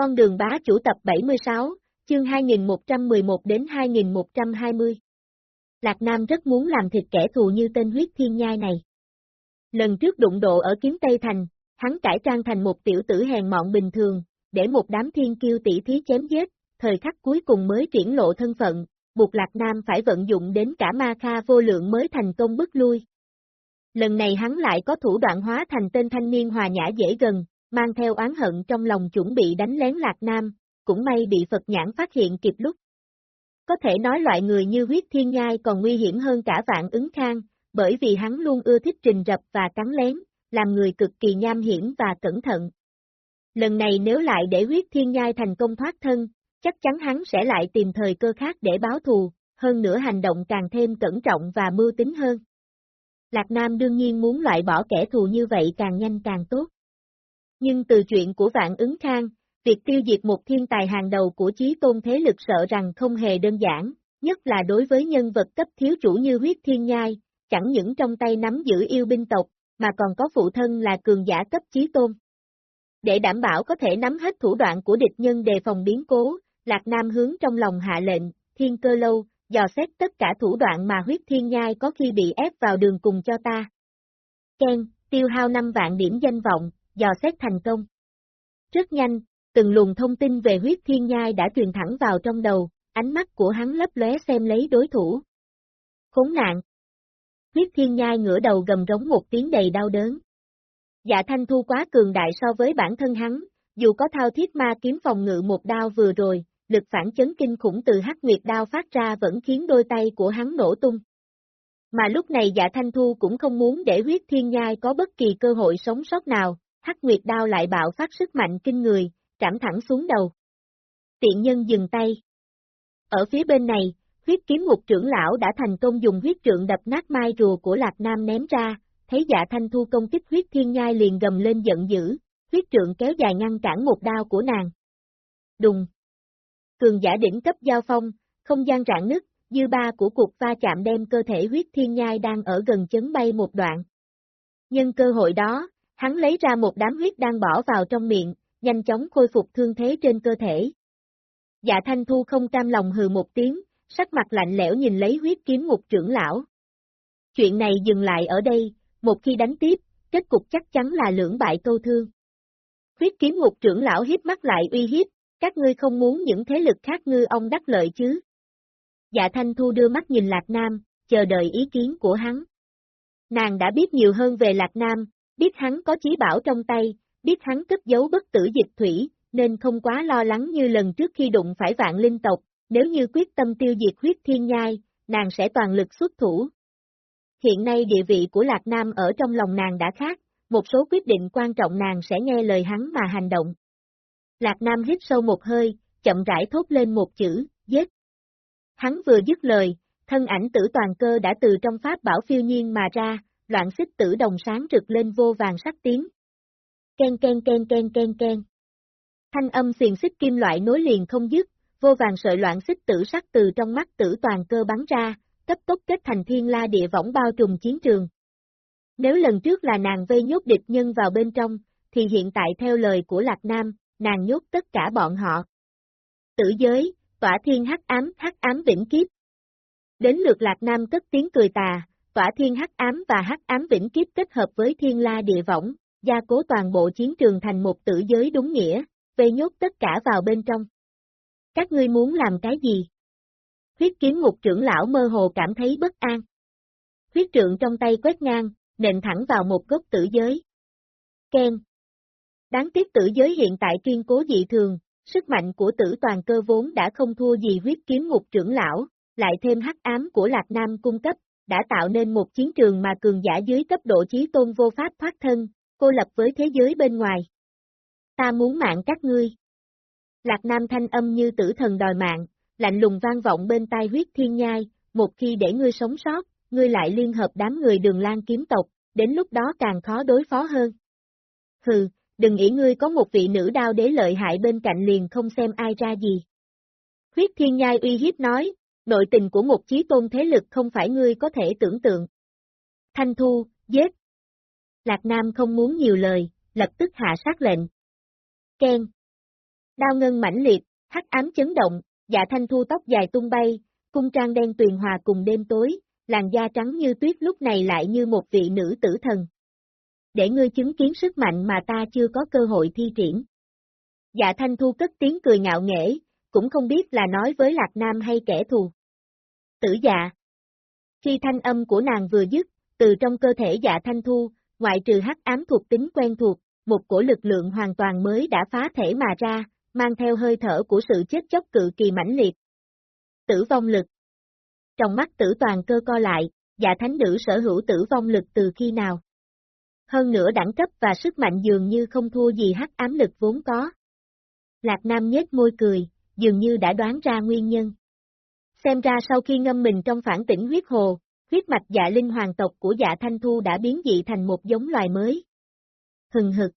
Con đường bá chủ tập 76, chương 2111 đến 2120. Lạc Nam rất muốn làm thịt kẻ thù như tên huyết thiên nhai này. Lần trước đụng độ ở kiếm Tây Thành, hắn cải trang thành một tiểu tử hèn mọn bình thường, để một đám thiên kiêu tỷ thí chém giết, thời khắc cuối cùng mới triển lộ thân phận, buộc Lạc Nam phải vận dụng đến cả ma kha vô lượng mới thành công bức lui. Lần này hắn lại có thủ đoạn hóa thành tên thanh niên hòa nhã dễ gần, mang theo oán hận trong lòng chuẩn bị đánh lén Lạc Nam, cũng may bị Phật nhãn phát hiện kịp lúc. Có thể nói loại người như huyết thiên nhai còn nguy hiểm hơn cả vạn ứng khang, bởi vì hắn luôn ưa thích trình rập và cắn lén, làm người cực kỳ nham hiểm và cẩn thận. Lần này nếu lại để huyết thiên nhai thành công thoát thân, chắc chắn hắn sẽ lại tìm thời cơ khác để báo thù, hơn nữa hành động càng thêm cẩn trọng và mưu tính hơn. Lạc Nam đương nhiên muốn loại bỏ kẻ thù như vậy càng nhanh càng tốt. Nhưng từ chuyện của vạn ứng khang, việc tiêu diệt một thiên tài hàng đầu của chí tôn thế lực sợ rằng không hề đơn giản, nhất là đối với nhân vật cấp thiếu chủ như huyết thiên nhai, chẳng những trong tay nắm giữ yêu binh tộc, mà còn có phụ thân là cường giả cấp chí tôn. Để đảm bảo có thể nắm hết thủ đoạn của địch nhân đề phòng biến cố, Lạc Nam hướng trong lòng hạ lệnh, thiên cơ lâu, dò xét tất cả thủ đoạn mà huyết thiên nhai có khi bị ép vào đường cùng cho ta. Ken, tiêu hao 5 vạn điểm danh vọng, dò xét thành công. Rất nhanh, từng luồng thông tin về huyết thiên nhai đã truyền thẳng vào trong đầu, ánh mắt của hắn lấp lóe xem lấy đối thủ. Khốn nạn! Huyết thiên nhai ngửa đầu gầm rống một tiếng đầy đau đớn. Dạ thanh thu quá cường đại so với bản thân hắn, dù có thao thiết ma kiếm phòng ngự một đao vừa rồi, lực phản chấn kinh khủng từ hắc nguyệt đao phát ra vẫn khiến đôi tay của hắn nổ tung. Mà lúc này dạ thanh thu cũng không muốn để huyết thiên nhai có bất kỳ cơ hội sống sót nào, hắc nguyệt đao lại bạo phát sức mạnh kinh người, trảm thẳng xuống đầu. Tiện nhân dừng tay. Ở phía bên này, huyết kiếm ngục trưởng lão đã thành công dùng huyết trượng đập nát mai rùa của Lạc Nam ném ra, thấy dạ thanh thu công kích huyết thiên nhai liền gầm lên giận dữ, huyết trượng kéo dài ngăn cản một đao của nàng. Đùng. Cường giả đỉnh cấp giao phong, không gian rạn nứt, dư ba của cuộc va chạm đem cơ thể huyết thiên nhai đang ở gần chấn bay một đoạn. Nhân cơ hội đó, hắn lấy ra một đám huyết đang bỏ vào trong miệng, nhanh chóng khôi phục thương thế trên cơ thể. Dạ Thanh Thu không cam lòng hừ một tiếng, sắc mặt lạnh lẽo nhìn lấy huyết kiếm ngục trưởng lão. Chuyện này dừng lại ở đây, một khi đánh tiếp, kết cục chắc chắn là lưỡng bại câu thương. Huyết kiếm ngục trưởng lão hiếp mắt lại uy hiếp, các ngươi không muốn những thế lực khác ngư ông đắc lợi chứ. Dạ Thanh Thu đưa mắt nhìn Lạc Nam, chờ đợi ý kiến của hắn. Nàng đã biết nhiều hơn về Lạc Nam, biết hắn có chí bảo trong tay, biết hắn cất giấu bất tử dịch thủy, nên không quá lo lắng như lần trước khi đụng phải vạn linh tộc, nếu như quyết tâm tiêu diệt huyết thiên nhai, nàng sẽ toàn lực xuất thủ. Hiện nay địa vị của Lạc Nam ở trong lòng nàng đã khác, một số quyết định quan trọng nàng sẽ nghe lời hắn mà hành động. Lạc Nam hít sâu một hơi, chậm rãi thốt lên một chữ, giết. Hắn vừa dứt lời, thân ảnh tử toàn cơ đã từ trong pháp bảo phiêu nhiên mà ra, loạn xích tử đồng sáng rực lên vô vàng sắc tiếng. Ken ken ken ken ken ken. Thanh âm xiền xích kim loại nối liền không dứt, vô vàng sợi loạn xích tử sắc từ trong mắt tử toàn cơ bắn ra, cấp tốc kết thành thiên la địa võng bao trùm chiến trường. Nếu lần trước là nàng vây nhốt địch nhân vào bên trong, thì hiện tại theo lời của Lạc Nam, nàng nhốt tất cả bọn họ. Tử giới, tỏa thiên hắc ám, hắc ám vĩnh kiếp. Đến lượt Lạc Nam cất tiếng cười tà, tỏa thiên hắc ám và hắc ám vĩnh kiếp kết hợp với thiên la địa võng, gia cố toàn bộ chiến trường thành một tử giới đúng nghĩa, vây nhốt tất cả vào bên trong. Các ngươi muốn làm cái gì? Huyết kiếm ngục trưởng lão mơ hồ cảm thấy bất an. Huyết trượng trong tay quét ngang, nện thẳng vào một gốc tử giới. Ken. Đáng tiếc tử giới hiện tại kiên cố dị thường, sức mạnh của tử toàn cơ vốn đã không thua gì huyết kiếm ngục trưởng lão, lại thêm hắc ám của Lạc Nam cung cấp, đã tạo nên một chiến trường mà cường giả dưới cấp độ chí tôn vô pháp thoát thân, cô lập với thế giới bên ngoài. Ta muốn mạng các ngươi. Lạc Nam thanh âm như tử thần đòi mạng, lạnh lùng vang vọng bên tai huyết thiên nhai, một khi để ngươi sống sót, ngươi lại liên hợp đám người đường lan kiếm tộc, đến lúc đó càng khó đối phó hơn. Hừ, đừng nghĩ ngươi có một vị nữ đao đế lợi hại bên cạnh liền không xem ai ra gì. Huyết thiên nhai uy hiếp nói, nội tình của một chí tôn thế lực không phải ngươi có thể tưởng tượng. Thanh thu, giết. Lạc Nam không muốn nhiều lời, lập tức hạ sát lệnh. Ken. Đao ngân mãnh liệt, hắc ám chấn động, dạ thanh thu tóc dài tung bay, cung trang đen tuyền hòa cùng đêm tối, làn da trắng như tuyết lúc này lại như một vị nữ tử thần. Để ngươi chứng kiến sức mạnh mà ta chưa có cơ hội thi triển. Dạ thanh thu cất tiếng cười ngạo nghễ, cũng không biết là nói với Lạc Nam hay kẻ thù. Tử dạ. Khi thanh âm của nàng vừa dứt, từ trong cơ thể dạ thanh thu, ngoại trừ hắc ám thuộc tính quen thuộc, một cổ lực lượng hoàn toàn mới đã phá thể mà ra, mang theo hơi thở của sự chết chóc cự kỳ mãnh liệt. Tử vong lực Trong mắt tử toàn cơ co lại, dạ thánh nữ sở hữu tử vong lực từ khi nào? Hơn nữa đẳng cấp và sức mạnh dường như không thua gì hắc ám lực vốn có. Lạc Nam nhếch môi cười, dường như đã đoán ra nguyên nhân. Xem ra sau khi ngâm mình trong phản tỉnh huyết hồ, huyết mạch dạ linh hoàng tộc của dạ thanh thu đã biến dị thành một giống loài mới. Hừng hực.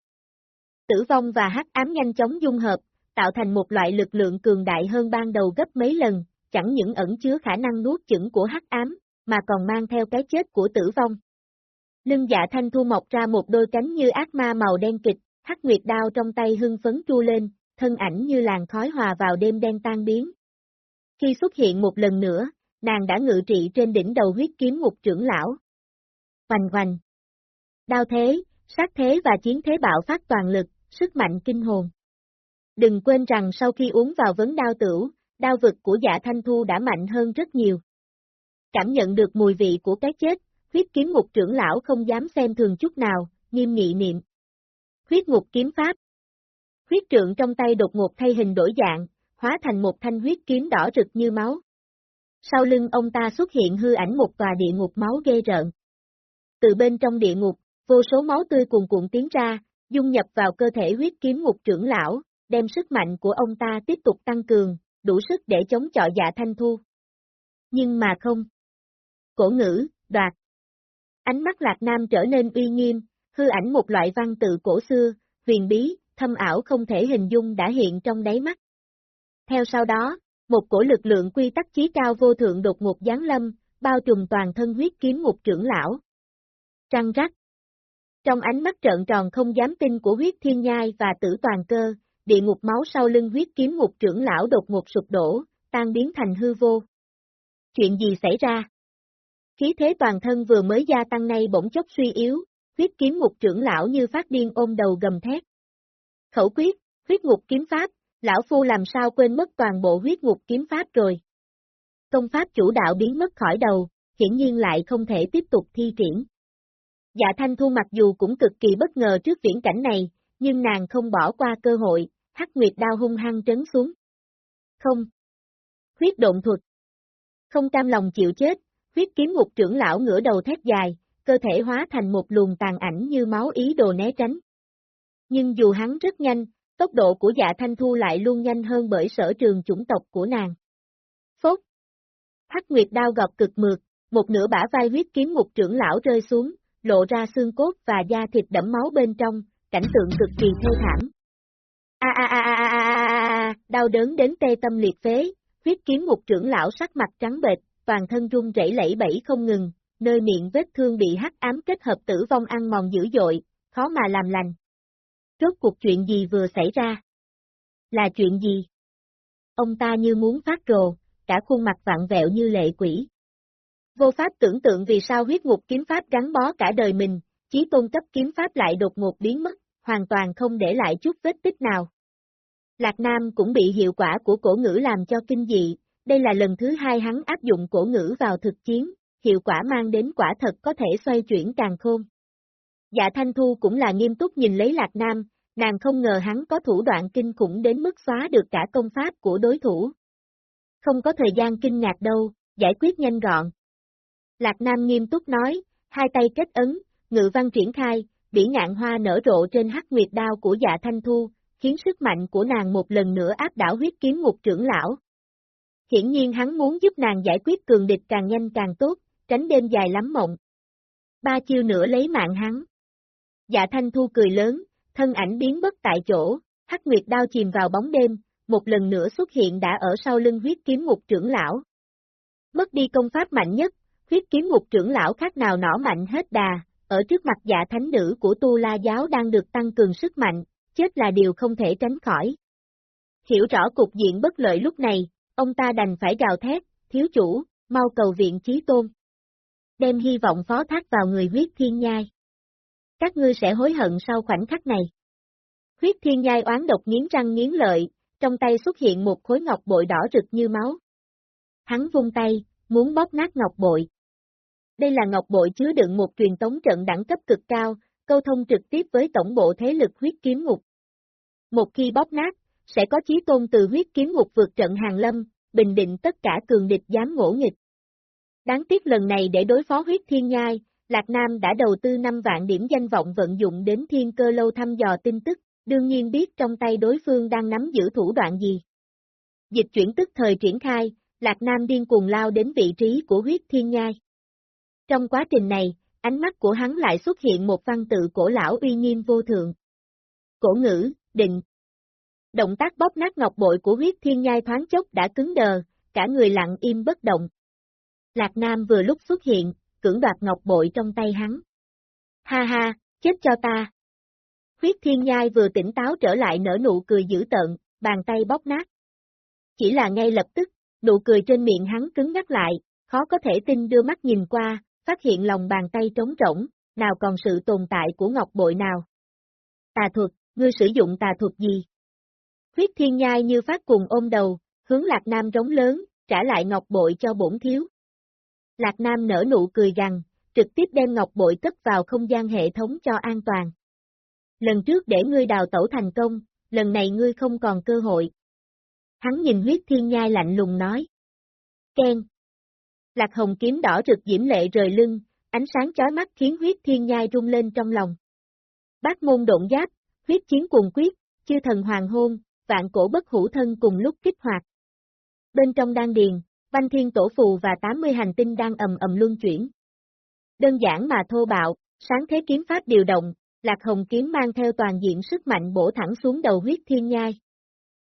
Tử vong và hắc ám nhanh chóng dung hợp, tạo thành một loại lực lượng cường đại hơn ban đầu gấp mấy lần, chẳng những ẩn chứa khả năng nuốt chửng của hắc ám, mà còn mang theo cái chết của tử vong. Lưng dạ thanh thu mọc ra một đôi cánh như ác ma màu đen kịch, hắc nguyệt đao trong tay hưng phấn tru lên, thân ảnh như làn khói hòa vào đêm đen tan biến. Khi xuất hiện một lần nữa, nàng đã ngự trị trên đỉnh đầu huyết kiếm ngục trưởng lão. Hoành hoành. Đao thế, sát thế và chiến thế bạo phát toàn lực, sức mạnh kinh hồn. Đừng quên rằng sau khi uống vào vấn đao tửu, đao vực của dạ thanh thu đã mạnh hơn rất nhiều. Cảm nhận được mùi vị của cái chết, huyết kiếm ngục trưởng lão không dám xem thường chút nào, nghiêm nghị niệm. Huyết ngục kiếm pháp. Huyết trượng trong tay đột ngột thay hình đổi dạng, hóa thành một thanh huyết kiếm đỏ rực như máu. Sau lưng ông ta xuất hiện hư ảnh một tòa địa ngục máu ghê rợn. Từ bên trong địa ngục, vô số máu tươi cuồn cuộn tiến ra, dung nhập vào cơ thể huyết kiếm ngục trưởng lão, đem sức mạnh của ông ta tiếp tục tăng cường, đủ sức để chống chọi dạ thanh thu. Nhưng mà không. Cổ ngữ, đoạt. Ánh mắt Lạc Nam trở nên uy nghiêm, hư ảnh một loại văn tự cổ xưa, huyền bí, thâm ảo không thể hình dung đã hiện trong đáy mắt. Theo sau đó, một cổ lực lượng quy tắc chí cao vô thượng đột ngột giáng lâm, bao trùm toàn thân huyết kiếm ngục trưởng lão. Trăng rắc. Trong ánh mắt trợn tròn không dám tin của huyết thiên nhai và tử toàn cơ, địa ngục máu sau lưng huyết kiếm ngục trưởng lão đột ngột sụp đổ, tan biến thành hư vô. Chuyện gì xảy ra? Khí thế toàn thân vừa mới gia tăng nay bỗng chốc suy yếu, huyết kiếm ngục trưởng lão như phát điên ôm đầu gầm thét. Khẩu quyết, huyết ngục kiếm pháp, lão phu làm sao quên mất toàn bộ huyết ngục kiếm pháp rồi. Công pháp chủ đạo biến mất khỏi đầu, hiển nhiên lại không thể tiếp tục thi triển. Dạ Thanh Thu mặc dù cũng cực kỳ bất ngờ trước viễn cảnh này, nhưng nàng không bỏ qua cơ hội, hắc nguyệt đao hung hăng trấn xuống. Không. Huyết độn thuật. Không cam lòng chịu chết, huyết kiếm ngục trưởng lão ngửa đầu thét dài, cơ thể hóa thành một luồng tàn ảnh như máu ý đồ né tránh. Nhưng dù hắn rất nhanh, tốc độ của dạ thanh thu lại luôn nhanh hơn bởi sở trường chủng tộc của nàng. Phốt. Hắc nguyệt đao gọt cực mượt, một nửa bả vai huyết kiếm ngục trưởng lão rơi xuống, lộ ra xương cốt và da thịt đẫm máu bên trong, cảnh tượng cực kỳ thê thảm. A a a a a a a đau đớn đến tê tâm liệt phế, huyết kiếm ngục trưởng lão sắc mặt trắng bệch, toàn thân run rẩy lẫy bẫy không ngừng, nơi miệng vết thương bị hắc ám kết hợp tử vong ăn mòn dữ dội, khó mà làm lành. Rốt cuộc chuyện gì vừa xảy ra? Là chuyện gì? Ông ta như muốn phát rồ, cả khuôn mặt vặn vẹo như lệ quỷ. Vô pháp tưởng tượng vì sao huyết ngục kiếm pháp gắn bó cả đời mình, chí tôn cấp kiếm pháp lại đột ngột biến mất, hoàn toàn không để lại chút vết tích nào. Lạc Nam cũng bị hiệu quả của cổ ngữ làm cho kinh dị, đây là lần thứ hai hắn áp dụng cổ ngữ vào thực chiến, hiệu quả mang đến quả thật có thể xoay chuyển càng khôn. Dạ Thanh Thu cũng là nghiêm túc nhìn lấy Lạc Nam, nàng không ngờ hắn có thủ đoạn kinh khủng đến mức xóa được cả công pháp của đối thủ. Không có thời gian kinh ngạc đâu, giải quyết nhanh gọn. Lạc Nam nghiêm túc nói, hai tay kết ấn, ngự văn triển khai, bỉ ngạn hoa nở rộ trên hắc nguyệt đao của dạ thanh thu, khiến sức mạnh của nàng một lần nữa áp đảo huyết kiếm ngục trưởng lão. Hiển nhiên hắn muốn giúp nàng giải quyết cường địch càng nhanh càng tốt, tránh đêm dài lắm mộng. Ba chiêu nữa lấy mạng hắn. Dạ thanh thu cười lớn, thân ảnh biến mất tại chỗ, hắc nguyệt đao chìm vào bóng đêm, một lần nữa xuất hiện đã ở sau lưng huyết kiếm ngục trưởng lão. Mất đi công pháp mạnh nhất, huyết kiếm ngục trưởng lão khác nào nỏ mạnh hết đà, ở trước mặt dạ thánh nữ của Tu La Giáo đang được tăng cường sức mạnh, chết là điều không thể tránh khỏi. Hiểu rõ cục diện bất lợi lúc này, ông ta đành phải gào thét, thiếu chủ, mau cầu viện chí tôn. Đem hy vọng phó thác vào người huyết thiên nhai. Các ngươi sẽ hối hận sau khoảnh khắc này. Huyết thiên nhai oán độc nghiến răng nghiến lợi, trong tay xuất hiện một khối ngọc bội đỏ rực như máu. Hắn vung tay, muốn bóp nát ngọc bội. Đây là ngọc bội chứa đựng một truyền tống trận đẳng cấp cực cao, câu thông trực tiếp với tổng bộ thế lực huyết kiếm ngục. Một khi bóp nát, sẽ có chí tôn từ huyết kiếm ngục vượt trận hàng lâm, bình định tất cả cường địch dám ngỗ nghịch. Đáng tiếc lần này để đối phó huyết thiên nhai, Lạc Nam đã đầu tư 5 vạn điểm danh vọng vận dụng đến thiên cơ lâu thăm dò tin tức, đương nhiên biết trong tay đối phương đang nắm giữ thủ đoạn gì. Dịch chuyển tức thời triển khai, Lạc Nam điên cuồng lao đến vị trí của huyết thiên nhai. Trong quá trình này, ánh mắt của hắn lại xuất hiện một văn tự cổ lão uy nghiêm vô thượng. Cổ ngữ, định. Động tác bóp nát ngọc bội của huyết thiên nhai thoáng chốc đã cứng đờ, cả người lặng im bất động. Lạc Nam vừa lúc xuất hiện, cưỡng đoạt ngọc bội trong tay hắn. Ha ha, chết cho ta. Huyết thiên nhai vừa tỉnh táo trở lại nở nụ cười dữ tợn, bàn tay bóp nát. Chỉ là ngay lập tức, nụ cười trên miệng hắn cứng ngắt lại, khó có thể tin đưa mắt nhìn qua, phát hiện lòng bàn tay trống rỗng, nào còn sự tồn tại của ngọc bội nào. Tà thuật, ngươi sử dụng tà thuật gì? Huyết thiên nhai như phát cùng ôm đầu, hướng Lạc Nam rống lớn, trả lại ngọc bội cho bổn thiếu. Lạc Nam nở nụ cười gằn, trực tiếp đem ngọc bội cất vào không gian hệ thống cho an toàn. Lần trước để ngươi đào tẩu thành công, lần này ngươi không còn cơ hội. Hắn nhìn huyết thiên nhai lạnh lùng nói. Ken. Lạc hồng kiếm đỏ rực diễm lệ rời lưng, ánh sáng chói mắt khiến huyết thiên nhai rung lên trong lòng. Bác môn độn giáp, huyết chiến cùng quyết, chư thần hoàng hôn, vạn cổ bất hủ thân cùng lúc kích hoạt. Bên trong đan điền, văn thiên tổ phù và 80 hành tinh đang ầm ầm luân chuyển. Đơn giản mà thô bạo, sáng thế kiếm pháp điều động, Lạc Hồng kiếm mang theo toàn diện sức mạnh bổ thẳng xuống đầu huyết thiên nhai.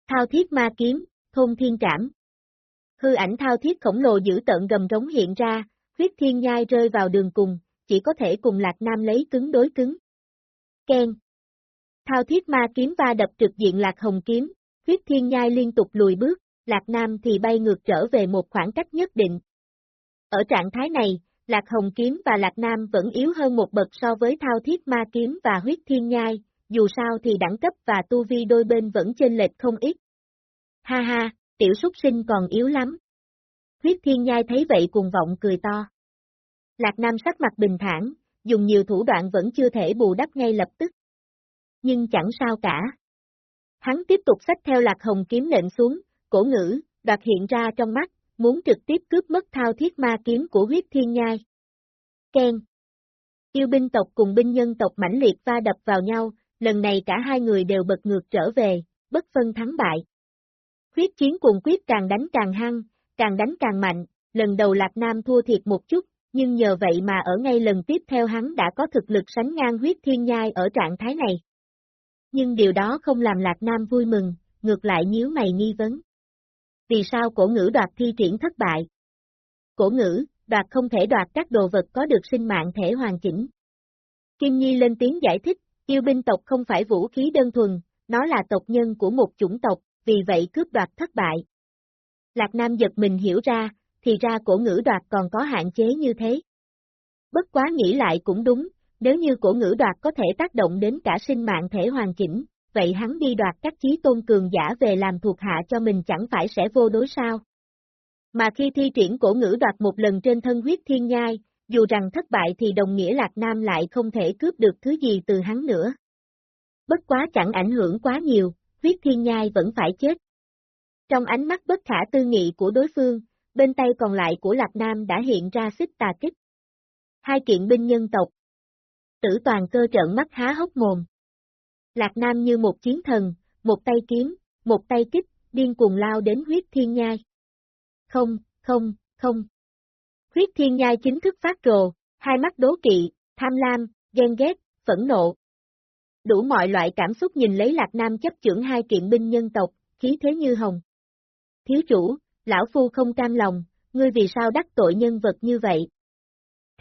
Thao thiết ma kiếm, thôn thiên trảm. Hư ảnh thao thiết khổng lồ giữ tận gầm rống hiện ra, huyết thiên nhai rơi vào đường cùng, chỉ có thể cùng Lạc Nam lấy cứng đối cứng. Ken. Thao thiết ma kiếm va đập trực diện Lạc Hồng kiếm, huyết thiên nhai liên tục lùi bước, Lạc Nam thì bay ngược trở về một khoảng cách nhất định. Ở trạng thái này, Lạc Hồng kiếm và Lạc Nam vẫn yếu hơn một bậc so với thao thiết ma kiếm và huyết thiên nhai, dù sao thì đẳng cấp và tu vi đôi bên vẫn chênh lệch không ít. Ha ha, tiểu súc sinh còn yếu lắm. Huyết thiên nhai thấy vậy cùng vọng cười to. Lạc Nam sắc mặt bình thản, dùng nhiều thủ đoạn vẫn chưa thể bù đắp ngay lập tức. Nhưng chẳng sao cả. Hắn tiếp tục xách theo Lạc Hồng kiếm nện xuống, cổ ngữ, đoạt hiện ra trong mắt, muốn trực tiếp cướp mất thao thiết ma kiếm của huyết thiên nhai. Ken Yêu binh tộc cùng binh nhân tộc mãnh liệt va đập vào nhau, lần này cả hai người đều bật ngược trở về, bất phân thắng bại. Huyết chiến cuồng quyết càng đánh càng hăng, càng đánh càng mạnh, lần đầu Lạc Nam thua thiệt một chút, nhưng nhờ vậy mà ở ngay lần tiếp theo hắn đã có thực lực sánh ngang huyết thiên nhai ở trạng thái này. Nhưng điều đó không làm Lạc Nam vui mừng, ngược lại nhíu mày nghi vấn vì sao cổ ngữ đoạt thi triển thất bại? Cổ ngữ, đoạt không thể đoạt các đồ vật có được sinh mạng thể hoàn chỉnh. Kim Nhi lên tiếng giải thích, yêu binh tộc không phải vũ khí đơn thuần, nó là tộc nhân của một chủng tộc, vì vậy cướp đoạt thất bại. Lạc Nam giật mình hiểu ra, thì ra cổ ngữ đoạt còn có hạn chế như thế. Bất quá nghĩ lại cũng đúng, nếu như cổ ngữ đoạt có thể tác động đến cả sinh mạng thể hoàn chỉnh, vậy hắn đi đoạt các chí tôn cường giả về làm thuộc hạ cho mình chẳng phải sẽ vô đối sao. Mà khi thi triển cổ ngữ đoạt một lần trên thân huyết thiên nhai, dù rằng thất bại thì đồng nghĩa Lạc Nam lại không thể cướp được thứ gì từ hắn nữa. Bất quá chẳng ảnh hưởng quá nhiều, huyết thiên nhai vẫn phải chết. Trong ánh mắt bất khả tư nghị của đối phương, bên tay còn lại của Lạc Nam đã hiện ra xích tà kích. Hai kiện binh nhân tộc. Tử toàn cơ trợn mắt há hốc mồm. Lạc Nam như một chiến thần, một tay kiếm, một tay kích, điên cuồng lao đến huyết thiên nhai. Không, không, không. Huyết thiên nhai chính thức phát rồ, hai mắt đố kỵ, tham lam, ghen ghét, phẫn nộ. Đủ mọi loại cảm xúc nhìn lấy Lạc Nam chấp chưởng hai kiện binh nhân tộc, khí thế như hồng. Thiếu chủ, lão phu không cam lòng, ngươi vì sao đắc tội nhân vật như vậy?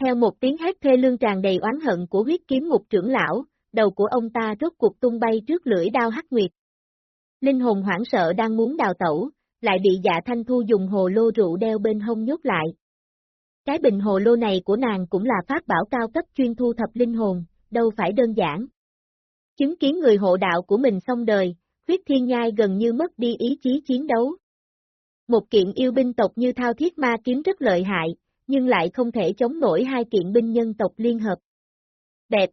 Theo một tiếng hét thê lương tràn đầy oán hận của huyết kiếm ngục trưởng lão, đầu của ông ta rốt cuộc tung bay trước lưỡi đao hắc nguyệt. Linh hồn hoảng sợ đang muốn đào tẩu, lại bị dạ thanh thu dùng hồ lô rượu đeo bên hông nhốt lại. Cái bình hồ lô này của nàng cũng là pháp bảo cao cấp chuyên thu thập linh hồn, đâu phải đơn giản. Chứng kiến người hộ đạo của mình xong đời, huyết thiên nhai gần như mất đi ý chí chiến đấu. Một kiện yêu binh tộc như thao thiết ma kiếm rất lợi hại, nhưng lại không thể chống nổi hai kiện binh nhân tộc liên hợp. Đẹp!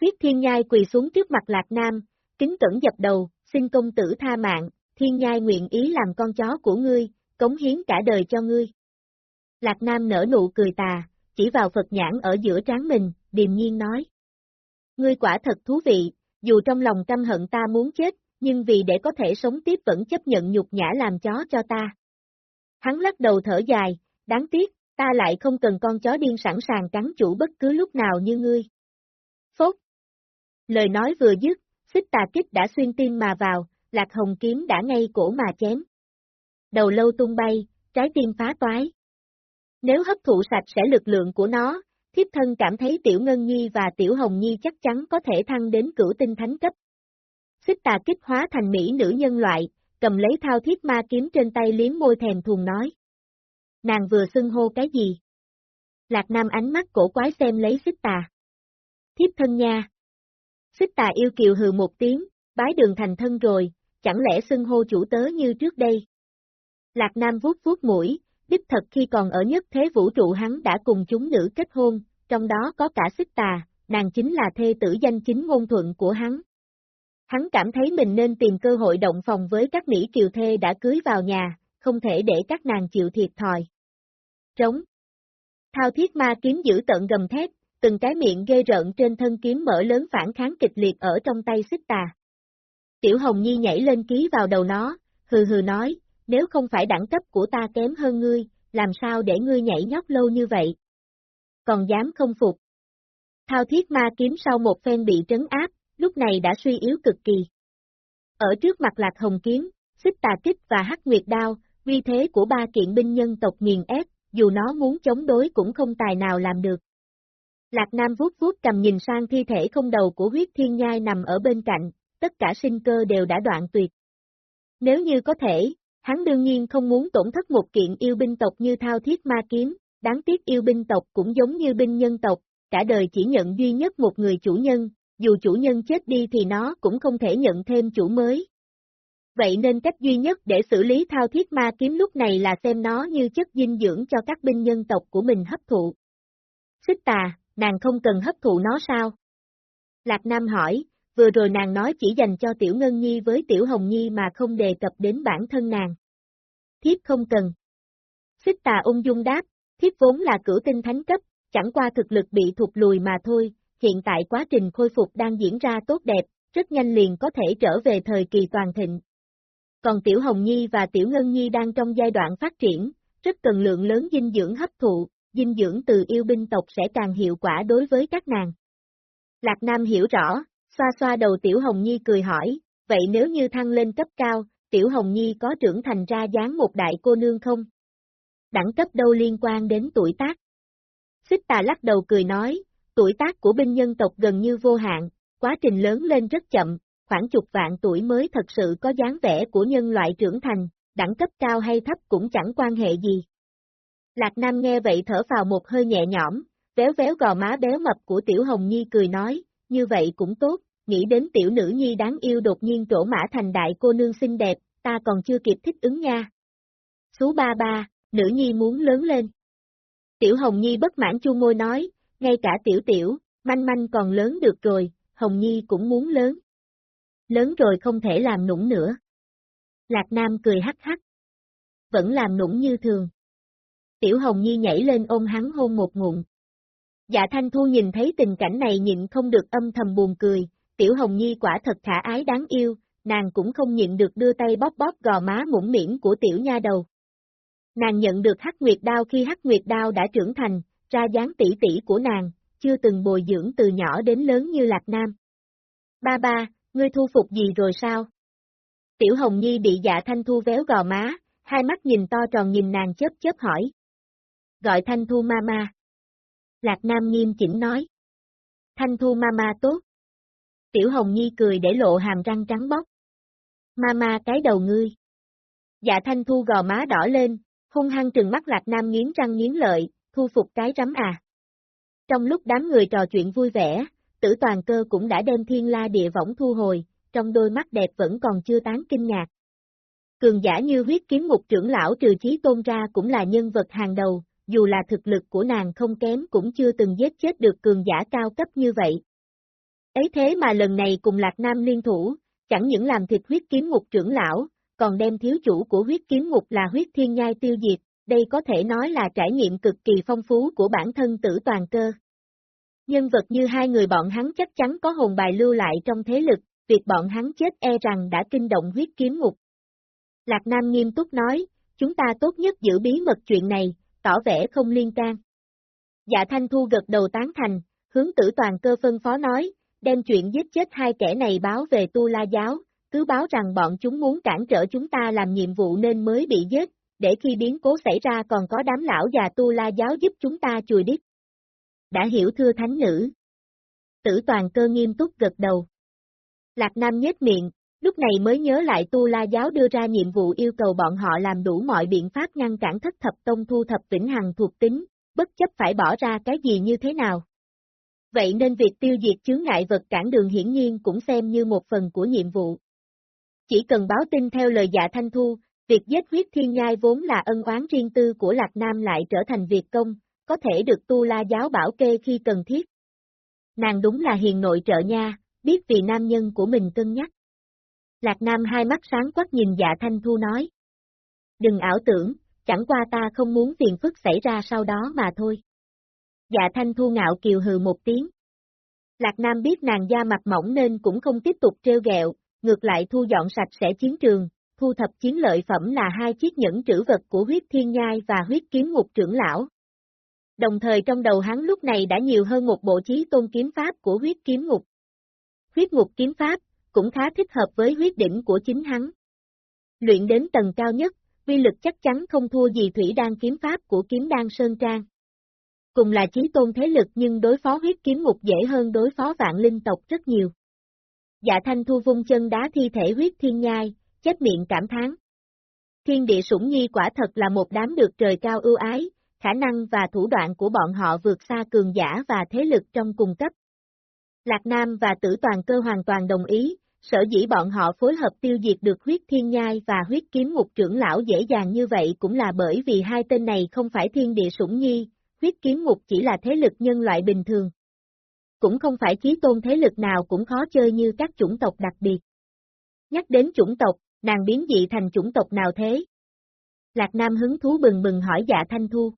Huyết thiên nhai quỳ xuống trước mặt Lạc Nam, kính cẩn dập đầu, xin công tử tha mạng, thiên nhai nguyện ý làm con chó của ngươi, cống hiến cả đời cho ngươi. Lạc Nam nở nụ cười tà, chỉ vào Phật nhãn ở giữa trán mình, điềm nhiên nói. Ngươi quả thật thú vị, dù trong lòng căm hận ta muốn chết, nhưng vì để có thể sống tiếp vẫn chấp nhận nhục nhã làm chó cho ta. Hắn lắc đầu thở dài, đáng tiếc, ta lại không cần con chó điên sẵn sàng cắn chủ bất cứ lúc nào như ngươi. Phốt! Lời nói vừa dứt, xích tà kích đã xuyên tim mà vào, lạc hồng kiếm đã ngay cổ mà chém. Đầu lâu tung bay, trái tim phá toái. Nếu hấp thụ sạch sẽ lực lượng của nó, thiếp thân cảm thấy Tiểu Ngân Nhi và Tiểu Hồng Nhi chắc chắn có thể thăng đến cửu tinh thánh cấp. Xích tà kích hóa thành mỹ nữ nhân loại, cầm lấy thao thiết ma kiếm trên tay liếm môi thèm thuồng nói. Nàng vừa xưng hô cái gì? Lạc Nam ánh mắt cổ quái xem lấy xích tà. Thiếp thân nha. Xích tà yêu kiều hừ một tiếng, bái đường thành thân rồi, chẳng lẽ xưng hô chủ tớ như trước đây? Lạc Nam vuốt vuốt mũi, đích thật khi còn ở nhất thế vũ trụ hắn đã cùng chúng nữ kết hôn, trong đó có cả xích tà, nàng chính là thê tử danh chính ngôn thuận của hắn. Hắn cảm thấy mình nên tìm cơ hội động phòng với các Mỹ kiều thê đã cưới vào nhà, không thể để các nàng chịu thiệt thòi. Trống Thao thiết ma kiếm giữ tận gầm thét, từng cái miệng ghê rợn trên thân kiếm mở lớn phản kháng kịch liệt ở trong tay xích tà. Tiểu Hồng Nhi nhảy lên ký vào đầu nó, hừ hừ nói, nếu không phải đẳng cấp của ta kém hơn ngươi, làm sao để ngươi nhảy nhóc lâu như vậy? Còn dám không phục. Thao thiết ma kiếm sau một phen bị trấn áp, lúc này đã suy yếu cực kỳ. Ở trước mặt lạc hồng kiếm, xích tà kích và hắc nguyệt đao, uy thế của ba kiện binh nhân tộc nghiền ép, dù nó muốn chống đối cũng không tài nào làm được. Lạc Nam vuốt vuốt cầm nhìn sang thi thể không đầu của huyết thiên nhai nằm ở bên cạnh, tất cả sinh cơ đều đã đoạn tuyệt. Nếu như có thể, hắn đương nhiên không muốn tổn thất một kiện yêu binh tộc như thao thiết ma kiếm, đáng tiếc yêu binh tộc cũng giống như binh nhân tộc, cả đời chỉ nhận duy nhất một người chủ nhân, dù chủ nhân chết đi thì nó cũng không thể nhận thêm chủ mới. Vậy nên cách duy nhất để xử lý thao thiết ma kiếm lúc này là xem nó như chất dinh dưỡng cho các binh nhân tộc của mình hấp thụ. Xích tà, nàng không cần hấp thụ nó sao? Lạc Nam hỏi, vừa rồi nàng nói chỉ dành cho Tiểu Ngân Nhi với Tiểu Hồng Nhi mà không đề cập đến bản thân nàng. Thiếp không cần. Xích tà ung dung đáp, thiếp vốn là cửu tinh thánh cấp, chẳng qua thực lực bị thụt lùi mà thôi, hiện tại quá trình khôi phục đang diễn ra tốt đẹp, rất nhanh liền có thể trở về thời kỳ toàn thịnh. Còn Tiểu Hồng Nhi và Tiểu Ngân Nhi đang trong giai đoạn phát triển, rất cần lượng lớn dinh dưỡng hấp thụ, dinh dưỡng từ yêu binh tộc sẽ càng hiệu quả đối với các nàng. Lạc Nam hiểu rõ, xoa xoa đầu Tiểu Hồng Nhi cười hỏi, vậy nếu như thăng lên cấp cao, Tiểu Hồng Nhi có trưởng thành ra dáng một đại cô nương không? Đẳng cấp đâu liên quan đến tuổi tác? Xích tà lắc đầu cười nói, tuổi tác của binh nhân tộc gần như vô hạn, quá trình lớn lên rất chậm, khoảng chục vạn tuổi mới thật sự có dáng vẻ của nhân loại trưởng thành, đẳng cấp cao hay thấp cũng chẳng quan hệ gì. Lạc Nam nghe vậy thở vào một hơi nhẹ nhõm, véo véo gò má béo mập của Tiểu Hồng Nhi cười nói, như vậy cũng tốt, nghĩ đến tiểu nữ nhi đáng yêu đột nhiên trổ mã thành đại cô nương xinh đẹp, ta còn chưa kịp thích ứng nha. Số ba ba, nữ nhi muốn lớn lên. Tiểu Hồng Nhi bất mãn chu môi nói, ngay cả tiểu tiểu, manh manh còn lớn được rồi, Hồng Nhi cũng muốn lớn. Lớn rồi không thể làm nũng nữa. Lạc Nam cười hắc hắc. Vẫn làm nũng như thường. Tiểu Hồng Nhi nhảy lên ôm hắn hôn một ngụm. Dạ Thanh Thu nhìn thấy tình cảnh này nhịn không được âm thầm buồn cười, Tiểu Hồng Nhi quả thật khả ái đáng yêu, nàng cũng không nhịn được đưa tay bóp bóp gò má mũm miễn của Tiểu Nha đầu. Nàng nhận được Hắc Nguyệt Đao khi Hắc Nguyệt Đao đã trưởng thành, ra dáng tỷ tỷ của nàng, chưa từng bồi dưỡng từ nhỏ đến lớn như Lạc Nam. Ba ba, ngươi thu phục gì rồi sao? Tiểu Hồng Nhi bị dạ Thanh Thu véo gò má, hai mắt nhìn to tròn nhìn nàng chớp chớp hỏi. Gọi Thanh Thu Mama. Lạc Nam nghiêm chỉnh nói. Thanh Thu Mama tốt. Tiểu Hồng Nhi cười để lộ hàm răng trắng bóc. Mama cái đầu ngươi. Dạ thanh thu gò má đỏ lên, hung hăng trừng mắt lạc nam nghiến răng nghiến lợi, thu phục cái rắm à. Trong lúc đám người trò chuyện vui vẻ, tử toàn cơ cũng đã đem thiên la địa võng thu hồi, trong đôi mắt đẹp vẫn còn chưa tán kinh ngạc. Cường giả như huyết kiếm mục trưởng lão trừ chí tôn ra cũng là nhân vật hàng đầu, dù là thực lực của nàng không kém cũng chưa từng giết chết được cường giả cao cấp như vậy. Ấy thế mà lần này cùng Lạc Nam liên thủ, chẳng những làm thịt huyết kiếm ngục trưởng lão, còn đem thiếu chủ của huyết kiếm ngục là huyết thiên nhai tiêu diệt, đây có thể nói là trải nghiệm cực kỳ phong phú của bản thân tử toàn cơ. Nhân vật như hai người bọn hắn chắc chắn có hồn bài lưu lại trong thế lực, việc bọn hắn chết e rằng đã kinh động huyết kiếm ngục. Lạc Nam nghiêm túc nói, chúng ta tốt nhất giữ bí mật chuyện này, tỏ vẻ không liên can. Dạ Thanh Thu gật đầu tán thành, hướng tử toàn cơ phân phó nói, đem chuyện giết chết hai kẻ này báo về Tu La Giáo, cứ báo rằng bọn chúng muốn cản trở chúng ta làm nhiệm vụ nên mới bị giết, để khi biến cố xảy ra còn có đám lão già Tu La Giáo giúp chúng ta chùi đít. Đã hiểu thưa thánh nữ. Tử toàn cơ nghiêm túc gật đầu. Lạc Nam nhếch miệng, lúc này mới nhớ lại Tu La Giáo đưa ra nhiệm vụ yêu cầu bọn họ làm đủ mọi biện pháp ngăn cản thất thập tông thu thập vĩnh hằng thuộc tính, bất chấp phải bỏ ra cái gì như thế nào. Vậy nên việc tiêu diệt chướng ngại vật cản đường hiển nhiên cũng xem như một phần của nhiệm vụ. Chỉ cần báo tin theo lời dạ thanh thu, việc giết huyết thiên nhai vốn là ân oán riêng tư của Lạc Nam lại trở thành việc công, có thể được tu la giáo bảo kê khi cần thiết. Nàng đúng là hiền nội trợ nha, biết vì nam nhân của mình cân nhắc. Lạc Nam hai mắt sáng quắc nhìn dạ thanh thu nói. Đừng ảo tưởng, chẳng qua ta không muốn phiền phức xảy ra sau đó mà thôi. Dạ thanh thu ngạo kiều hừ một tiếng. Lạc Nam biết nàng da mặt mỏng nên cũng không tiếp tục treo gẹo, ngược lại thu dọn sạch sẽ chiến trường, thu thập chiến lợi phẩm là hai chiếc nhẫn trữ vật của huyết thiên nhai và huyết kiếm ngục trưởng lão. Đồng thời trong đầu hắn lúc này đã nhiều hơn một bộ chí tôn kiếm pháp của huyết kiếm ngục. Huyết ngục kiếm pháp, cũng khá thích hợp với huyết đỉnh của chính hắn. Luyện đến tầng cao nhất, vi lực chắc chắn không thua gì thủy đan kiếm pháp của kiếm đan Sơn Trang. Cùng là chí tôn thế lực nhưng đối phó huyết kiếm ngục dễ hơn đối phó vạn linh tộc rất nhiều. Dạ thanh thu vung chân đá thi thể huyết thiên nhai, chết miệng cảm thán. Thiên địa sủng nhi quả thật là một đám được trời cao ưu ái, khả năng và thủ đoạn của bọn họ vượt xa cường giả và thế lực trong cùng cấp. Lạc Nam và tử toàn cơ hoàn toàn đồng ý, sở dĩ bọn họ phối hợp tiêu diệt được huyết thiên nhai và huyết kiếm ngục trưởng lão dễ dàng như vậy cũng là bởi vì hai tên này không phải thiên địa sủng nhi, huyết kiếm ngục chỉ là thế lực nhân loại bình thường. Cũng không phải chí tôn thế lực nào cũng khó chơi như các chủng tộc đặc biệt. Nhắc đến chủng tộc, nàng biến dị thành chủng tộc nào thế? Lạc Nam hứng thú bừng bừng hỏi dạ Thanh Thu.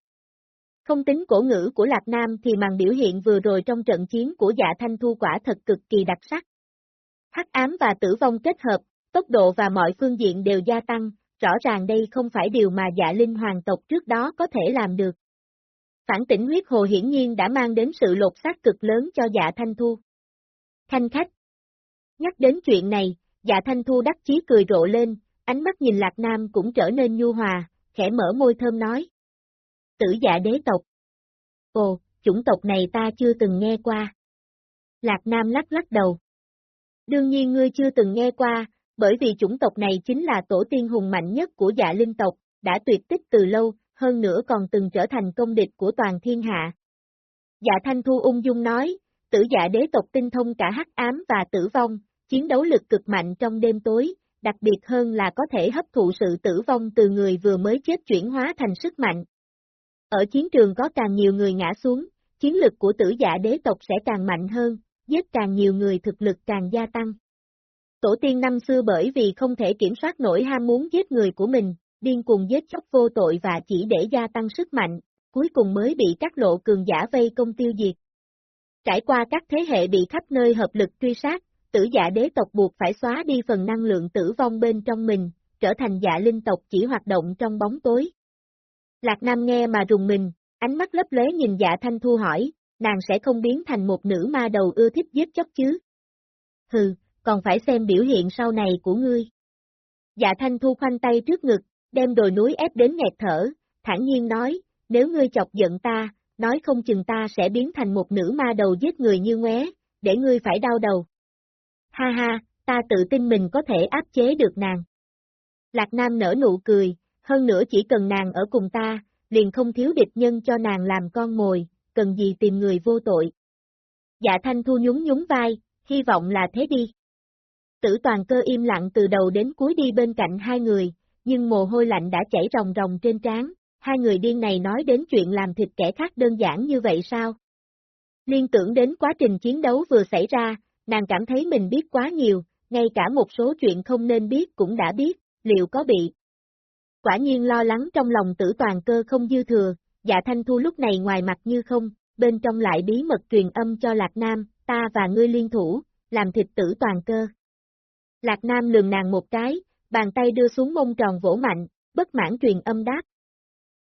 Không tính cổ ngữ của Lạc Nam thì màn biểu hiện vừa rồi trong trận chiến của dạ Thanh Thu quả thật cực kỳ đặc sắc. Hắc ám và tử vong kết hợp, tốc độ và mọi phương diện đều gia tăng, rõ ràng đây không phải điều mà dạ linh hoàng tộc trước đó có thể làm được. Phản tỉnh huyết hồ hiển nhiên đã mang đến sự lột xác cực lớn cho dạ Thanh Thu. Thanh khách Nhắc đến chuyện này, dạ Thanh Thu đắc chí cười rộ lên, ánh mắt nhìn Lạc Nam cũng trở nên nhu hòa, khẽ mở môi thơm nói. Tử dạ đế tộc. Ồ, chủng tộc này ta chưa từng nghe qua. Lạc Nam lắc lắc đầu. Đương nhiên ngươi chưa từng nghe qua, bởi vì chủng tộc này chính là tổ tiên hùng mạnh nhất của dạ linh tộc, đã tuyệt tích từ lâu, hơn nữa còn từng trở thành công địch của toàn thiên hạ. Dạ Thanh Thu ung dung nói, tử dạ đế tộc tinh thông cả hắc ám và tử vong, chiến đấu lực cực mạnh trong đêm tối, đặc biệt hơn là có thể hấp thụ sự tử vong từ người vừa mới chết chuyển hóa thành sức mạnh. Ở chiến trường có càng nhiều người ngã xuống, chiến lực của tử giả đế tộc sẽ càng mạnh hơn, giết càng nhiều người thực lực càng gia tăng. Tổ tiên năm xưa bởi vì không thể kiểm soát nổi ham muốn giết người của mình, điên cuồng giết chóc vô tội và chỉ để gia tăng sức mạnh, cuối cùng mới bị các lộ cường giả vây công tiêu diệt. Trải qua các thế hệ bị khắp nơi hợp lực truy sát, tử giả đế tộc buộc phải xóa đi phần năng lượng tử vong bên trong mình, trở thành dạ linh tộc chỉ hoạt động trong bóng tối. Lạc Nam nghe mà rùng mình, ánh mắt lấp lóe nhìn dạ thanh thu hỏi, nàng sẽ không biến thành một nữ ma đầu ưa thích giết chóc chứ? Hừ, còn phải xem biểu hiện sau này của ngươi. Dạ thanh thu khoanh tay trước ngực, đem đồi núi ép đến nghẹt thở, thản nhiên nói, nếu ngươi chọc giận ta, nói không chừng ta sẽ biến thành một nữ ma đầu giết người như ngué, để ngươi phải đau đầu. Ha ha, ta tự tin mình có thể áp chế được nàng. Lạc Nam nở nụ cười, hơn nữa chỉ cần nàng ở cùng ta, liền không thiếu địch nhân cho nàng làm con mồi, cần gì tìm người vô tội. Dạ thanh thu nhún nhún vai, hy vọng là thế đi. Tử toàn cơ im lặng từ đầu đến cuối đi bên cạnh hai người, nhưng mồ hôi lạnh đã chảy ròng ròng trên trán, hai người điên này nói đến chuyện làm thịt kẻ khác đơn giản như vậy sao? Liên tưởng đến quá trình chiến đấu vừa xảy ra, nàng cảm thấy mình biết quá nhiều, ngay cả một số chuyện không nên biết cũng đã biết, liệu có bị. Quả nhiên lo lắng trong lòng tử toàn cơ không dư thừa, dạ thanh thu lúc này ngoài mặt như không, bên trong lại bí mật truyền âm cho Lạc Nam, ta và ngươi liên thủ, làm thịt tử toàn cơ. Lạc Nam lường nàng một cái, bàn tay đưa xuống mông tròn vỗ mạnh, bất mãn truyền âm đáp.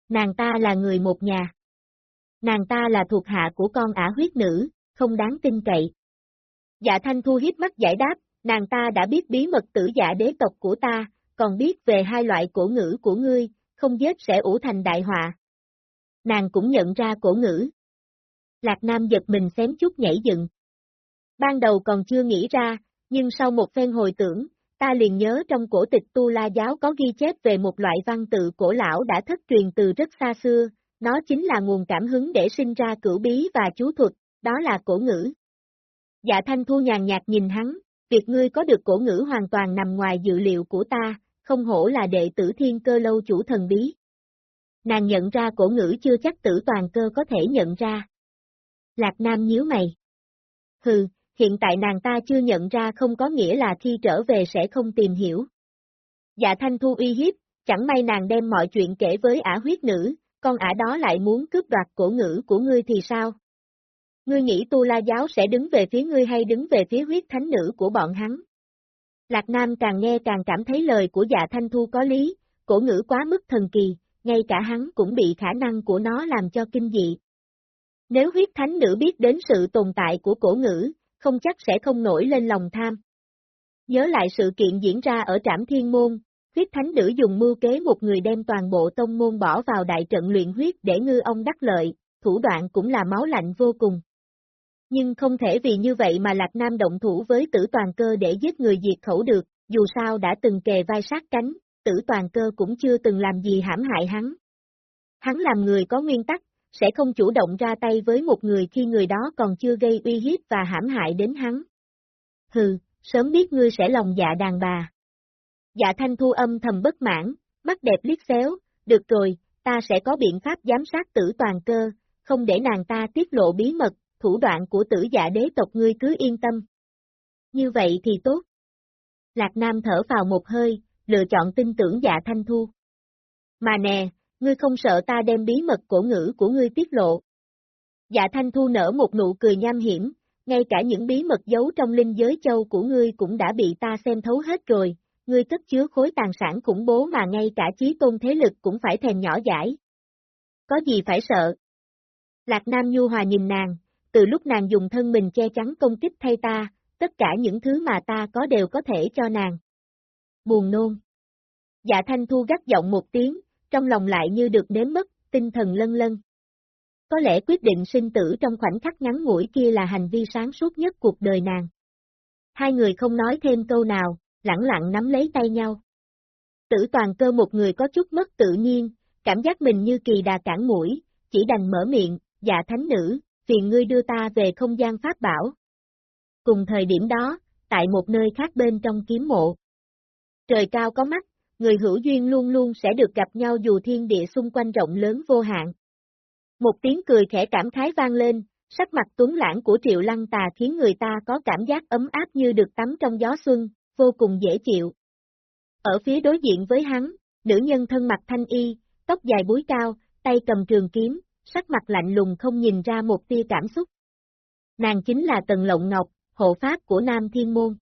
Nàng ta là người một nhà. Nàng ta là thuộc hạ của con ả huyết nữ, không đáng tin cậy. Dạ thanh thu hiếp mắt giải đáp, nàng ta đã biết bí mật tử giả đế tộc của ta, còn biết về hai loại cổ ngữ của ngươi, không giết sẽ ủ thành đại họa. Nàng cũng nhận ra cổ ngữ. Lạc Nam giật mình xém chút nhảy dựng. Ban đầu còn chưa nghĩ ra, nhưng sau một phen hồi tưởng, ta liền nhớ trong cổ tịch Tu La Giáo có ghi chép về một loại văn tự cổ lão đã thất truyền từ rất xa xưa, nó chính là nguồn cảm hứng để sinh ra cửu bí và chú thuật, đó là cổ ngữ. Dạ Thanh Thu nhàn nhạt nhìn hắn, việc ngươi có được cổ ngữ hoàn toàn nằm ngoài dự liệu của ta, không hổ là đệ tử thiên cơ lâu chủ thần bí. Nàng nhận ra cổ ngữ chưa chắc tử toàn cơ có thể nhận ra. Lạc Nam nhíu mày. Hừ, hiện tại nàng ta chưa nhận ra không có nghĩa là khi trở về sẽ không tìm hiểu. Dạ Thanh Thu uy hiếp, chẳng may nàng đem mọi chuyện kể với ả huyết nữ, con ả đó lại muốn cướp đoạt cổ ngữ của ngươi thì sao? Ngươi nghĩ tu la giáo sẽ đứng về phía ngươi hay đứng về phía huyết thánh nữ của bọn hắn? Lạc Nam càng nghe càng cảm thấy lời của dạ thanh thu có lý, cổ ngữ quá mức thần kỳ, ngay cả hắn cũng bị khả năng của nó làm cho kinh dị. Nếu huyết thánh nữ biết đến sự tồn tại của cổ ngữ, không chắc sẽ không nổi lên lòng tham. Nhớ lại sự kiện diễn ra ở trảm thiên môn, huyết thánh nữ dùng mưu kế một người đem toàn bộ tông môn bỏ vào đại trận luyện huyết để ngư ông đắc lợi, thủ đoạn cũng là máu lạnh vô cùng nhưng không thể vì như vậy mà Lạc Nam động thủ với tử toàn cơ để giết người diệt khẩu được, dù sao đã từng kề vai sát cánh, tử toàn cơ cũng chưa từng làm gì hãm hại hắn. Hắn làm người có nguyên tắc, sẽ không chủ động ra tay với một người khi người đó còn chưa gây uy hiếp và hãm hại đến hắn. Hừ, sớm biết ngươi sẽ lòng dạ đàn bà. Dạ thanh thu âm thầm bất mãn, mắt đẹp liếc xéo, được rồi, ta sẽ có biện pháp giám sát tử toàn cơ, không để nàng ta tiết lộ bí mật, thủ đoạn của tử dạ đế tộc ngươi cứ yên tâm. Như vậy thì tốt. Lạc Nam thở vào một hơi, lựa chọn tin tưởng dạ thanh thu. Mà nè, ngươi không sợ ta đem bí mật cổ ngữ của ngươi tiết lộ. Dạ thanh thu nở một nụ cười nham hiểm, ngay cả những bí mật giấu trong linh giới châu của ngươi cũng đã bị ta xem thấu hết rồi, ngươi cất chứa khối tàn sản khủng bố mà ngay cả chí tôn thế lực cũng phải thèm nhỏ giải. Có gì phải sợ? Lạc Nam Nhu Hòa nhìn nàng, từ lúc nàng dùng thân mình che chắn công kích thay ta, tất cả những thứ mà ta có đều có thể cho nàng. Buồn nôn. Dạ thanh thu gắt giọng một tiếng, trong lòng lại như được nếm mất, tinh thần lân lân. Có lẽ quyết định sinh tử trong khoảnh khắc ngắn ngủi kia là hành vi sáng suốt nhất cuộc đời nàng. Hai người không nói thêm câu nào, lặng lặng nắm lấy tay nhau. Tử toàn cơ một người có chút mất tự nhiên, cảm giác mình như kỳ đà cản mũi, chỉ đành mở miệng, dạ thánh nữ, phiền ngươi đưa ta về không gian pháp bảo. Cùng thời điểm đó, tại một nơi khác bên trong kiếm mộ. Trời cao có mắt, người hữu duyên luôn luôn sẽ được gặp nhau dù thiên địa xung quanh rộng lớn vô hạn. Một tiếng cười khẽ cảm khái vang lên, sắc mặt tuấn lãng của triệu lăng tà khiến người ta có cảm giác ấm áp như được tắm trong gió xuân, vô cùng dễ chịu. Ở phía đối diện với hắn, nữ nhân thân mặt thanh y, tóc dài búi cao, tay cầm trường kiếm, sắc mặt lạnh lùng không nhìn ra một tia cảm xúc. Nàng chính là Tần Lộng Ngọc, hộ pháp của Nam Thiên Môn.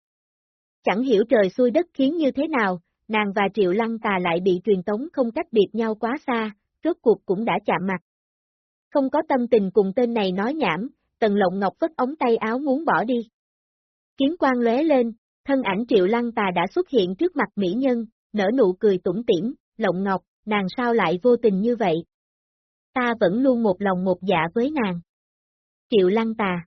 Chẳng hiểu trời xuôi đất khiến như thế nào, nàng và Triệu Lăng Tà lại bị truyền tống không cách biệt nhau quá xa, rốt cuộc cũng đã chạm mặt. Không có tâm tình cùng tên này nói nhảm, Tần Lộng Ngọc vất ống tay áo muốn bỏ đi. Kiếm quang lóe lên, thân ảnh Triệu Lăng Tà đã xuất hiện trước mặt mỹ nhân, nở nụ cười tủm tỉm, Lộng Ngọc, nàng sao lại vô tình như vậy? Ta vẫn luôn một lòng một dạ với nàng. Triệu lăng tà.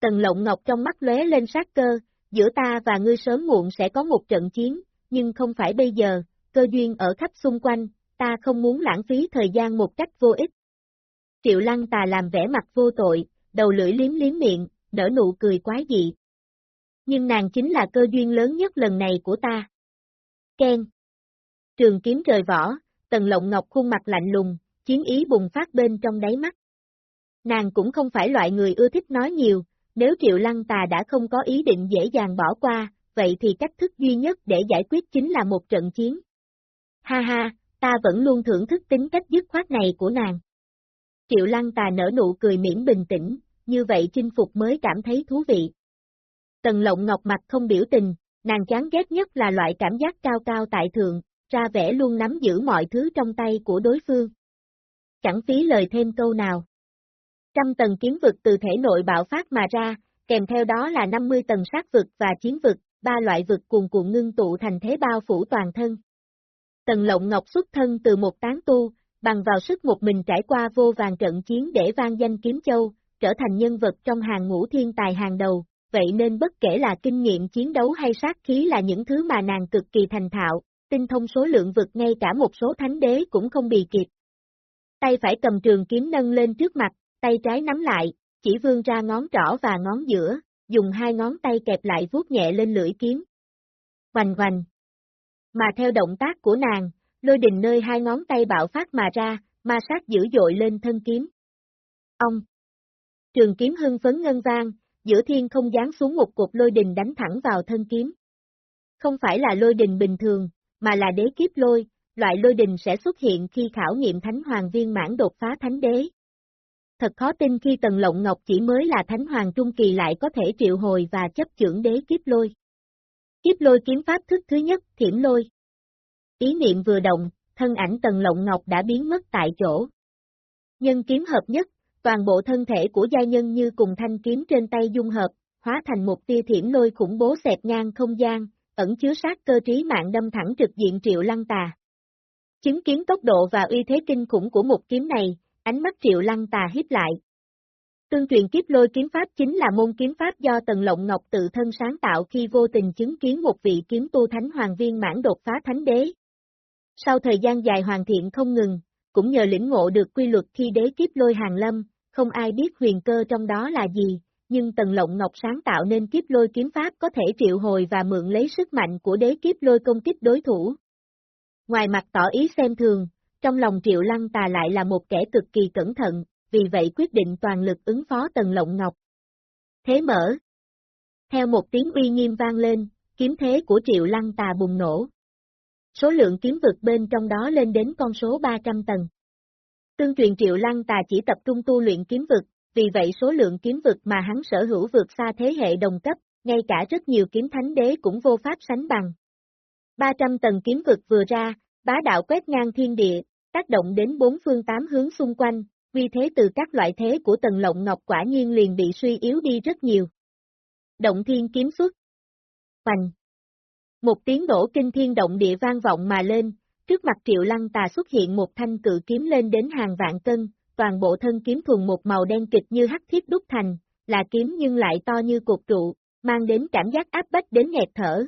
Tần lộng ngọc trong mắt lóe lên sát cơ, giữa ta và ngươi sớm muộn sẽ có một trận chiến, nhưng không phải bây giờ, cơ duyên ở khắp xung quanh, ta không muốn lãng phí thời gian một cách vô ích. Triệu Lăng Tà làm vẻ mặt vô tội, đầu lưỡi liếm liếm miệng, nở nụ cười quái dị. Nhưng nàng chính là cơ duyên lớn nhất lần này của ta. Ken. Trường kiếm trời võ, tần lộng ngọc khuôn mặt lạnh lùng, chiến ý bùng phát bên trong đáy mắt. Nàng cũng không phải loại người ưa thích nói nhiều, nếu Triệu Lăng Tà đã không có ý định dễ dàng bỏ qua, vậy thì cách thức duy nhất để giải quyết chính là một trận chiến. Ha ha, ta vẫn luôn thưởng thức tính cách dứt khoát này của nàng. Triệu Lăng Tà nở nụ cười miễn bình tĩnh, như vậy chinh phục mới cảm thấy thú vị. Tần lộng ngọc mặt không biểu tình, nàng chán ghét nhất là loại cảm giác cao cao tại thượng, ra vẻ luôn nắm giữ mọi thứ trong tay của đối phương. Chẳng phí lời thêm câu nào. Trăm tầng kiếm vực từ thể nội bạo phát mà ra, kèm theo đó là 50 tầng sát vực và chiến vực, ba loại vực cuồn cuộn ngưng tụ thành thế bao phủ toàn thân. Tần lộng ngọc xuất thân từ một tán tu, bằng vào sức một mình trải qua vô vàng trận chiến để vang danh kiếm châu, trở thành nhân vật trong hàng ngũ thiên tài hàng đầu, vậy nên bất kể là kinh nghiệm chiến đấu hay sát khí là những thứ mà nàng cực kỳ thành thạo, tinh thông số lượng vực ngay cả một số thánh đế cũng không bị kịp. Tay phải cầm trường kiếm nâng lên trước mặt, tay trái nắm lại, chỉ vươn ra ngón trỏ và ngón giữa, dùng hai ngón tay kẹp lại vuốt nhẹ lên lưỡi kiếm. Hoành hoành. Mà theo động tác của nàng, lôi đình nơi hai ngón tay bạo phát mà ra, ma sát dữ dội lên thân kiếm. Ông. Trường kiếm hưng phấn ngân vang, giữa thiên không dán xuống một cục lôi đình đánh thẳng vào thân kiếm. Không phải là lôi đình bình thường, mà là đế kiếp lôi, loại lôi đình sẽ xuất hiện khi khảo nghiệm thánh hoàng viên mãn đột phá thánh đế. Thật khó tin khi Tần Lộng Ngọc chỉ mới là thánh hoàng trung kỳ lại có thể triệu hồi và chấp trưởng đế kiếp lôi. Kiếp lôi kiếm pháp thức thứ nhất, thiểm lôi. Ý niệm vừa động, thân ảnh Tần Lộng Ngọc đã biến mất tại chỗ. Nhân kiếm hợp nhất, toàn bộ thân thể của gia nhân như cùng thanh kiếm trên tay dung hợp, hóa thành một tia thiểm lôi khủng bố xẹt ngang không gian, ẩn chứa sát cơ trí mạng đâm thẳng trực diện triệu lăng tà. Chứng kiến tốc độ và uy thế kinh khủng của một kiếm này, ánh mắt triệu lăng tà hiếp lại. Tương truyền kiếp lôi kiếm pháp chính là môn kiếm pháp do Tần Lộng Ngọc tự thân sáng tạo khi vô tình chứng kiến một vị kiếm tu thánh hoàng viên mãn đột phá thánh đế. Sau thời gian dài hoàn thiện không ngừng, cũng nhờ lĩnh ngộ được quy luật khi đế kiếp lôi hàng lâm, không ai biết huyền cơ trong đó là gì, nhưng Tần Lộng Ngọc sáng tạo nên kiếp lôi kiếm pháp có thể triệu hồi và mượn lấy sức mạnh của đế kiếp lôi công kích đối thủ. Ngoài mặt tỏ ý xem thường, trong lòng Triệu Lăng Tà lại là một kẻ cực kỳ cẩn thận, vì vậy quyết định toàn lực ứng phó Tần Lộng Ngọc. Thế mở. Theo một tiếng uy nghiêm vang lên, kiếm thế của Triệu Lăng Tà bùng nổ. Số lượng kiếm vực bên trong đó lên đến con số 300 tầng. Tương truyền Triệu Lăng Tà chỉ tập trung tu luyện kiếm vực, vì vậy số lượng kiếm vực mà hắn sở hữu vượt xa thế hệ đồng cấp, ngay cả rất nhiều kiếm thánh đế cũng vô pháp sánh bằng. 300 tầng kiếm vực vừa ra, bá đạo quét ngang thiên địa, tác động đến bốn phương tám hướng xung quanh, vì thế từ các loại thế của tầng lộng ngọc quả nhiên liền bị suy yếu đi rất nhiều. Động thiên kiếm xuất. Hoành. Một tiếng đổ kinh thiên động địa vang vọng mà lên, trước mặt triệu lăng tà xuất hiện một thanh cự kiếm lên đến hàng vạn cân, toàn bộ thân kiếm thuần một màu đen kịch như hắc thiết đúc thành, là kiếm nhưng lại to như cột trụ, mang đến cảm giác áp bách đến nghẹt thở.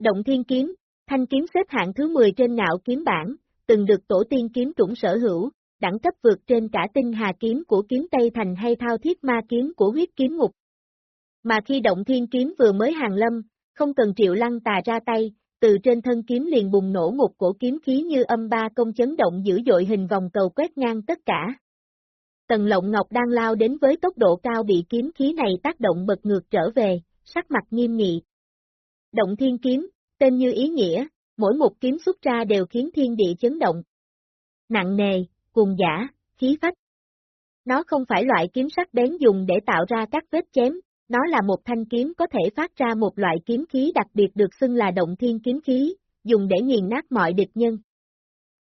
Động thiên kiếm, thanh kiếm xếp hạng thứ 10 trên ngạo kiếm bảng, từng được tổ tiên kiếm chủng sở hữu, đẳng cấp vượt trên cả tinh hà kiếm của kiếm Tây Thành hay thao thiết ma kiếm của huyết kiếm ngục. Mà khi động thiên kiếm vừa mới hàng lâm, không cần triệu lăng tà ra tay, từ trên thân kiếm liền bùng nổ một cổ kiếm khí như âm ba công chấn động dữ dội hình vòng cầu quét ngang tất cả. Tần Lộng Ngọc đang lao đến với tốc độ cao bị kiếm khí này tác động bật ngược trở về, sắc mặt nghiêm nghị. Động thiên kiếm, tên như ý nghĩa, mỗi một kiếm xuất ra đều khiến thiên địa chấn động. Nặng nề, cuồng giả, khí phách. Nó không phải loại kiếm sắc bén dùng để tạo ra các vết chém, nó là một thanh kiếm có thể phát ra một loại kiếm khí đặc biệt được xưng là động thiên kiếm khí, dùng để nghiền nát mọi địch nhân.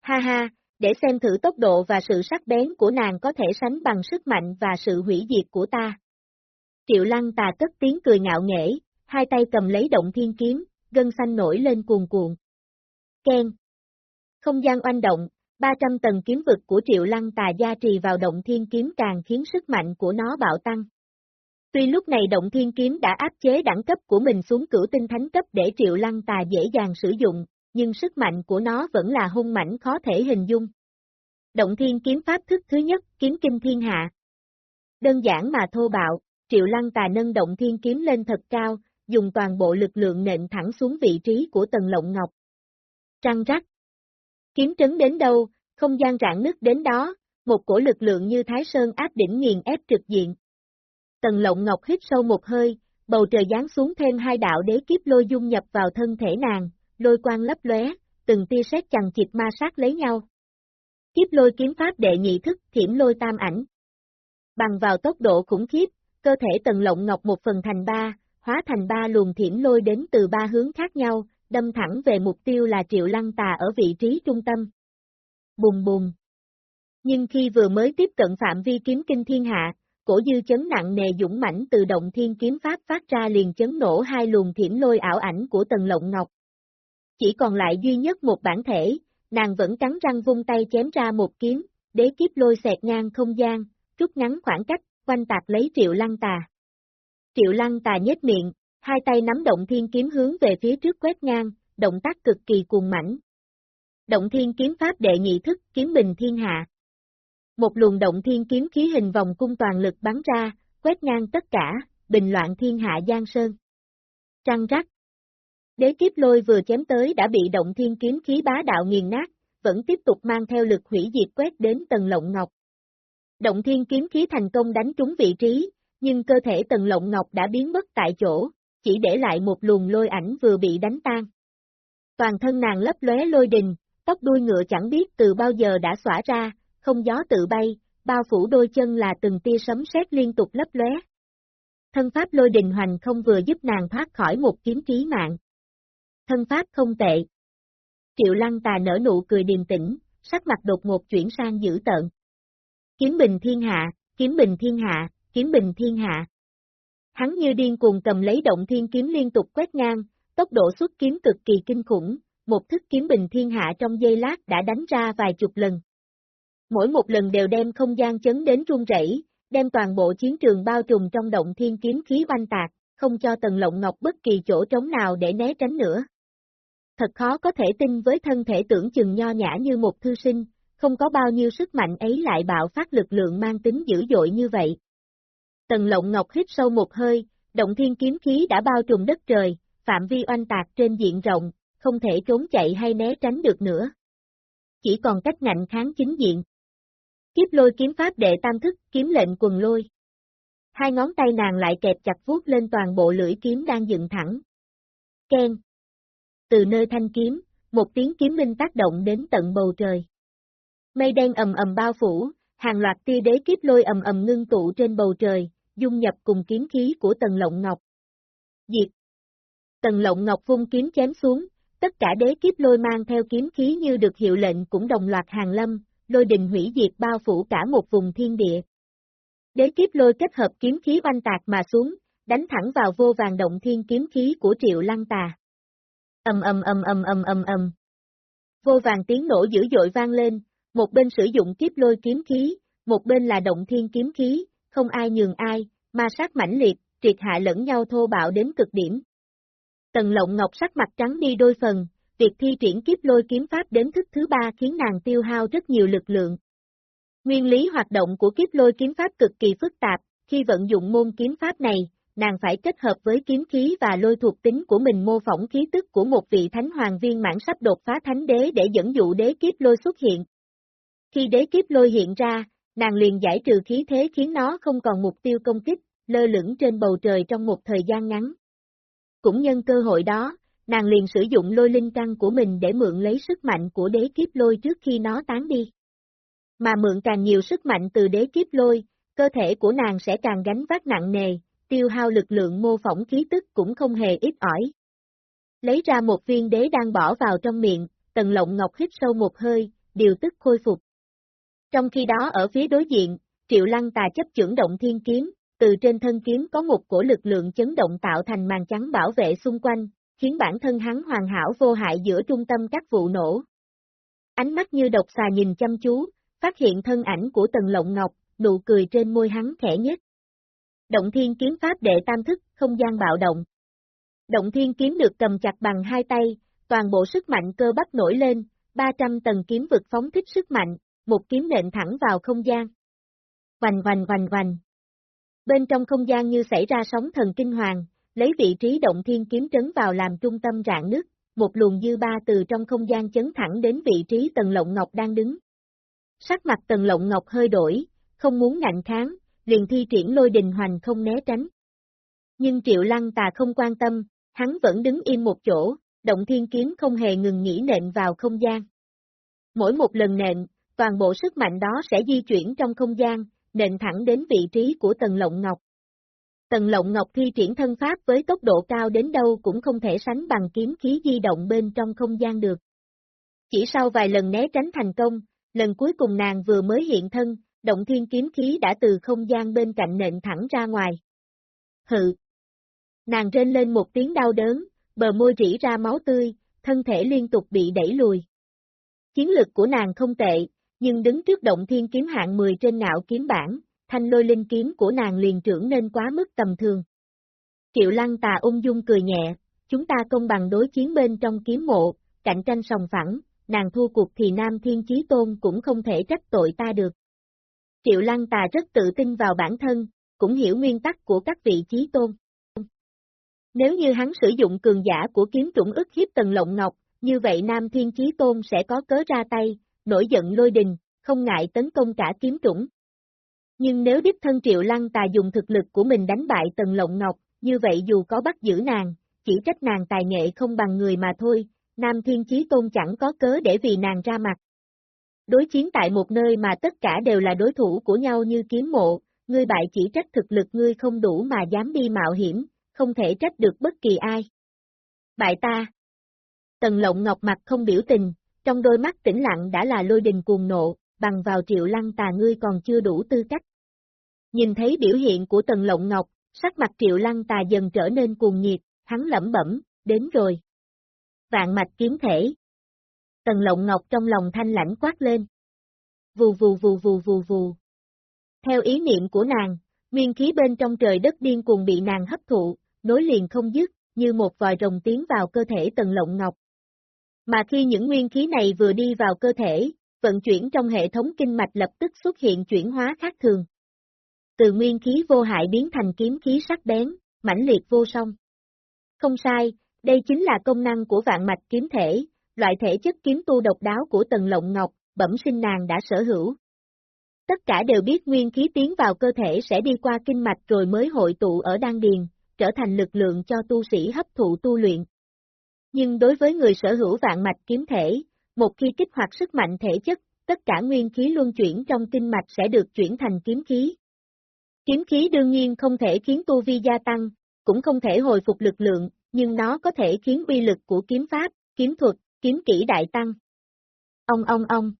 Ha ha, để xem thử tốc độ và sự sắc bén của nàng có thể sánh bằng sức mạnh và sự hủy diệt của ta. Triệu lăng tà cất tiếng cười ngạo nghễ, hai tay cầm lấy động thiên kiếm, gân xanh nổi lên cuồn cuộn. Ken. Không gian oanh động, 300 tầng kiếm vực của triệu lăng tà gia trì vào động thiên kiếm càng khiến sức mạnh của nó bạo tăng. Tuy lúc này động thiên kiếm đã áp chế đẳng cấp của mình xuống cửu tinh thánh cấp để triệu lăng tà dễ dàng sử dụng, nhưng sức mạnh của nó vẫn là hung mảnh khó thể hình dung. Động thiên kiếm pháp thức thứ nhất, kiếm kinh thiên hạ. Đơn giản mà thô bạo, triệu lăng tà nâng động thiên kiếm lên thật cao, dùng toàn bộ lực lượng nện thẳng xuống vị trí của Tần lộng ngọc. Trăng rắc. Kiếm trấn đến đâu, không gian rạn nứt đến đó, một cổ lực lượng như Thái Sơn áp đỉnh nghiền ép trực diện. Tần lộng ngọc hít sâu một hơi, bầu trời giáng xuống thêm hai đạo đế kiếp lôi dung nhập vào thân thể nàng, lôi quang lấp lóe, từng tia sét chằng chịt ma sát lấy nhau. Kiếp lôi kiếm pháp đệ nhị thức thiểm lôi tam ảnh. Bằng vào tốc độ khủng khiếp, cơ thể tần lộng ngọc một phần thành ba, hóa thành ba luồng thiểm lôi đến từ ba hướng khác nhau, đâm thẳng về mục tiêu là triệu lăng tà ở vị trí trung tâm. Bùng bùng. Nhưng khi vừa mới tiếp cận phạm vi kiếm kinh thiên hạ, cổ dư chấn nặng nề dũng mãnh từ động thiên kiếm pháp phát ra liền chấn nổ hai luồng thiểm lôi ảo ảnh của tần lộng ngọc. Chỉ còn lại duy nhất một bản thể, nàng vẫn cắn răng vung tay chém ra một kiếm, đế kiếp lôi xẹt ngang không gian, rút ngắn khoảng cách, quanh tạc lấy triệu lăng tà. Triệu lăng tà nhếch miệng, hai tay nắm động thiên kiếm hướng về phía trước quét ngang, động tác cực kỳ cuồng mãnh. Động thiên kiếm pháp đệ nhị thức, kiếm bình thiên hạ. Một luồng động thiên kiếm khí hình vòng cung toàn lực bắn ra, quét ngang tất cả, bình loạn thiên hạ giang sơn. Trăng rắc. Đế kiếp lôi vừa chém tới đã bị động thiên kiếm khí bá đạo nghiền nát, vẫn tiếp tục mang theo lực hủy diệt quét đến tầng lộng ngọc. Động thiên kiếm khí thành công đánh trúng vị trí, nhưng cơ thể tần lộng ngọc đã biến mất tại chỗ, chỉ để lại một luồng lôi ảnh vừa bị đánh tan. Toàn thân nàng lấp lóe lôi đình, tóc đuôi ngựa chẳng biết từ bao giờ đã xỏa ra, không gió tự bay, bao phủ đôi chân là từng tia sấm sét liên tục lấp lóe. Thân pháp lôi đình hoành không vừa giúp nàng thoát khỏi một kiếm trí mạng. Thân pháp không tệ. Triệu lăng tà nở nụ cười điềm tĩnh, sắc mặt đột ngột chuyển sang dữ tợn. Kiếm bình thiên hạ, kiếm bình thiên hạ, kiếm bình thiên hạ. Hắn như điên cuồng cầm lấy động thiên kiếm liên tục quét ngang, tốc độ xuất kiếm cực kỳ kinh khủng, một thức kiếm bình thiên hạ trong giây lát đã đánh ra vài chục lần. Mỗi một lần đều đem không gian chấn đến rung rẩy, đem toàn bộ chiến trường bao trùm trong động thiên kiếm khí banh tạc, không cho tần lộng ngọc bất kỳ chỗ trống nào để né tránh nữa. Thật khó có thể tin với thân thể tưởng chừng nho nhã như một thư sinh, không có bao nhiêu sức mạnh ấy lại bạo phát lực lượng mang tính dữ dội như vậy. Tần lộng ngọc hít sâu một hơi, động thiên kiếm khí đã bao trùm đất trời, phạm vi oanh tạc trên diện rộng, không thể trốn chạy hay né tránh được nữa. Chỉ còn cách ngạnh kháng chính diện. Kiếp lôi kiếm pháp đệ tam thức, kiếm lệnh quần lôi. Hai ngón tay nàng lại kẹp chặt vuốt lên toàn bộ lưỡi kiếm đang dựng thẳng. Ken. Từ nơi thanh kiếm, một tiếng kiếm minh tác động đến tận bầu trời. Mây đen ầm ầm bao phủ, hàng loạt tia đế kiếp lôi ầm ầm ngưng tụ trên bầu trời, dung nhập cùng kiếm khí của tần lộng ngọc. Diệt. Tần lộng ngọc vung kiếm chém xuống, tất cả đế kiếp lôi mang theo kiếm khí như được hiệu lệnh cũng đồng loạt hàng lâm, lôi đình hủy diệt bao phủ cả một vùng thiên địa. Đế kiếp lôi kết hợp kiếm khí oanh tạc mà xuống, đánh thẳng vào vô vàng động thiên kiếm khí của triệu lăng tà. Âm âm âm âm âm âm âm. Vô vàng tiếng nổ dữ dội vang lên, một bên sử dụng kiếp lôi kiếm khí, một bên là động thiên kiếm khí, không ai nhường ai, ma sát mãnh liệt, triệt hạ lẫn nhau thô bạo đến cực điểm. Tần lộng ngọc sắc mặt trắng đi đôi phần, việc thi triển kiếp lôi kiếm pháp đến thức thứ ba khiến nàng tiêu hao rất nhiều lực lượng. Nguyên lý hoạt động của kiếp lôi kiếm pháp cực kỳ phức tạp, khi vận dụng môn kiếm pháp này, nàng phải kết hợp với kiếm khí và lôi thuộc tính của mình mô phỏng khí tức của một vị thánh hoàng viên mãn sắp đột phá thánh đế để dẫn dụ đế kiếp lôi xuất hiện. Khi đế kiếp lôi hiện ra, nàng liền giải trừ khí thế khiến nó không còn mục tiêu công kích, lơ lửng trên bầu trời trong một thời gian ngắn. Cũng nhân cơ hội đó, nàng liền sử dụng lôi linh căn của mình để mượn lấy sức mạnh của đế kiếp lôi trước khi nó tán đi. Mà mượn càng nhiều sức mạnh từ đế kiếp lôi, cơ thể của nàng sẽ càng gánh vác nặng nề, tiêu hao lực lượng mô phỏng khí tức cũng không hề ít ỏi. Lấy ra một viên đế đang bỏ vào trong miệng, tần lộng ngọc hít sâu một hơi, điều tức khôi phục. Trong khi đó ở phía đối diện, Triệu Lăng Tà chấp chưởng động thiên kiếm, từ trên thân kiếm có một cổ lực lượng chấn động tạo thành màn trắng bảo vệ xung quanh, khiến bản thân hắn hoàn hảo vô hại giữa trung tâm các vụ nổ. Ánh mắt như độc xà nhìn chăm chú, phát hiện thân ảnh của Tần Lộng Ngọc, nụ cười trên môi hắn khẽ nhất. Động thiên kiếm pháp đệ tam thức, không gian bạo động. Động thiên kiếm được cầm chặt bằng hai tay, toàn bộ sức mạnh cơ bắp nổi lên, 300 tầng kiếm vực phóng thích sức mạnh, một kiếm nện thẳng vào không gian. Vành vành vành vành. Bên trong không gian như xảy ra sóng thần kinh hoàng, lấy vị trí động thiên kiếm trấn vào làm trung tâm rạn nứt, một luồng dư ba từ trong không gian chấn thẳng đến vị trí Tần Lộng Ngọc đang đứng. Sắc mặt Tần Lộng Ngọc hơi đổi, không muốn ngạnh kháng, liền thi triển lôi đình hoành không né tránh. Nhưng Triệu Lăng Tà không quan tâm, hắn vẫn đứng im một chỗ, động thiên kiếm không hề ngừng nghỉ nện vào không gian. Mỗi một lần nện, toàn bộ sức mạnh đó sẽ di chuyển trong không gian, nện thẳng đến vị trí của Tần Lộng Ngọc. Tần Lộng Ngọc thi triển thân pháp với tốc độ cao đến đâu cũng không thể sánh bằng kiếm khí di động bên trong không gian được. Chỉ sau vài lần né tránh thành công, lần cuối cùng nàng vừa mới hiện thân, động thiên kiếm khí đã từ không gian bên cạnh nện thẳng ra ngoài. Hự! Nàng rên lên một tiếng đau đớn, bờ môi rỉ ra máu tươi, thân thể liên tục bị đẩy lùi. Chiến lực của nàng không tệ, nhưng đứng trước động thiên kiếm hạng 10 trên ngạo kiếm bản, thanh lôi linh kiếm của nàng liền trưởng nên quá mức tầm thường. Triệu lăng tà ung dung cười nhẹ, chúng ta công bằng đối chiến bên trong kiếm mộ, cạnh tranh sòng phẳng, nàng thua cuộc thì Nam Thiên Chí Tôn cũng không thể trách tội ta được. Triệu lăng tà rất tự tin vào bản thân, cũng hiểu nguyên tắc của các vị Chí Tôn. Nếu như hắn sử dụng cường giả của kiếm chủng ức hiếp tần lộng ngọc, như vậy Nam Thiên Chí Tôn sẽ có cớ ra tay, nổi giận lôi đình, không ngại tấn công cả kiếm trũng. Nhưng nếu đích thân Triệu Lăng Tà dùng thực lực của mình đánh bại Tần Lộng Ngọc, như vậy dù có bắt giữ nàng, chỉ trách nàng tài nghệ không bằng người mà thôi, Nam Thiên Chí Tôn chẳng có cớ để vì nàng ra mặt. Đối chiến tại một nơi mà tất cả đều là đối thủ của nhau như kiếm mộ, ngươi bại chỉ trách thực lực ngươi không đủ mà dám đi mạo hiểm, không thể trách được bất kỳ ai. Bại ta. Tần Lộng Ngọc mặt không biểu tình, trong đôi mắt tĩnh lặng đã là lôi đình cuồng nộ, bằng vào triệu lăng tà ngươi còn chưa đủ tư cách. Nhìn thấy biểu hiện của Tần Lộng Ngọc, sắc mặt triệu lăng tà dần trở nên cuồng nhiệt, hắn lẩm bẩm, đến rồi. Vạn mạch kiếm thể. Tần Lộng Ngọc trong lòng thanh lãnh quát lên. Vù vù vù vù vù vù. Theo ý niệm của nàng, nguyên khí bên trong trời đất điên cuồng bị nàng hấp thụ, nối liền không dứt, như một vòi rồng tiến vào cơ thể Tần Lộng Ngọc. Mà khi những nguyên khí này vừa đi vào cơ thể, vận chuyển trong hệ thống kinh mạch lập tức xuất hiện chuyển hóa khác thường. Từ nguyên khí vô hại biến thành kiếm khí sắc bén, mãnh liệt vô song. Không sai, đây chính là công năng của vạn mạch kiếm thể, loại thể chất kiếm tu độc đáo của Tần Lộng Ngọc, bẩm sinh nàng đã sở hữu. Tất cả đều biết nguyên khí tiến vào cơ thể sẽ đi qua kinh mạch rồi mới hội tụ ở đan điền, trở thành lực lượng cho tu sĩ hấp thụ tu luyện. Nhưng đối với người sở hữu vạn mạch kiếm thể, một khi kích hoạt sức mạnh thể chất, tất cả nguyên khí luân chuyển trong kinh mạch sẽ được chuyển thành kiếm khí. Kiếm khí đương nhiên không thể khiến tu vi gia tăng, cũng không thể hồi phục lực lượng, nhưng nó có thể khiến uy lực của kiếm pháp, kiếm thuật, kiếm kỹ đại tăng. Ông ông ông.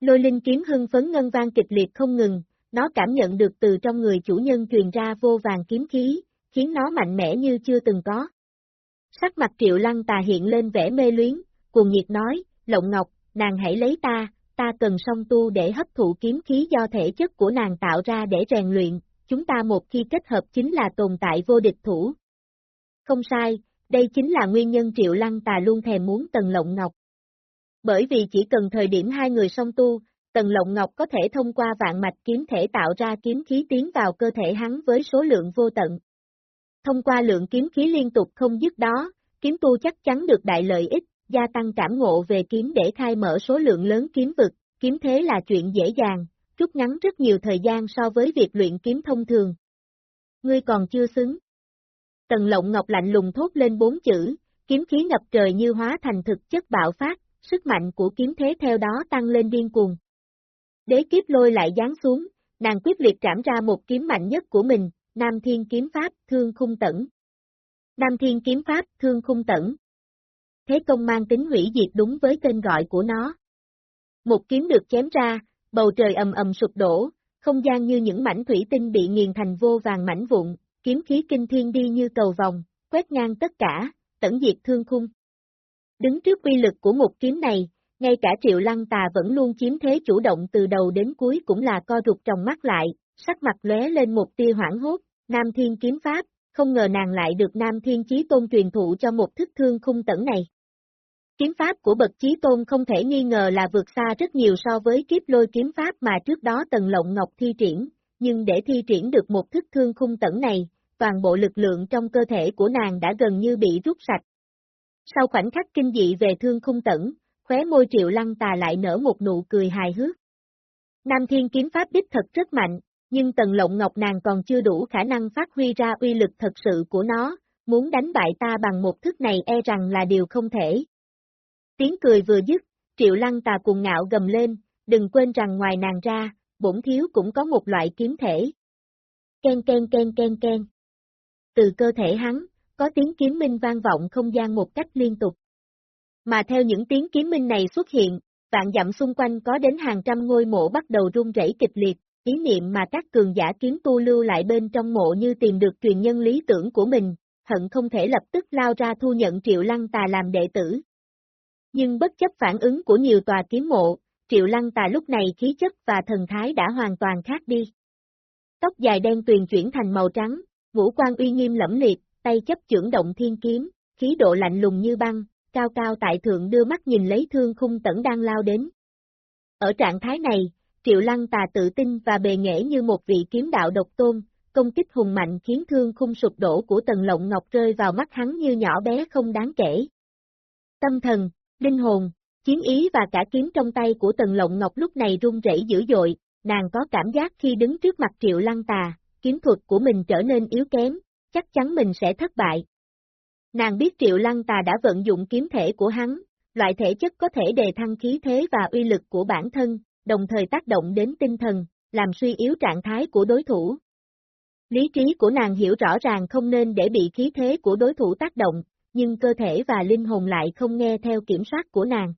Lôi linh kiếm hưng phấn ngân vang kịch liệt không ngừng, nó cảm nhận được từ trong người chủ nhân truyền ra vô vàng kiếm khí, khiến nó mạnh mẽ như chưa từng có. Sắc mặt triệu lăng tà hiện lên vẻ mê luyến, cuồng nhiệt nói, Lộng Ngọc, nàng hãy lấy ta, ta cần song tu để hấp thụ kiếm khí do thể chất của nàng tạo ra để rèn luyện, chúng ta một khi kết hợp chính là tồn tại vô địch thủ. Không sai, đây chính là nguyên nhân Triệu Lăng Tà luôn thèm muốn Tần Lộng Ngọc. Bởi vì chỉ cần thời điểm hai người song tu, Tần Lộng Ngọc có thể thông qua vạn mạch kiếm thể tạo ra kiếm khí tiến vào cơ thể hắn với số lượng vô tận. Thông qua lượng kiếm khí liên tục không dứt đó, kiếm tu chắc chắn được đại lợi ích, gia tăng cảm ngộ về kiếm để khai mở số lượng lớn kiếm vực, kiếm thế là chuyện dễ dàng, rút ngắn rất nhiều thời gian so với việc luyện kiếm thông thường. Ngươi còn chưa xứng. Tần lộng ngọc lạnh lùng thốt lên bốn chữ, kiếm khí ngập trời như hóa thành thực chất bạo phát, sức mạnh của kiếm thế theo đó tăng lên điên cuồng. Đế kiếp lôi lại giáng xuống, nàng quyết liệt trảm ra một kiếm mạnh nhất của mình, Nam Thiên Kiếm Pháp, Thương Khung Tẩn. Nam Thiên Kiếm Pháp, Thương Khung Tẩn. Thế công mang tính hủy diệt đúng với tên gọi của nó. Một kiếm được chém ra, bầu trời ầm ầm sụp đổ, không gian như những mảnh thủy tinh bị nghiền thành vô vàng mảnh vụn, kiếm khí kinh thiên đi như cầu vòng, quét ngang tất cả, tẩn diệt thương khung. Đứng trước quy lực của một kiếm này, ngay cả triệu lăng tà vẫn luôn chiếm thế chủ động từ đầu đến cuối cũng là co rụt trong mắt lại, sắc mặt lóe lên một tia hoảng hốt, Nam Thiên kiếm pháp, không ngờ nàng lại được Nam Thiên Chí Tôn truyền thụ cho một thức thương khung tẩn này. Kiếm pháp của bậc Chí Tôn không thể nghi ngờ là vượt xa rất nhiều so với kiếp lôi kiếm pháp mà trước đó Tần Lộng Ngọc thi triển, nhưng để thi triển được một thức thương khung tẩn này, toàn bộ lực lượng trong cơ thể của nàng đã gần như bị rút sạch. Sau khoảnh khắc kinh dị về thương khung tẩn, khóe môi triệu lăng tà lại nở một nụ cười hài hước. Nam Thiên kiếm pháp đích thật rất mạnh, nhưng tần lộng ngọc nàng còn chưa đủ khả năng phát huy ra uy lực thật sự của nó, muốn đánh bại ta bằng một thức này e rằng là điều không thể. Tiếng cười vừa dứt, triệu lăng tà cùng ngạo gầm lên, đừng quên rằng ngoài nàng ra, bổn thiếu cũng có một loại kiếm thể. Ken ken ken ken ken. Từ cơ thể hắn, có tiếng kiếm minh vang vọng không gian một cách liên tục. Mà theo những tiếng kiếm minh này xuất hiện, vạn dặm xung quanh có đến hàng trăm ngôi mộ bắt đầu rung rẩy kịch liệt, ý niệm mà các cường giả kiếm tu lưu lại bên trong mộ như tìm được truyền nhân lý tưởng của mình, hận không thể lập tức lao ra thu nhận Triệu Lăng Tà làm đệ tử. Nhưng bất chấp phản ứng của nhiều tòa kiếm mộ, Triệu Lăng Tà lúc này khí chất và thần thái đã hoàn toàn khác đi. Tóc dài đen tuyền chuyển thành màu trắng, ngũ quan uy nghiêm lẫm liệt, tay chấp chưởng động thiên kiếm, khí độ lạnh lùng như băng, cao cao tại thượng đưa mắt nhìn lấy thương khung tẩn đang lao đến. Ở trạng thái này, Triệu Lăng tà tự tin và bề nghệ như một vị kiếm đạo độc tôn, công kích hùng mạnh khiến thương khung sụp đổ của Tần Lộng Ngọc rơi vào mắt hắn như nhỏ bé không đáng kể. Tâm thần, linh hồn, chiến ý và cả kiếm trong tay của Tần Lộng Ngọc lúc này run rẩy dữ dội, nàng có cảm giác khi đứng trước mặt Triệu Lăng tà, kiếm thuật của mình trở nên yếu kém, chắc chắn mình sẽ thất bại. Nàng biết Triệu Lăng Tà đã vận dụng kiếm thể của hắn, loại thể chất có thể đề thăng khí thế và uy lực của bản thân, đồng thời tác động đến tinh thần, làm suy yếu trạng thái của đối thủ. Lý trí của nàng hiểu rõ ràng không nên để bị khí thế của đối thủ tác động, nhưng cơ thể và linh hồn lại không nghe theo kiểm soát của nàng.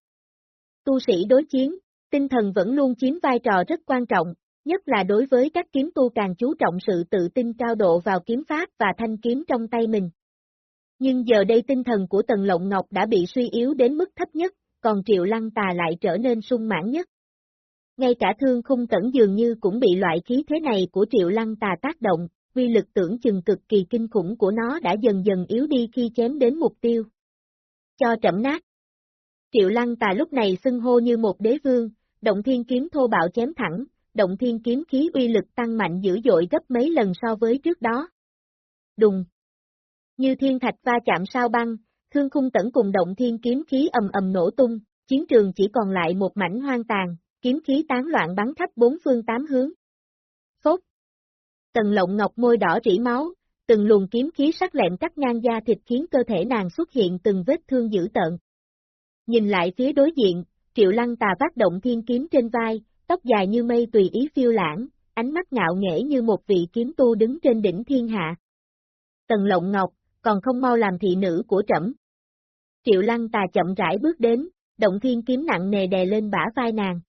Tu sĩ đối chiến, tinh thần vẫn luôn chiếm vai trò rất quan trọng, nhất là đối với các kiếm tu càng chú trọng sự tự tin cao độ vào kiếm pháp và thanh kiếm trong tay mình. Nhưng giờ đây tinh thần của Tần Lộng Ngọc đã bị suy yếu đến mức thấp nhất, còn Triệu Lăng Tà lại trở nên sung mãn nhất. Ngay cả thương khung cẩn dường như cũng bị loại khí thế này của Triệu Lăng Tà tác động, quy lực tưởng chừng cực kỳ kinh khủng của nó đã dần dần yếu đi khi chém đến mục tiêu. Cho trẫm nát. Triệu Lăng Tà lúc này xưng hô như một đế vương, động thiên kiếm thô bạo chém thẳng, động thiên kiếm khí uy lực tăng mạnh dữ dội gấp mấy lần so với trước đó. Đùng. Như thiên thạch va chạm sao băng, thương khung tẩn cùng động thiên kiếm khí ầm ầm nổ tung, chiến trường chỉ còn lại một mảnh hoang tàn, kiếm khí tán loạn bắn khắp bốn phương tám hướng. Phốt. Tần lộng ngọc môi đỏ rỉ máu, từng luồng kiếm khí sắc lẹm cắt ngang da thịt khiến cơ thể nàng xuất hiện từng vết thương dữ tợn. Nhìn lại phía đối diện, Triệu Lăng tà vác động thiên kiếm trên vai, tóc dài như mây tùy ý phiêu lãng, ánh mắt ngạo nghễ như một vị kiếm tu đứng trên đỉnh thiên hạ. Tần Lộng Ngọc, còn không mau làm thị nữ của trẫm. Triệu Lăng Tà chậm rãi bước đến, động thiên kiếm nặng nề đè lên bả vai nàng.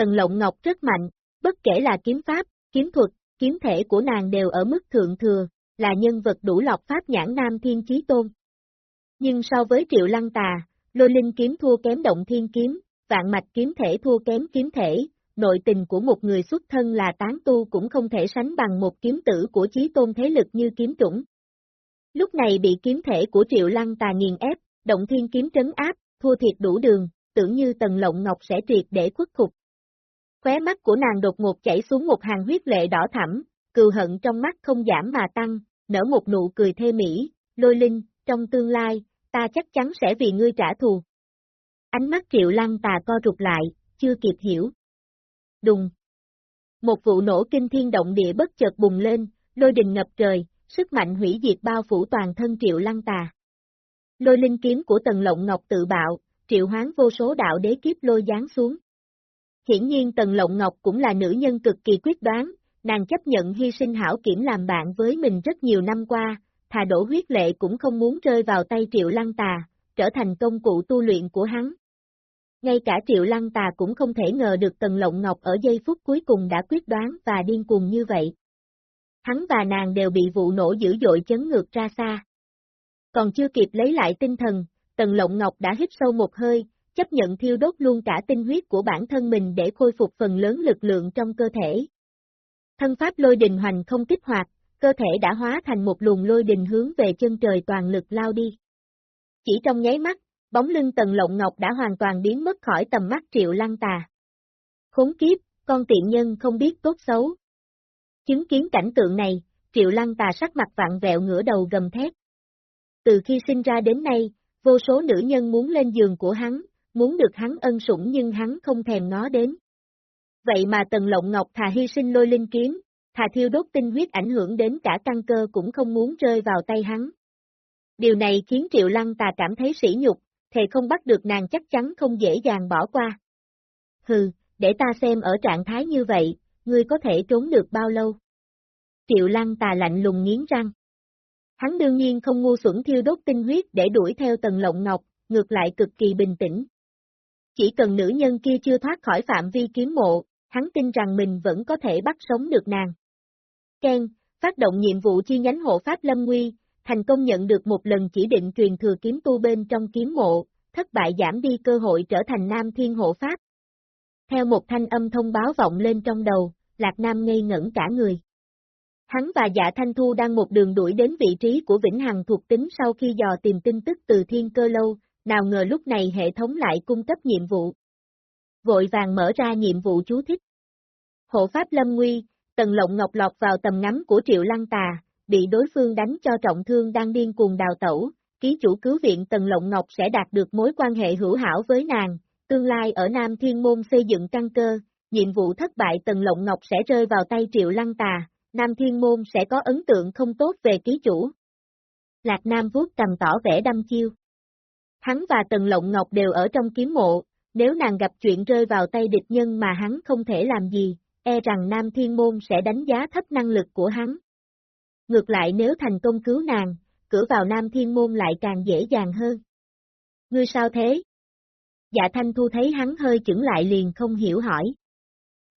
Tần Lộng Ngọc rất mạnh, bất kể là kiếm pháp, kiếm thuật, kiếm thể của nàng đều ở mức thượng thừa, là nhân vật đủ lọc pháp nhãn nam thiên chí tôn. Nhưng so với Triệu Lăng Tà, lôi linh kiếm thua kém động thiên kiếm, vạn mạch kiếm thể thua kém kiếm thể, nội tình của một người xuất thân là tán tu cũng không thể sánh bằng một kiếm tử của chí tôn thế lực như kiếm chủng. Lúc này bị kiếm thể của Triệu Lăng tà nghiền ép, động thiên kiếm trấn áp, thua thiệt đủ đường, tưởng như tần lộng ngọc sẽ triệt để khuất phục. Khóe mắt của nàng đột ngột chảy xuống một hàng huyết lệ đỏ thẳm, cừu hận trong mắt không giảm mà tăng, nở một nụ cười thê mỹ, lôi linh, trong tương lai, ta chắc chắn sẽ vì ngươi trả thù. Ánh mắt triệu lăng tà co rụt lại, chưa kịp hiểu. Đùng. Một vụ nổ kinh thiên động địa bất chợt bùng lên, lôi đình ngập trời, sức mạnh hủy diệt bao phủ toàn thân triệu lăng tà. Lôi linh kiếm của Tần Lộng Ngọc tự bạo, triệu hoán vô số đạo đế kiếp lôi giáng xuống. Hiển nhiên Tần Lộng Ngọc cũng là nữ nhân cực kỳ quyết đoán, nàng chấp nhận hy sinh hảo kiểm làm bạn với mình rất nhiều năm qua, thà đổ huyết lệ cũng không muốn rơi vào tay triệu lăng tà, trở thành công cụ tu luyện của hắn. Ngay cả Triệu Lăng Tà cũng không thể ngờ được Tần Lộng Ngọc ở giây phút cuối cùng đã quyết đoán và điên cuồng như vậy. Hắn và nàng đều bị vụ nổ dữ dội chấn ngược ra xa. Còn chưa kịp lấy lại tinh thần, Tần Lộng Ngọc đã hít sâu một hơi, chấp nhận thiêu đốt luôn cả tinh huyết của bản thân mình để khôi phục phần lớn lực lượng trong cơ thể. Thân pháp lôi đình hoành không kích hoạt, cơ thể đã hóa thành một luồng lôi đình hướng về chân trời toàn lực lao đi. Chỉ trong nháy mắt, bóng lưng tần lộng ngọc đã hoàn toàn biến mất khỏi tầm mắt triệu lăng tà. Khốn kiếp, con tiện nhân không biết tốt xấu. Chứng kiến cảnh tượng này, triệu lăng tà sắc mặt vặn vẹo ngửa đầu gầm thét. Từ khi sinh ra đến nay, vô số nữ nhân muốn lên giường của hắn, muốn được hắn ân sủng nhưng hắn không thèm ngó đến. Vậy mà Tần Lộng Ngọc thà hy sinh lôi linh kiếm, thà thiêu đốt tinh huyết ảnh hưởng đến cả căn cơ cũng không muốn rơi vào tay hắn. Điều này khiến Triệu Lăng Tà cảm thấy sỉ nhục, thề không bắt được nàng chắc chắn không dễ dàng bỏ qua. Hừ, để ta xem ở trạng thái như vậy, ngươi có thể trốn được bao lâu? Triệu Lăng Tà lạnh lùng nghiến răng. Hắn đương nhiên không ngu xuẩn thiêu đốt tinh huyết để đuổi theo Tần Lộng Ngọc, ngược lại cực kỳ bình tĩnh. Chỉ cần nữ nhân kia chưa thoát khỏi phạm vi kiếm mộ, hắn tin rằng mình vẫn có thể bắt sống được nàng. Ken, phát động nhiệm vụ chi nhánh hộ Pháp Lâm Nguy, thành công nhận được một lần chỉ định truyền thừa kiếm tu bên trong kiếm mộ, thất bại giảm đi cơ hội trở thành Nam Thiên Hộ Pháp. Theo một thanh âm thông báo vọng lên trong đầu, Lạc Nam ngây ngẩn cả người. Hắn và dạ Thanh Thu đang một đường đuổi đến vị trí của Vĩnh Hằng thuộc tính sau khi dò tìm tin tức từ thiên cơ lâu, nào ngờ lúc này hệ thống lại cung cấp nhiệm vụ. Vội vàng mở ra nhiệm vụ chú thích. Hộ Pháp Lâm Nguy, Tần Lộng Ngọc lọt vào tầm ngắm của Triệu Lăng Tà, bị đối phương đánh cho trọng thương đang điên cuồng đào tẩu, ký chủ cứu viện Tần Lộng Ngọc sẽ đạt được mối quan hệ hữu hảo với nàng, tương lai ở Nam Thiên Môn xây dựng căn cơ, nhiệm vụ thất bại Tần Lộng Ngọc sẽ rơi vào tay Triệu Lăng Tà, Nam Thiên Môn sẽ có ấn tượng không tốt về ký chủ. Lạc Nam vuốt cầm tỏ vẻ đâm chiêu. Hắn và Tần Lộng Ngọc đều ở trong kiếm mộ, nếu nàng gặp chuyện rơi vào tay địch nhân mà hắn không thể làm gì, e rằng Nam Thiên Môn sẽ đánh giá thấp năng lực của hắn. Ngược lại nếu thành công cứu nàng, cửa vào Nam Thiên Môn lại càng dễ dàng hơn. Ngươi sao thế? Dạ Thanh Thu thấy hắn hơi chững lại liền không hiểu hỏi.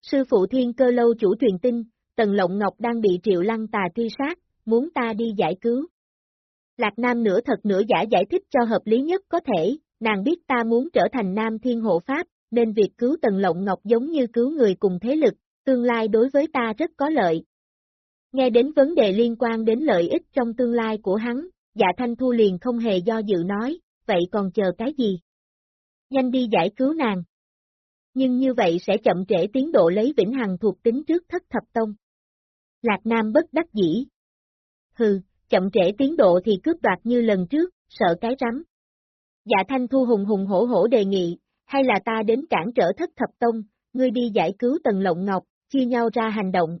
Sư phụ thiên cơ lâu chủ truyền tin, Tần Lộng Ngọc đang bị triệu lăng tà truy sát, muốn ta đi giải cứu. Lạc Nam nửa thật nửa giả giải thích cho hợp lý nhất có thể, nàng biết ta muốn trở thành Nam Thiên Hộ Pháp, nên việc cứu Tần Lộng Ngọc giống như cứu người cùng thế lực, tương lai đối với ta rất có lợi. Nghe đến vấn đề liên quan đến lợi ích trong tương lai của hắn, dạ Thanh Thu liền không hề do dự nói, vậy còn chờ cái gì? Nhanh đi giải cứu nàng. Nhưng như vậy sẽ chậm trễ tiến độ lấy vĩnh hằng thuộc tính trước thất thập tông. Lạc Nam bất đắc dĩ. Hừ, chậm trễ tiến độ thì cướp đoạt như lần trước, sợ cái rắm. Dạ Thanh Thu hùng hùng hổ hổ đề nghị, hay là ta đến cản trở thất thập tông, ngươi đi giải cứu Tần Lộng Ngọc, chia nhau ra hành động.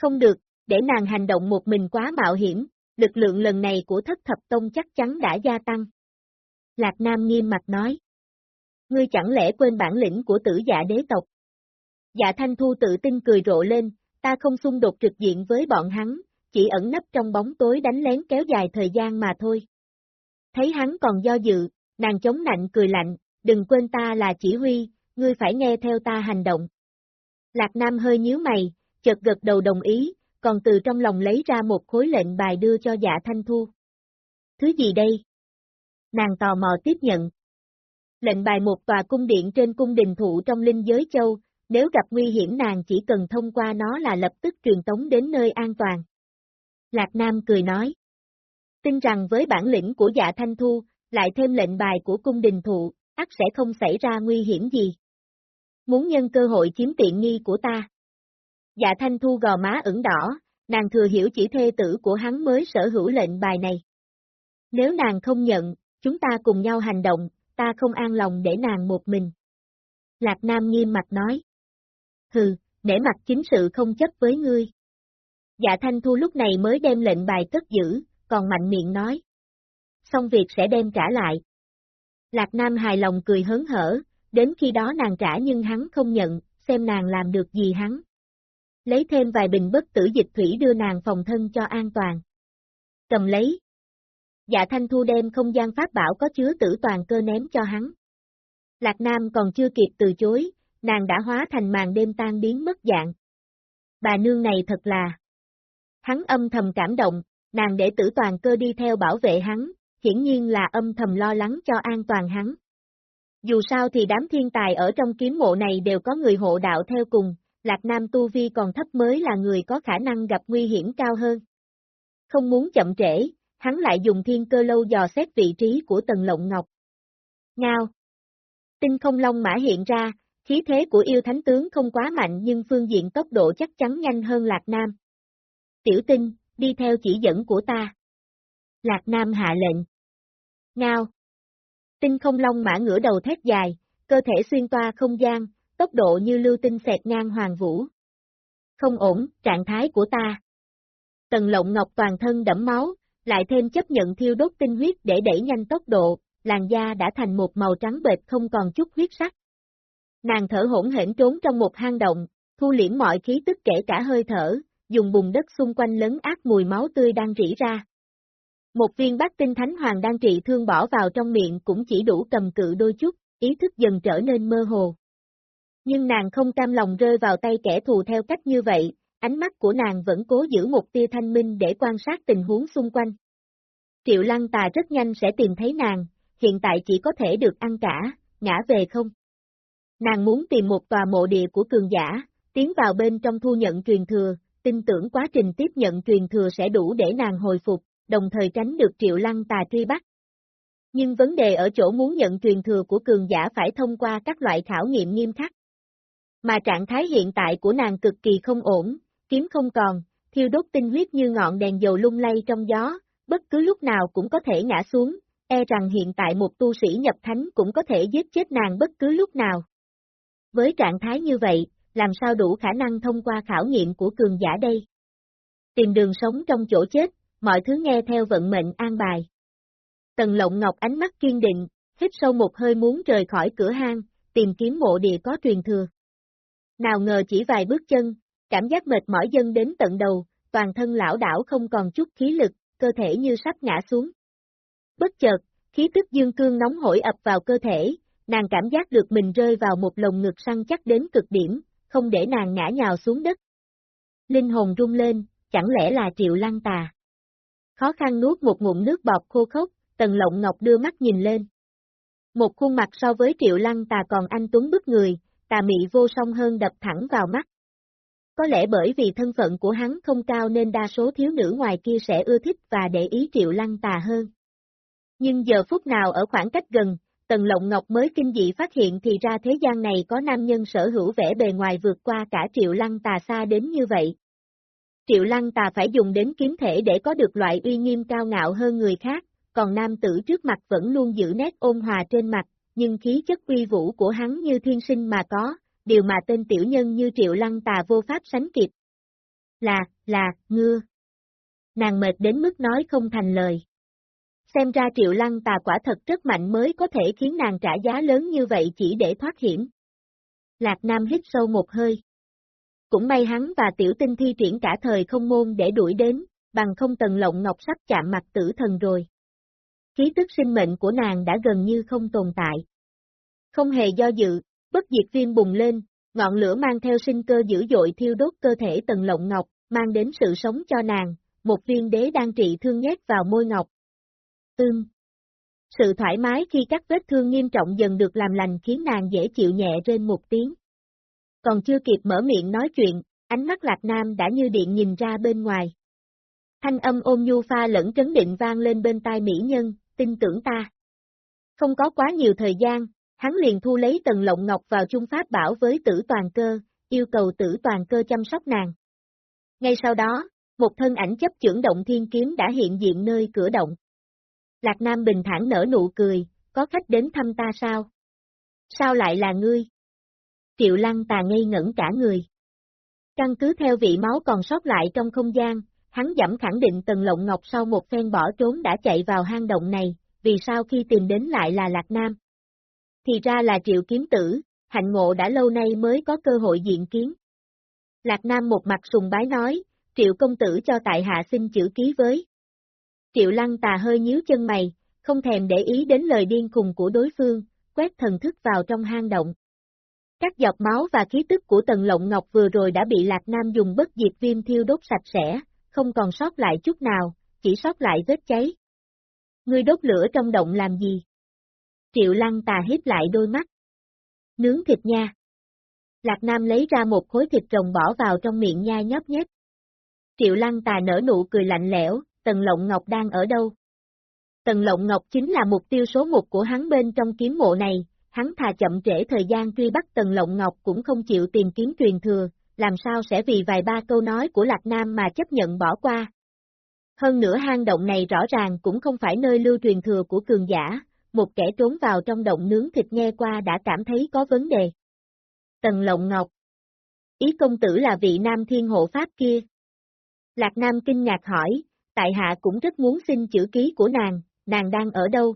Không được, để nàng hành động một mình quá mạo hiểm, lực lượng lần này của thất thập tông chắc chắn đã gia tăng. Lạc Nam nghiêm mặt nói. Ngươi chẳng lẽ quên bản lĩnh của tử dạ đế tộc? Dạ Thanh Thu tự tin cười rộ lên, ta không xung đột trực diện với bọn hắn, chỉ ẩn nấp trong bóng tối đánh lén kéo dài thời gian mà thôi. Thấy hắn còn do dự, nàng chống nạnh cười lạnh, đừng quên ta là chỉ huy, ngươi phải nghe theo ta hành động. Lạc Nam hơi nhíu mày, chợt gật đầu đồng ý, còn từ trong lòng lấy ra một khối lệnh bài đưa cho dạ thanh thu. Thứ gì đây? Nàng tò mò tiếp nhận. Lệnh bài một tòa cung điện trên cung đình thụ trong linh giới châu, nếu gặp nguy hiểm nàng chỉ cần thông qua nó là lập tức truyền tống đến nơi an toàn. Lạc Nam cười nói. Tin rằng với bản lĩnh của dạ thanh thu, lại thêm lệnh bài của cung đình thụ, ắt sẽ không xảy ra nguy hiểm gì. Muốn nhân cơ hội chiếm tiện nghi của ta. Dạ thanh thu gò má ửng đỏ, nàng thừa hiểu chỉ thê tử của hắn mới sở hữu lệnh bài này. Nếu nàng không nhận, chúng ta cùng nhau hành động, ta không an lòng để nàng một mình. Lạc Nam nghiêm mặt nói. Hừ, để mặt chính sự không chấp với ngươi. Dạ Thanh Thu lúc này mới đem lệnh bài cất giữ, còn mạnh miệng nói. Xong việc sẽ đem trả lại. Lạc Nam hài lòng cười hớn hở, đến khi đó nàng trả nhưng hắn không nhận, xem nàng làm được gì hắn. Lấy thêm vài bình bất tử dịch thủy đưa nàng phòng thân cho an toàn. Cầm lấy. Dạ Thanh Thu đem không gian pháp bảo có chứa tử toàn cơ ném cho hắn. Lạc Nam còn chưa kịp từ chối, nàng đã hóa thành màn đêm tan biến mất dạng. Bà nương này thật là... Hắn âm thầm cảm động, nàng để tử toàn cơ đi theo bảo vệ hắn, hiển nhiên là âm thầm lo lắng cho an toàn hắn. Dù sao thì đám thiên tài ở trong kiếm mộ này đều có người hộ đạo theo cùng, Lạc Nam Tu Vi còn thấp mới là người có khả năng gặp nguy hiểm cao hơn. không muốn chậm trễ, hắn lại dùng thiên cơ lâu dò xét vị trí của tần lộng ngọc. Ngao! Tinh không long mã hiện ra, khí thế của yêu thánh tướng không quá mạnh nhưng phương diện tốc độ chắc chắn nhanh hơn Lạc Nam. Tiểu tinh, đi theo chỉ dẫn của ta. Lạc Nam hạ lệnh. Ngao! Tinh không long mã ngửa đầu thét dài, cơ thể xuyên toa không gian, tốc độ như lưu tinh xẹt ngang hoàng vũ. Không ổn, trạng thái của ta. Tần lộng ngọc toàn thân đẫm máu, lại thêm chấp nhận thiêu đốt tinh huyết để đẩy nhanh tốc độ, làn da đã thành một màu trắng bệt không còn chút huyết sắc. Nàng thở hỗn hển trốn trong một hang động, thu liễm mọi khí tức kể cả hơi thở, dùng bùn đất xung quanh lấn át mùi máu tươi đang rỉ ra. Một viên bát tinh thánh hoàng đang trị thương bỏ vào trong miệng cũng chỉ đủ cầm cự đôi chút, ý thức dần trở nên mơ hồ. Nhưng nàng không cam lòng rơi vào tay kẻ thù theo cách như vậy, ánh mắt của nàng vẫn cố giữ một tia thanh minh để quan sát tình huống xung quanh. Triệu lăng tà rất nhanh sẽ tìm thấy nàng, hiện tại chỉ có thể được ăn cả, ngã về không. Nàng muốn tìm một tòa mộ địa của cường giả, tiến vào bên trong thu nhận truyền thừa, tin tưởng quá trình tiếp nhận truyền thừa sẽ đủ để nàng hồi phục, đồng thời tránh được triệu lăng tà truy bắt. Nhưng vấn đề ở chỗ muốn nhận truyền thừa của cường giả phải thông qua các loại khảo nghiệm nghiêm khắc. Mà trạng thái hiện tại của nàng cực kỳ không ổn, kiếm không còn, thiêu đốt tinh huyết như ngọn đèn dầu lung lay trong gió, bất cứ lúc nào cũng có thể ngã xuống, e rằng hiện tại một tu sĩ nhập thánh cũng có thể giết chết nàng bất cứ lúc nào. Với trạng thái như vậy, làm sao đủ khả năng thông qua khảo nghiệm của cường giả đây? Tìm đường sống trong chỗ chết, mọi thứ nghe theo vận mệnh an bài. Tần lộng ngọc ánh mắt kiên định, hít sâu một hơi muốn rời khỏi cửa hang, tìm kiếm mộ địa có truyền thừa. Nào ngờ chỉ vài bước chân, cảm giác mệt mỏi dân đến tận đầu, toàn thân lão đảo không còn chút khí lực, cơ thể như sắp ngã xuống. Bất chợt, khí tức dương cương nóng hổi ập vào cơ thể, nàng cảm giác được mình rơi vào một lồng ngực săn chắc đến cực điểm, không để nàng ngã nhào xuống đất. Linh hồn rung lên, chẳng lẽ là triệu lăng tà. Khó khăn nuốt một ngụm nước bọt khô khốc, tần lộng ngọc đưa mắt nhìn lên. Một khuôn mặt so với triệu lăng tà còn anh tuấn bức người, tà mị vô song hơn đập thẳng vào mắt. Có lẽ bởi vì thân phận của hắn không cao nên đa số thiếu nữ ngoài kia sẽ ưa thích và để ý triệu lăng tà hơn. Nhưng giờ phút nào ở khoảng cách gần, Tần Lộng Ngọc mới kinh dị phát hiện thì ra thế gian này có nam nhân sở hữu vẻ bề ngoài vượt qua cả triệu lăng tà xa đến như vậy. Triệu lăng tà phải dùng đến kiếm thể để có được loại uy nghiêm cao ngạo hơn người khác, còn nam tử trước mặt vẫn luôn giữ nét ôn hòa trên mặt, nhưng khí chất uy vũ của hắn như thiên sinh mà có, điều mà tên tiểu nhân như triệu lăng tà vô pháp sánh kịp. Là, là, ngưa. Nàng mệt đến mức nói không thành lời. Xem ra triệu lăng tà quả thật rất mạnh mới có thể khiến nàng trả giá lớn như vậy chỉ để thoát hiểm. Lạc Nam hít sâu một hơi. Cũng may hắn và tiểu tinh thi triển cả thời không môn để đuổi đến, bằng không tần lộng ngọc sắp chạm mặt tử thần rồi. Khí tức sinh mệnh của nàng đã gần như không tồn tại. Không hề do dự, bất diệt viêm bùng lên, ngọn lửa mang theo sinh cơ dữ dội thiêu đốt cơ thể tần lộng ngọc, mang đến sự sống cho nàng, một viên đế đang trị thương nhét vào môi ngọc, Ưm. Sự thoải mái khi các vết thương nghiêm trọng dần được làm lành khiến nàng dễ chịu nhẹ trên một tiếng. Còn chưa kịp mở miệng nói chuyện, ánh mắt Lạc Nam đã như điện nhìn ra bên ngoài. Thanh âm ôm nhu pha lẫn trấn định vang lên bên tai mỹ nhân, tin tưởng ta. Không có quá nhiều thời gian, hắn liền thu lấy tần lộng ngọc vào chung pháp bảo với tử toàn cơ, yêu cầu tử toàn cơ chăm sóc nàng. Ngay sau đó, một thân ảnh chấp trưởng động thiên kiếm đã hiện diện nơi cửa động. Lạc Nam bình thản nở nụ cười, có khách đến thăm ta sao? Sao lại là ngươi? Triệu Lăng tà ngây ngẩn cả người. Căn cứ theo vị máu còn sót lại trong không gian, hắn dẫm khẳng định Tần Lộng Ngọc sau một phen bỏ trốn đã chạy vào hang động này, vì sao khi tìm đến lại là Lạc Nam? Thì ra là Triệu Kiếm Tử, hạnh ngộ đã lâu nay mới có cơ hội diện kiến. Lạc Nam một mặt sùng bái nói, Triệu Công Tử cho tại hạ xin chữ ký với. Triệu lăng tà hơi nhíu chân mày, không thèm để ý đến lời điên cùng của đối phương, quét thần thức vào trong hang động. Các giọt máu và khí tức của tần lộng ngọc vừa rồi đã bị Lạc Nam dùng bất diệt viêm thiêu đốt sạch sẽ, không còn sót lại chút nào, chỉ sót lại vết cháy. Ngươi đốt lửa trong động làm gì? Triệu lăng tà hiếp lại đôi mắt. Nướng thịt nha. Lạc Nam lấy ra một khối thịt rồng bỏ vào trong miệng nha nhóp nhét. Triệu lăng tà nở nụ cười lạnh lẽo, Tần Lộng Ngọc đang ở đâu. Tần Lộng Ngọc chính là mục tiêu số một của hắn bên trong kiếm mộ này, hắn thà chậm trễ thời gian truy bắt Tần Lộng Ngọc cũng không chịu tìm kiếm truyền thừa, làm sao sẽ vì vài ba câu nói của Lạc Nam mà chấp nhận bỏ qua. Hơn nữa hang động này rõ ràng cũng không phải nơi lưu truyền thừa của cường giả, một kẻ trốn vào trong động nướng thịt nghe qua đã cảm thấy có vấn đề. Tần Lộng Ngọc Ý công tử là vị nam thiên hộ pháp kia. Lạc Nam kinh ngạc hỏi, tại hạ cũng rất muốn xin chữ ký của nàng, nàng đang ở đâu?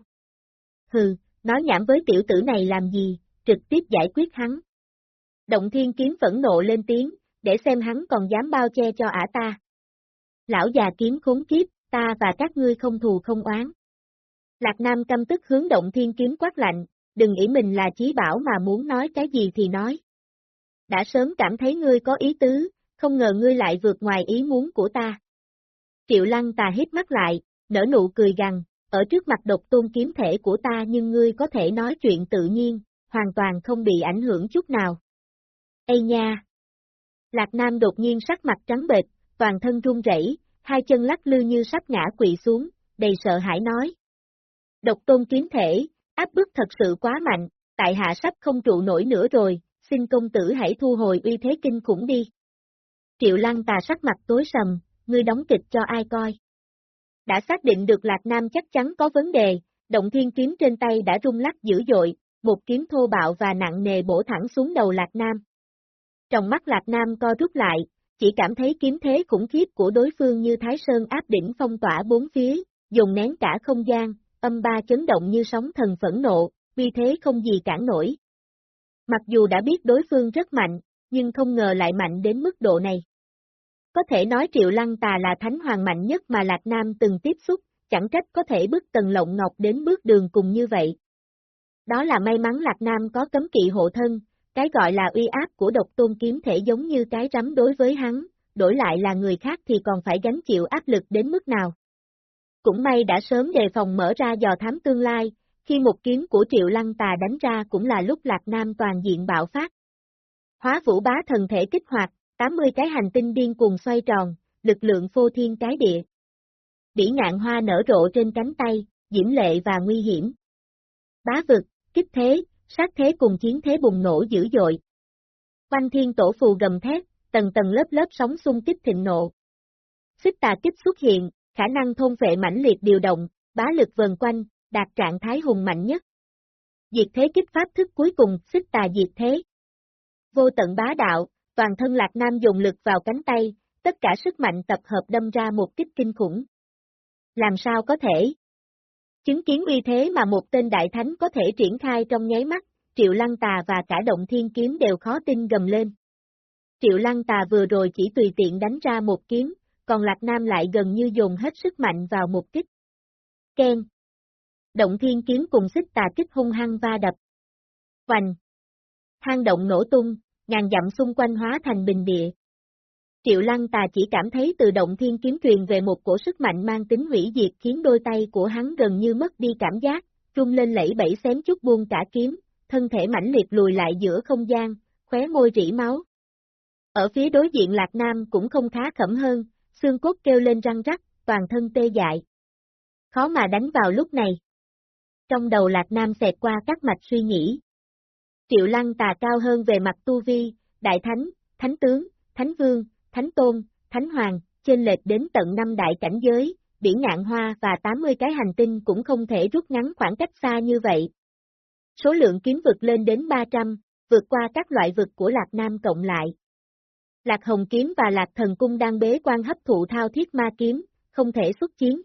Hừ, nói nhảm với tiểu tử này làm gì, trực tiếp giải quyết hắn. Động thiên kiếm phẫn nộ lên tiếng, để xem hắn còn dám bao che cho ả ta. Lão già kiếm khốn kiếp, ta và các ngươi không thù không oán. Lạc Nam căm tức hướng động thiên kiếm quát lạnh, đừng nghĩ mình là chí bảo mà muốn nói cái gì thì nói. Đã sớm cảm thấy ngươi có ý tứ, không ngờ ngươi lại vượt ngoài ý muốn của ta. Triệu Lăng tà hít mắt lại, nở nụ cười gằn, ở trước mặt độc tôn kiếm thể của ta nhưng ngươi có thể nói chuyện tự nhiên, hoàn toàn không bị ảnh hưởng chút nào. Ê nha! Lạc Nam đột nhiên sắc mặt trắng bệch, toàn thân run rẩy, hai chân lắc lư như sắp ngã quỵ xuống, đầy sợ hãi nói. Độc tôn kiếm thể, áp bức thật sự quá mạnh, tại hạ sắp không trụ nổi nữa rồi, xin công tử hãy thu hồi uy thế kinh khủng đi. Triệu Lăng tà sắc mặt tối sầm, ngươi đóng kịch cho ai coi. Đã xác định được Lạc Nam chắc chắn có vấn đề, động thiên kiếm trên tay đã rung lắc dữ dội, một kiếm thô bạo và nặng nề bổ thẳng xuống đầu Lạc Nam. Trong mắt Lạc Nam co rút lại, chỉ cảm thấy kiếm thế khủng khiếp của đối phương như Thái Sơn áp đỉnh phong tỏa bốn phía, dùng nén cả không gian, âm ba chấn động như sóng thần phẫn nộ, vì thế không gì cản nổi. Mặc dù đã biết đối phương rất mạnh, nhưng không ngờ lại mạnh đến mức độ này. Có thể nói Triệu Lăng Tà là thánh hoàng mạnh nhất mà Lạc Nam từng tiếp xúc, chẳng trách có thể bước Tần Lộng Ngọc đến bước đường cùng như vậy. Đó là may mắn Lạc Nam có cấm kỵ hộ thân, cái gọi là uy áp của độc tôn kiếm thể giống như cái rắm đối với hắn, đổi lại là người khác thì còn phải gánh chịu áp lực đến mức nào. Cũng may đã sớm đề phòng mở ra dò thám tương lai, khi một kiếm của Triệu Lăng Tà đánh ra cũng là lúc Lạc Nam toàn diện bạo phát. Hóa vũ bá thần thể kích hoạt, 80 cái hành tinh điên cuồng xoay tròn, lực lượng phô thiên cái địa. Bỉ ngạn hoa nở rộ trên cánh tay, diễm lệ và nguy hiểm. Bá vực, kích thế, sát thế cùng chiến thế bùng nổ dữ dội. Quanh thiên tổ phù gầm thét, tầng tầng lớp lớp sóng xung kích thịnh nộ. Xích tà kích xuất hiện, khả năng thôn vệ mãnh liệt điều động, bá lực vần quanh, đạt trạng thái hùng mạnh nhất. Diệt thế kích pháp thức cuối cùng, xích tà diệt thế. Vô tận bá đạo, toàn thân Lạc Nam dùng lực vào cánh tay, tất cả sức mạnh tập hợp đâm ra một kích kinh khủng. Làm sao có thể? Chứng kiến uy thế mà một tên đại thánh có thể triển khai trong nháy mắt, Triệu Lăng Tà và cả động thiên kiếm đều khó tin gầm lên. Triệu Lăng Tà vừa rồi chỉ tùy tiện đánh ra một kiếm, còn Lạc Nam lại gần như dùng hết sức mạnh vào một kích. Ken. Động thiên kiếm cùng xích tà kích hung hăng va đập. Hoành. Hang động nổ tung, ngàn dặm xung quanh hóa thành bình địa. Triệu Lăng Tà chỉ cảm thấy từ động thiên kiếm truyền về một cổ sức mạnh mang tính hủy diệt khiến đôi tay của hắn gần như mất đi cảm giác, trung lên lẫy bẫy xém chút buông cả kiếm, thân thể mãnh liệt lùi lại giữa không gian, khóe môi rỉ máu. Ở phía đối diện Lạc Nam cũng không khá khẩm hơn, xương cốt kêu lên răng rắc, toàn thân tê dại. Khó mà đánh vào lúc này. Trong đầu Lạc Nam xẹt qua các mạch suy nghĩ. Triệu Lăng tà cao hơn về mặt tu vi, đại thánh, thánh tướng, thánh vương, thánh tôn, thánh hoàng, trên lệch đến tận năm đại cảnh giới, biển ngạn hoa và 80 cái hành tinh cũng không thể rút ngắn khoảng cách xa như vậy. Số lượng kiếm vực lên đến 300, vượt qua các loại vực của Lạc Nam cộng lại. Lạc Hồng Kiếm và Lạc Thần Cung đang bế quan hấp thụ thao thiết ma kiếm, không thể xuất chiến.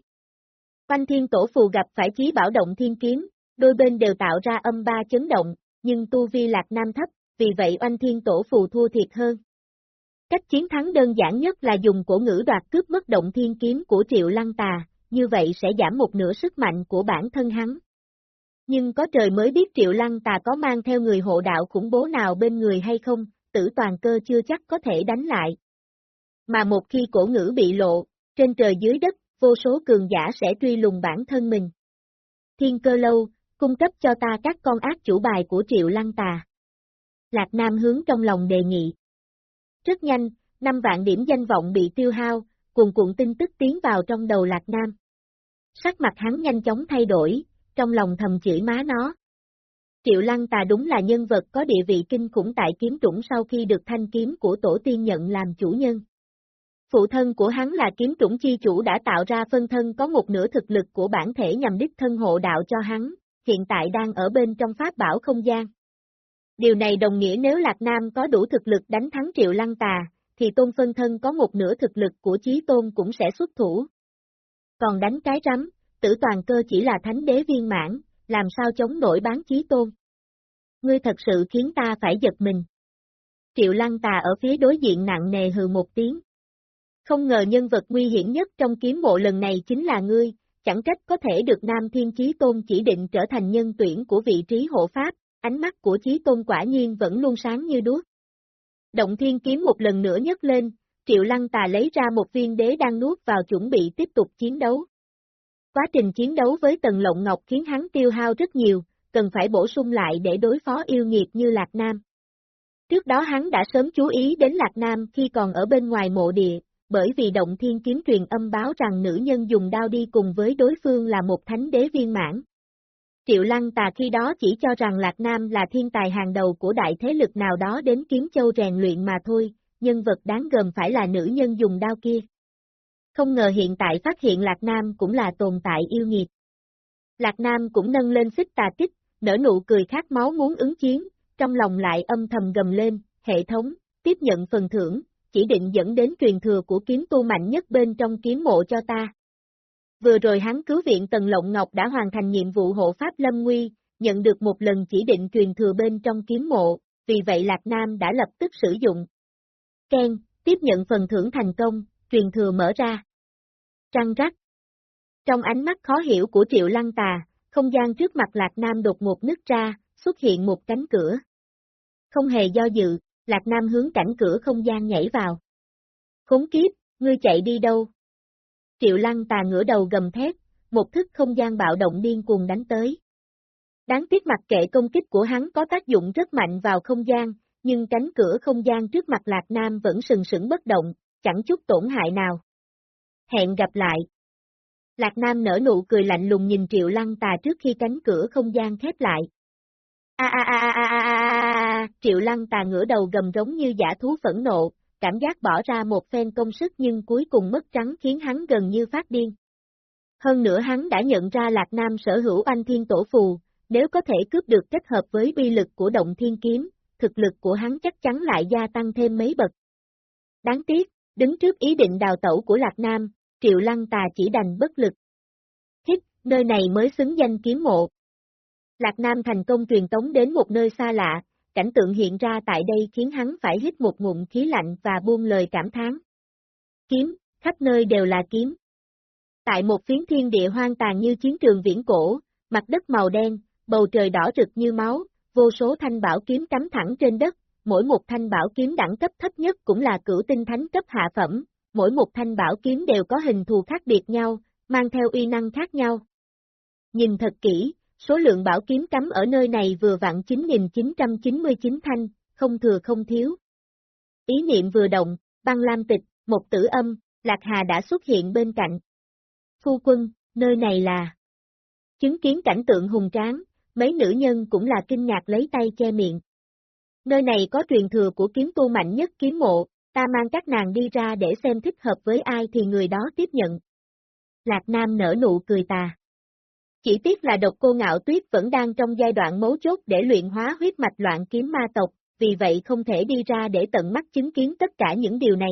Quanh thiên tổ phù gặp phải chí bảo động thiên kiếm, đôi bên đều tạo ra âm ba chấn động, nhưng tu vi Lạc Nam thấp, vì vậy oanh thiên tổ phù thua thiệt hơn. Cách chiến thắng đơn giản nhất là dùng cổ ngữ đoạt cướp mất động thiên kiếm của Triệu Lăng Tà, như vậy sẽ giảm một nửa sức mạnh của bản thân hắn. Nhưng có trời mới biết Triệu Lăng Tà có mang theo người hộ đạo khủng bố nào bên người hay không, tử toàn cơ chưa chắc có thể đánh lại. Mà một khi cổ ngữ bị lộ, trên trời dưới đất, vô số cường giả sẽ truy lùng bản thân mình. Thiên cơ lâu, cung cấp cho ta các con ác chủ bài của Triệu Lăng Tà. Lạc Nam hướng trong lòng đề nghị. Rất nhanh, năm vạn điểm danh vọng bị tiêu hao, cuồn cuộn tin tức tiến vào trong đầu Lạc Nam. Sắc mặt hắn nhanh chóng thay đổi, trong lòng thầm chửi má nó. Triệu Lăng Tà đúng là nhân vật có địa vị kinh khủng tại kiếm trũng sau khi được thanh kiếm của tổ tiên nhận làm chủ nhân. Phụ thân của hắn là kiếm trũng chi chủ đã tạo ra phân thân có một nửa thực lực của bản thể nhằm đích thân hộ đạo cho hắn, hiện tại đang ở bên trong pháp bảo không gian. Điều này đồng nghĩa nếu Lạc Nam có đủ thực lực đánh thắng Triệu Lăng Tà, thì tôn phân thân có một nửa thực lực của Chí Tôn cũng sẽ xuất thủ. Còn đánh cái rắm, tử toàn cơ chỉ là thánh đế viên mãn, làm sao chống nổi bán Chí Tôn. Ngươi thật sự khiến ta phải giật mình. Triệu Lăng Tà ở phía đối diện nặng nề hừ một tiếng. Không ngờ nhân vật nguy hiểm nhất trong kiếm mộ lần này chính là ngươi, chẳng trách có thể được Nam Thiên Chí Tôn chỉ định trở thành nhân tuyển của vị trí hộ pháp, ánh mắt của Chí Tôn quả nhiên vẫn luôn sáng như đuốc. Động thiên kiếm một lần nữa nhấc lên, Triệu Lăng Tà lấy ra một viên đế đang nuốt vào chuẩn bị tiếp tục chiến đấu. Quá trình chiến đấu với Tần Lộng Ngọc khiến hắn tiêu hao rất nhiều, cần phải bổ sung lại để đối phó yêu nghiệt như Lạc Nam. Trước đó hắn đã sớm chú ý đến Lạc Nam khi còn ở bên ngoài mộ địa, bởi vì động thiên kiếm truyền âm báo rằng nữ nhân dùng đao đi cùng với đối phương là một thánh đế viên mãn. Triệu Lăng Tà khi đó chỉ cho rằng Lạc Nam là thiên tài hàng đầu của đại thế lực nào đó đến kiếm châu rèn luyện mà thôi, nhân vật đáng gờm phải là nữ nhân dùng đao kia. Không ngờ hiện tại phát hiện Lạc Nam cũng là tồn tại yêu nghiệt. Lạc Nam cũng nâng lên xích tà kích, nở nụ cười khát máu muốn ứng chiến, trong lòng lại âm thầm gầm lên, hệ thống, tiếp nhận phần thưởng, chỉ định dẫn đến truyền thừa của kiếm tu mạnh nhất bên trong kiếm mộ cho ta. Vừa rồi hắn cứu viện Tần Lộng Ngọc đã hoàn thành nhiệm vụ hộ Pháp Lâm Nguy, nhận được một lần chỉ định truyền thừa bên trong kiếm mộ, vì vậy Lạc Nam đã lập tức sử dụng. Ken, tiếp nhận phần thưởng thành công, truyền thừa mở ra. Trăng rắc. Trong ánh mắt khó hiểu của Triệu Lăng Tà, không gian trước mặt Lạc Nam đột ngột nứt ra, xuất hiện một cánh cửa. Không hề do dự, Lạc Nam hướng cảnh cửa không gian nhảy vào. Khốn kiếp, ngươi chạy đi đâu? Triệu Lăng tà ngửa đầu gầm thét, một thức không gian bạo động điên cuồng đánh tới. Đáng tiếc mặt kệ công kích của hắn có tác dụng rất mạnh vào không gian, nhưng cánh cửa không gian trước mặt Lạc Nam vẫn sừng sững bất động, chẳng chút tổn hại nào. Hẹn gặp lại. Lạc Nam nở nụ cười lạnh lùng nhìn Triệu Lăng tà trước khi cánh cửa không gian khép lại. A a a a a a a Triệu Lăng tà ngửa đầu gầm rống như giả thú phẫn nộ, cảm giác bỏ ra một phen công sức nhưng cuối cùng mất trắng khiến hắn gần như phát điên. Hơn nữa hắn đã nhận ra Lạc Nam sở hữu anh thiên tổ phù, nếu có thể cướp được kết hợp với bi lực của động thiên kiếm, thực lực của hắn chắc chắn lại gia tăng thêm mấy bậc. Đáng tiếc, đứng trước ý định đào tẩu của Lạc Nam, Triệu Lăng Tà chỉ đành bất lực. Hít, nơi này mới xứng danh kiếm mộ. Lạc Nam thành công truyền tống đến một nơi xa lạ, cảnh tượng hiện ra tại đây khiến hắn phải hít một ngụm khí lạnh và buông lời cảm thán. Kiếm, khắp nơi đều là kiếm. Tại một phiến thiên địa hoang tàn như chiến trường viễn cổ, mặt đất màu đen, bầu trời đỏ rực như máu, vô số thanh bảo kiếm cắm thẳng trên đất, mỗi một thanh bảo kiếm đẳng cấp thấp nhất cũng là cửu tinh thánh cấp hạ phẩm, mỗi một thanh bảo kiếm đều có hình thù khác biệt nhau, mang theo uy năng khác nhau. Nhìn thật kỹ, Số lượng bảo kiếm cắm ở nơi này vừa vặn 9.999 thanh, không thừa không thiếu. Ý niệm vừa động, băng lam tịch, một tử âm, Lạc Hà đã xuất hiện bên cạnh. Phu quân, nơi này là... Chứng kiến cảnh tượng hùng tráng, mấy nữ nhân cũng là kinh ngạc lấy tay che miệng. Nơi này có truyền thừa của kiếm tu mạnh nhất kiếm mộ, ta mang các nàng đi ra để xem thích hợp với ai thì người đó tiếp nhận. Lạc Nam nở nụ cười tà. Chỉ tiếc là độc cô ngạo tuyết vẫn đang trong giai đoạn mấu chốt để luyện hóa huyết mạch loạn kiếm ma tộc, vì vậy không thể đi ra để tận mắt chứng kiến tất cả những điều này.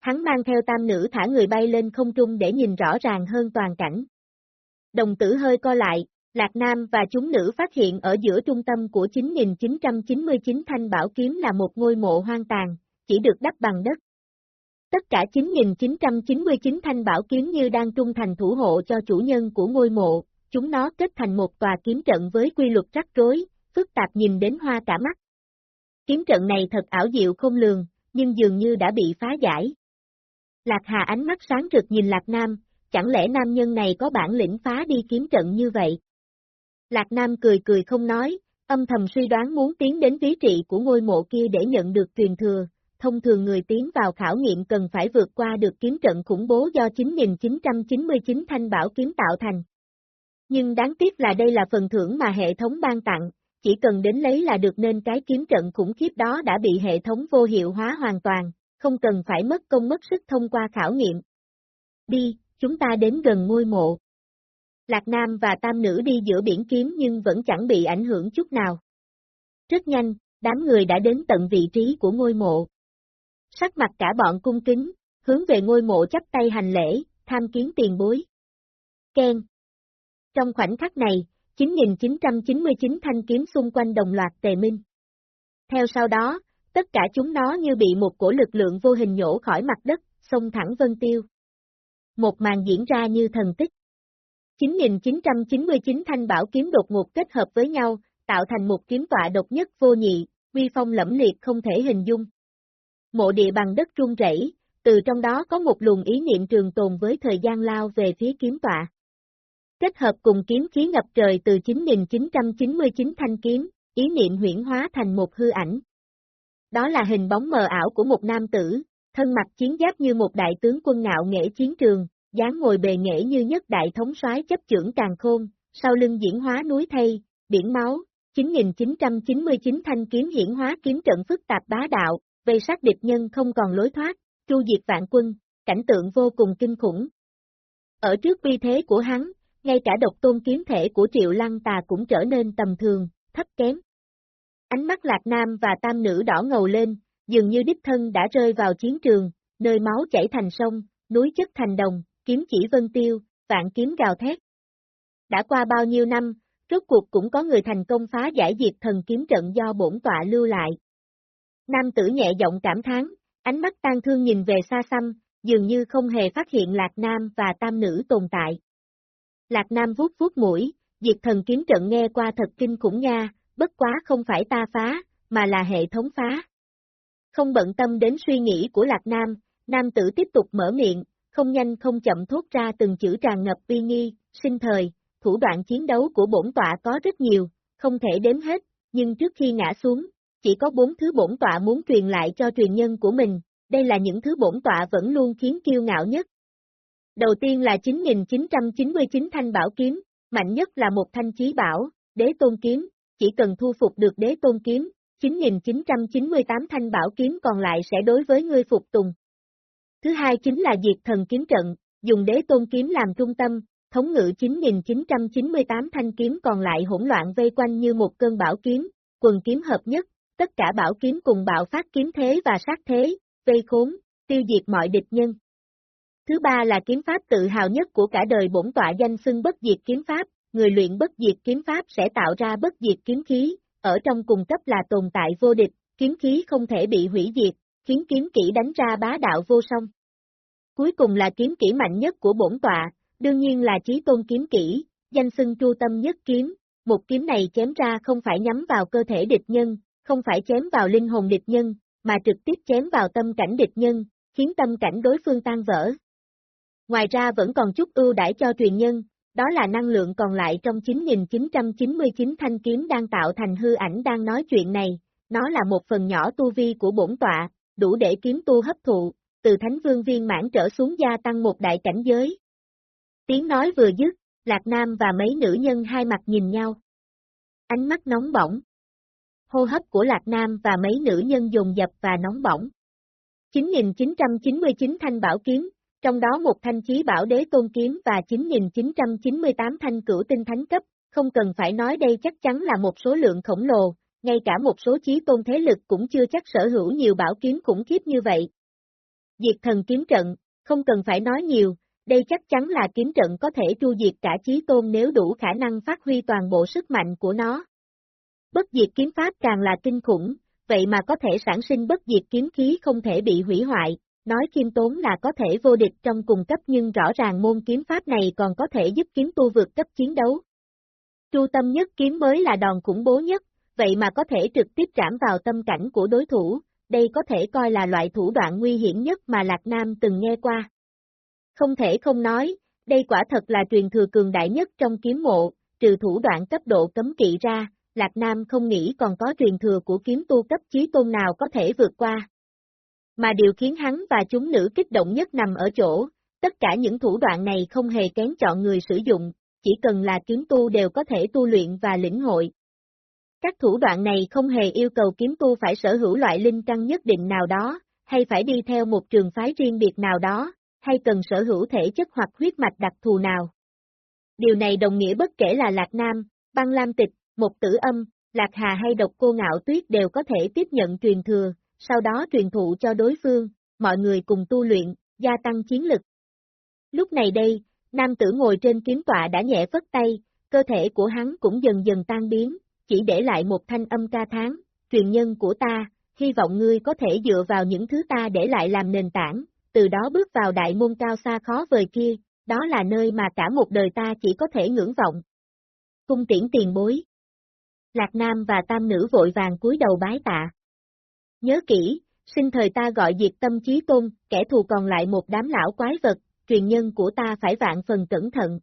Hắn mang theo tam nữ thả người bay lên không trung để nhìn rõ ràng hơn toàn cảnh. Đồng tử hơi co lại, Lạc Nam và chúng nữ phát hiện ở giữa trung tâm của 9.999 thanh bảo kiếm là một ngôi mộ hoang tàn, chỉ được đắp bằng đất. Tất cả 9.999 thanh bảo kiếm như đang trung thành thủ hộ cho chủ nhân của ngôi mộ, chúng nó kết thành một tòa kiếm trận với quy luật rắc rối, phức tạp nhìn đến hoa cả mắt. Kiếm trận này thật ảo diệu không lường, nhưng dường như đã bị phá giải. Lạc Hà ánh mắt sáng rực nhìn Lạc Nam, chẳng lẽ nam nhân này có bản lĩnh phá đi kiếm trận như vậy? Lạc Nam cười cười không nói, âm thầm suy đoán muốn tiến đến ví trị của ngôi mộ kia để nhận được truyền thừa, thông thường người tiến vào khảo nghiệm cần phải vượt qua được kiếm trận khủng bố do 9.999 thanh bảo kiếm tạo thành. Nhưng đáng tiếc là đây là phần thưởng mà hệ thống ban tặng, chỉ cần đến lấy là được nên cái kiếm trận khủng khiếp đó đã bị hệ thống vô hiệu hóa hoàn toàn, không cần phải mất công mất sức thông qua khảo nghiệm. Đi, chúng ta đến gần ngôi mộ. Lạc Nam và Tam Nữ đi giữa biển kiếm nhưng vẫn chẳng bị ảnh hưởng chút nào. Rất nhanh, đám người đã đến tận vị trí của ngôi mộ. Sắc mặt cả bọn cung kính, hướng về ngôi mộ chắp tay hành lễ, tham kiến tiền bối. Ken. Trong khoảnh khắc này, 9.999 thanh kiếm xung quanh đồng loạt tề minh. Theo sau đó, tất cả chúng nó như bị một cổ lực lượng vô hình nhổ khỏi mặt đất, xông thẳng vân tiêu. Một màn diễn ra như thần tích. 9.999 thanh bảo kiếm đột ngột kết hợp với nhau, tạo thành một kiếm tọa độc nhất vô nhị, uy phong lẫm liệt không thể hình dung. Mộ địa bằng đất trung rẩy, từ trong đó có một luồng ý niệm trường tồn với thời gian lao về phía kiếm tọa. Kết hợp cùng kiếm khí ngập trời từ 9.999 thanh kiếm, ý niệm huyển hóa thành một hư ảnh. Đó là hình bóng mờ ảo của một nam tử, thân mặt chiến giáp như một đại tướng quân ngạo nghệ chiến trường, dáng ngồi bề nghệ như nhất đại thống soái chấp trưởng càng khôn, sau lưng diễn hóa núi thây, biển máu, 9.999 thanh kiếm hiển hóa kiếm trận phức tạp bá đạo, vây sát địch nhân không còn lối thoát, tru diệt vạn quân, cảnh tượng vô cùng kinh khủng. Ở trước uy thế của hắn, ngay cả độc tôn kiếm thể của Triệu Lăng Tà cũng trở nên tầm thường, thấp kém. Ánh mắt Lạc Nam và Tam Nữ đỏ ngầu lên, dường như đích thân đã rơi vào chiến trường, nơi máu chảy thành sông, núi chất thành đồng, kiếm chỉ vân tiêu, vạn kiếm gào thét. Đã qua bao nhiêu năm, rốt cuộc cũng có người thành công phá giải diệt thần kiếm trận do bổn tọa lưu lại. Nam tử nhẹ giọng cảm thán, ánh mắt tan thương nhìn về xa xăm, dường như không hề phát hiện Lạc Nam và Tam Nữ tồn tại. Lạc Nam vuốt vuốt mũi, diệt thần kiếm trận nghe qua thật kinh khủng nha, bất quá không phải ta phá, mà là hệ thống phá. Không bận tâm đến suy nghĩ của Lạc Nam, Nam tử tiếp tục mở miệng, không nhanh không chậm thốt ra từng chữ tràn ngập uy nghi, sinh thời, thủ đoạn chiến đấu của bổn tọa có rất nhiều, không thể đếm hết, nhưng trước khi ngã xuống, chỉ có bốn thứ bổn tọa muốn truyền lại cho truyền nhân của mình, đây là những thứ bổn tọa vẫn luôn khiến kiêu ngạo nhất. Đầu tiên là 9.999 thanh bảo kiếm, mạnh nhất là một thanh chí bảo, đế tôn kiếm, chỉ cần thu phục được đế tôn kiếm, 9.998 thanh bảo kiếm còn lại sẽ đối với ngươi phục tùng. Thứ hai chính là diệt thần kiếm trận, dùng đế tôn kiếm làm trung tâm, thống ngự 9.998 thanh kiếm còn lại hỗn loạn vây quanh như một cơn bão kiếm, quần kiếm hợp nhất, tất cả bảo kiếm cùng bạo phát kiếm thế và sát thế, vây khốn, tiêu diệt mọi địch nhân. Thứ ba là kiếm pháp tự hào nhất của cả đời bổn tọa danh xưng bất diệt kiếm pháp, người luyện bất diệt kiếm pháp sẽ tạo ra bất diệt kiếm khí, ở trong cùng cấp là tồn tại vô địch, kiếm khí không thể bị hủy diệt, khiến kiếm kỹ đánh ra bá đạo vô song. Cuối cùng là kiếm kỹ mạnh nhất của bổn tọa, đương nhiên là chí tôn kiếm kỹ, danh xưng tru tâm nhất kiếm, một kiếm này chém ra không phải nhắm vào cơ thể địch nhân, không phải chém vào linh hồn địch nhân, mà trực tiếp chém vào tâm cảnh địch nhân, khiến tâm cảnh đối phương tan vỡ. Ngoài ra vẫn còn chút ưu đãi cho truyền nhân, đó là năng lượng còn lại trong 9.999 thanh kiếm đang tạo thành hư ảnh đang nói chuyện này, nó là một phần nhỏ tu vi của bổn tọa, đủ để kiếm tu hấp thụ, từ thánh vương viên mãn trở xuống gia tăng một đại cảnh giới. Tiếng nói vừa dứt, Lạc Nam và mấy nữ nhân hai mặt nhìn nhau. Ánh mắt nóng bỏng. Hô hấp của Lạc Nam và mấy nữ nhân dồn dập và nóng bỏng. 9.999 thanh bảo kiếm, trong đó một thanh chí bảo đế tôn kiếm và 9.998 thanh cửu tinh thánh cấp, không cần phải nói đây chắc chắn là một số lượng khổng lồ, ngay cả một số chí tôn thế lực cũng chưa chắc sở hữu nhiều bảo kiếm khủng khiếp như vậy. Diệt thần kiếm trận, không cần phải nói nhiều, đây chắc chắn là kiếm trận có thể tru diệt cả chí tôn nếu đủ khả năng phát huy toàn bộ sức mạnh của nó. Bất diệt kiếm pháp càng là kinh khủng, vậy mà có thể sản sinh bất diệt kiếm khí không thể bị hủy hoại, nói khiêm tốn là có thể vô địch trong cùng cấp nhưng rõ ràng môn kiếm pháp này còn có thể giúp kiếm tu vượt cấp chiến đấu. Tru tâm nhất kiếm mới là đòn khủng bố nhất, vậy mà có thể trực tiếp trảm vào tâm cảnh của đối thủ, đây có thể coi là loại thủ đoạn nguy hiểm nhất mà Lạc Nam từng nghe qua. Không thể không nói, đây quả thật là truyền thừa cường đại nhất trong kiếm mộ, trừ thủ đoạn cấp độ cấm kỵ ra, Lạc Nam không nghĩ còn có truyền thừa của kiếm tu cấp chí tôn nào có thể vượt qua. Mà điều khiến hắn và chúng nữ kích động nhất nằm ở chỗ, tất cả những thủ đoạn này không hề kén chọn người sử dụng, chỉ cần là kiếm tu đều có thể tu luyện và lĩnh hội. Các thủ đoạn này không hề yêu cầu kiếm tu phải sở hữu loại linh căn nhất định nào đó, hay phải đi theo một trường phái riêng biệt nào đó, hay cần sở hữu thể chất hoặc huyết mạch đặc thù nào. Điều này đồng nghĩa bất kể là Lạc Nam, Băng Lam Tịch, một Tử Âm, Lạc Hà hay Độc Cô Ngạo Tuyết đều có thể tiếp nhận truyền thừa, sau đó truyền thụ cho đối phương, mọi người cùng tu luyện, gia tăng chiến lực. Lúc này đây, nam tử ngồi trên kiếm tọa đã nhẹ vất tay, cơ thể của hắn cũng dần dần tan biến, chỉ để lại một thanh âm ca tháng, truyền nhân của ta, hy vọng ngươi có thể dựa vào những thứ ta để lại làm nền tảng, từ đó bước vào đại môn cao xa khó vời kia, đó là nơi mà cả một đời ta chỉ có thể ngưỡng vọng. Cung tiễn tiền bối. Lạc Nam và Tam Nữ vội vàng cúi đầu bái tạ. Nhớ kỹ, sinh thời ta gọi diệt tâm trí tôn, kẻ thù còn lại một đám lão quái vật, truyền nhân của ta phải vạn phần cẩn thận.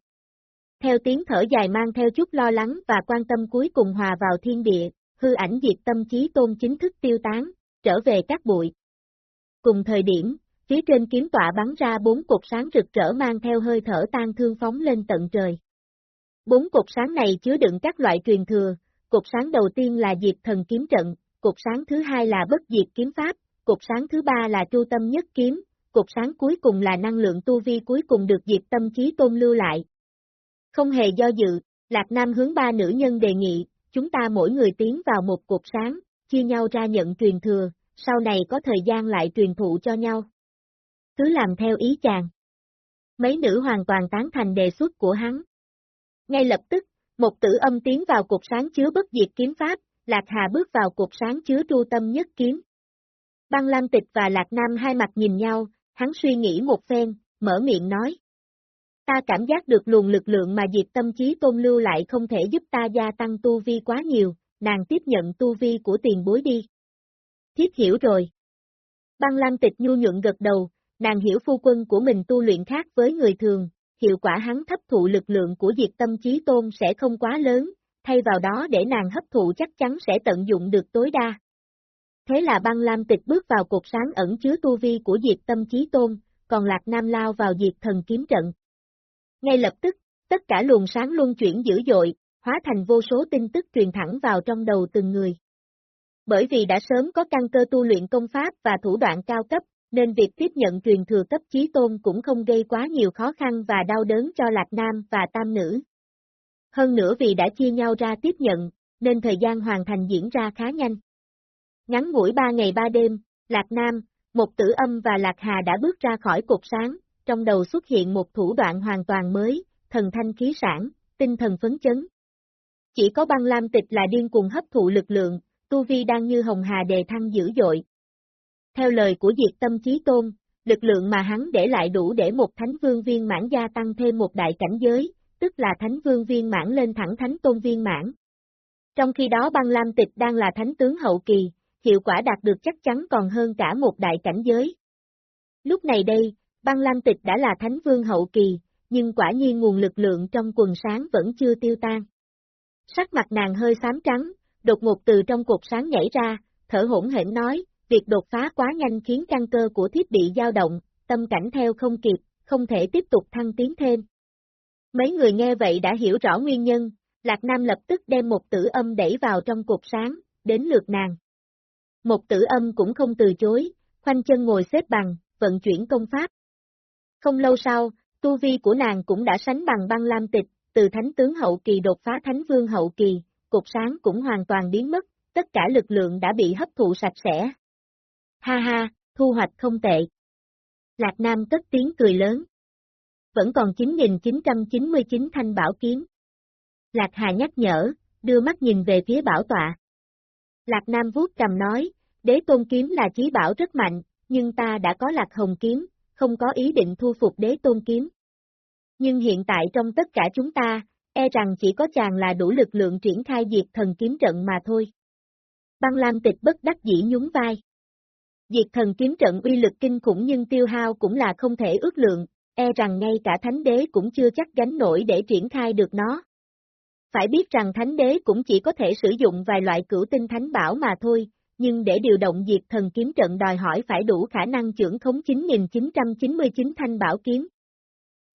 Theo tiếng thở dài mang theo chút lo lắng và quan tâm cuối cùng hòa vào thiên địa, hư ảnh diệt tâm trí tôn chính thức tiêu tán, trở về các bụi. Cùng thời điểm, phía trên kiếm tọa bắn ra bốn cột sáng rực rỡ mang theo hơi thở tan thương phóng lên tận trời. Bốn cột sáng này chứa đựng các loại truyền thừa, cột sáng đầu tiên là diệt thần kiếm trận, cột sáng thứ hai là bất diệt kiếm pháp, cột sáng thứ ba là chu tâm nhất kiếm, cột sáng cuối cùng là năng lượng tu vi cuối cùng được diệt tâm trí tôn lưu lại. Không hề do dự, Lạc Nam hướng ba nữ nhân đề nghị, chúng ta mỗi người tiến vào một cột sáng, chia nhau ra nhận truyền thừa, sau này có thời gian lại truyền thụ cho nhau. Cứ làm theo ý chàng. Mấy nữ hoàn toàn tán thành đề xuất của hắn. Ngay lập tức, một tử âm tiến vào cột sáng chứa bất diệt kiếm pháp, Lạc Hà bước vào cột sáng chứa tru tâm nhất kiếm. Băng Lam Tịch và Lạc Nam hai mặt nhìn nhau, hắn suy nghĩ một phen, mở miệng nói. Ta cảm giác được luồng lực lượng mà diệt tâm trí tôn lưu lại không thể giúp ta gia tăng tu vi quá nhiều, nàng tiếp nhận tu vi của tiền bối đi. Thiếp hiểu rồi. Băng Lam Tịch nhu nhuận gật đầu, nàng hiểu phu quân của mình tu luyện khác với người thường, hiệu quả hắn hấp thụ lực lượng của diệt tâm trí tôn sẽ không quá lớn, thay vào đó để nàng hấp thụ chắc chắn sẽ tận dụng được tối đa. Thế là băng lam tịch bước vào cột sáng ẩn chứa tu vi của diệt tâm trí tôn, còn lạc nam lao vào diệt thần kiếm trận. Ngay lập tức, tất cả luồng sáng luân chuyển dữ dội, hóa thành vô số tin tức truyền thẳng vào trong đầu từng người. Bởi vì đã sớm có căn cơ tu luyện công pháp và thủ đoạn cao cấp, nên việc tiếp nhận truyền thừa cấp chí tôn cũng không gây quá nhiều khó khăn và đau đớn cho Lạc Nam và Tam Nữ. Hơn nữa vì đã chia nhau ra tiếp nhận, nên thời gian hoàn thành diễn ra khá nhanh. Ngắn ngủi ba ngày ba đêm, Lạc Nam, một tử âm và Lạc Hà đã bước ra khỏi cột sáng, trong đầu xuất hiện một thủ đoạn hoàn toàn mới, thần thanh khí sản, tinh thần phấn chấn. Chỉ có băng lam tịch là điên cuồng hấp thụ lực lượng, tu vi đang như hồng hà đề thăng dữ dội. Theo lời của Diệt Tâm Chí Tôn, lực lượng mà hắn để lại đủ để một thánh vương viên mãn gia tăng thêm một đại cảnh giới, tức là thánh vương viên mãn lên thẳng thánh tôn viên mãn. Trong khi đó băng lam tịch đang là thánh tướng hậu kỳ, hiệu quả đạt được chắc chắn còn hơn cả một đại cảnh giới. Lúc này đây, băng lam tịch đã là thánh vương hậu kỳ, nhưng quả nhiên nguồn lực lượng trong quần sáng vẫn chưa tiêu tan. Sắc mặt nàng hơi xám trắng, đột ngột từ trong cột sáng nhảy ra, thở hỗn hển nói, việc đột phá quá nhanh khiến căn cơ của thiết bị dao động, tâm cảnh theo không kịp, không thể tiếp tục thăng tiến thêm. Mấy người nghe vậy đã hiểu rõ nguyên nhân, Lạc Nam lập tức đem một tử âm đẩy vào trong cục sáng, đến lượt nàng. Một tử âm cũng không từ chối, khoanh chân ngồi xếp bằng, vận chuyển công pháp. Không lâu sau, tu vi của nàng cũng đã sánh bằng băng lam tịch, từ thánh tướng hậu kỳ đột phá thánh vương hậu kỳ, cục sáng cũng hoàn toàn biến mất, tất cả lực lượng đã bị hấp thụ sạch sẽ. Ha ha, thu hoạch không tệ. Lạc Nam tất tiếng cười lớn. Vẫn còn 9.999 thanh bảo kiếm. Lạc Hà nhắc nhở, đưa mắt nhìn về phía bảo tọa. Lạc Nam vuốt cầm nói, đế tôn kiếm là chí bảo rất mạnh, nhưng ta đã có lạc hồng kiếm, không có ý định thu phục đế tôn kiếm. Nhưng hiện tại trong tất cả chúng ta, e rằng chỉ có chàng là đủ lực lượng triển khai diệt thần kiếm trận mà thôi. Băng Lam tịch bất đắc dĩ nhún vai. Diệt thần kiếm trận uy lực kinh khủng nhưng tiêu hao cũng là không thể ước lượng, e rằng ngay cả thánh đế cũng chưa chắc gánh nổi để triển khai được nó. Phải biết rằng thánh đế cũng chỉ có thể sử dụng vài loại cửu tinh thánh bảo mà thôi, nhưng để điều động diệt thần kiếm trận đòi hỏi phải đủ khả năng trưởng khống 9999 thanh bảo kiếm.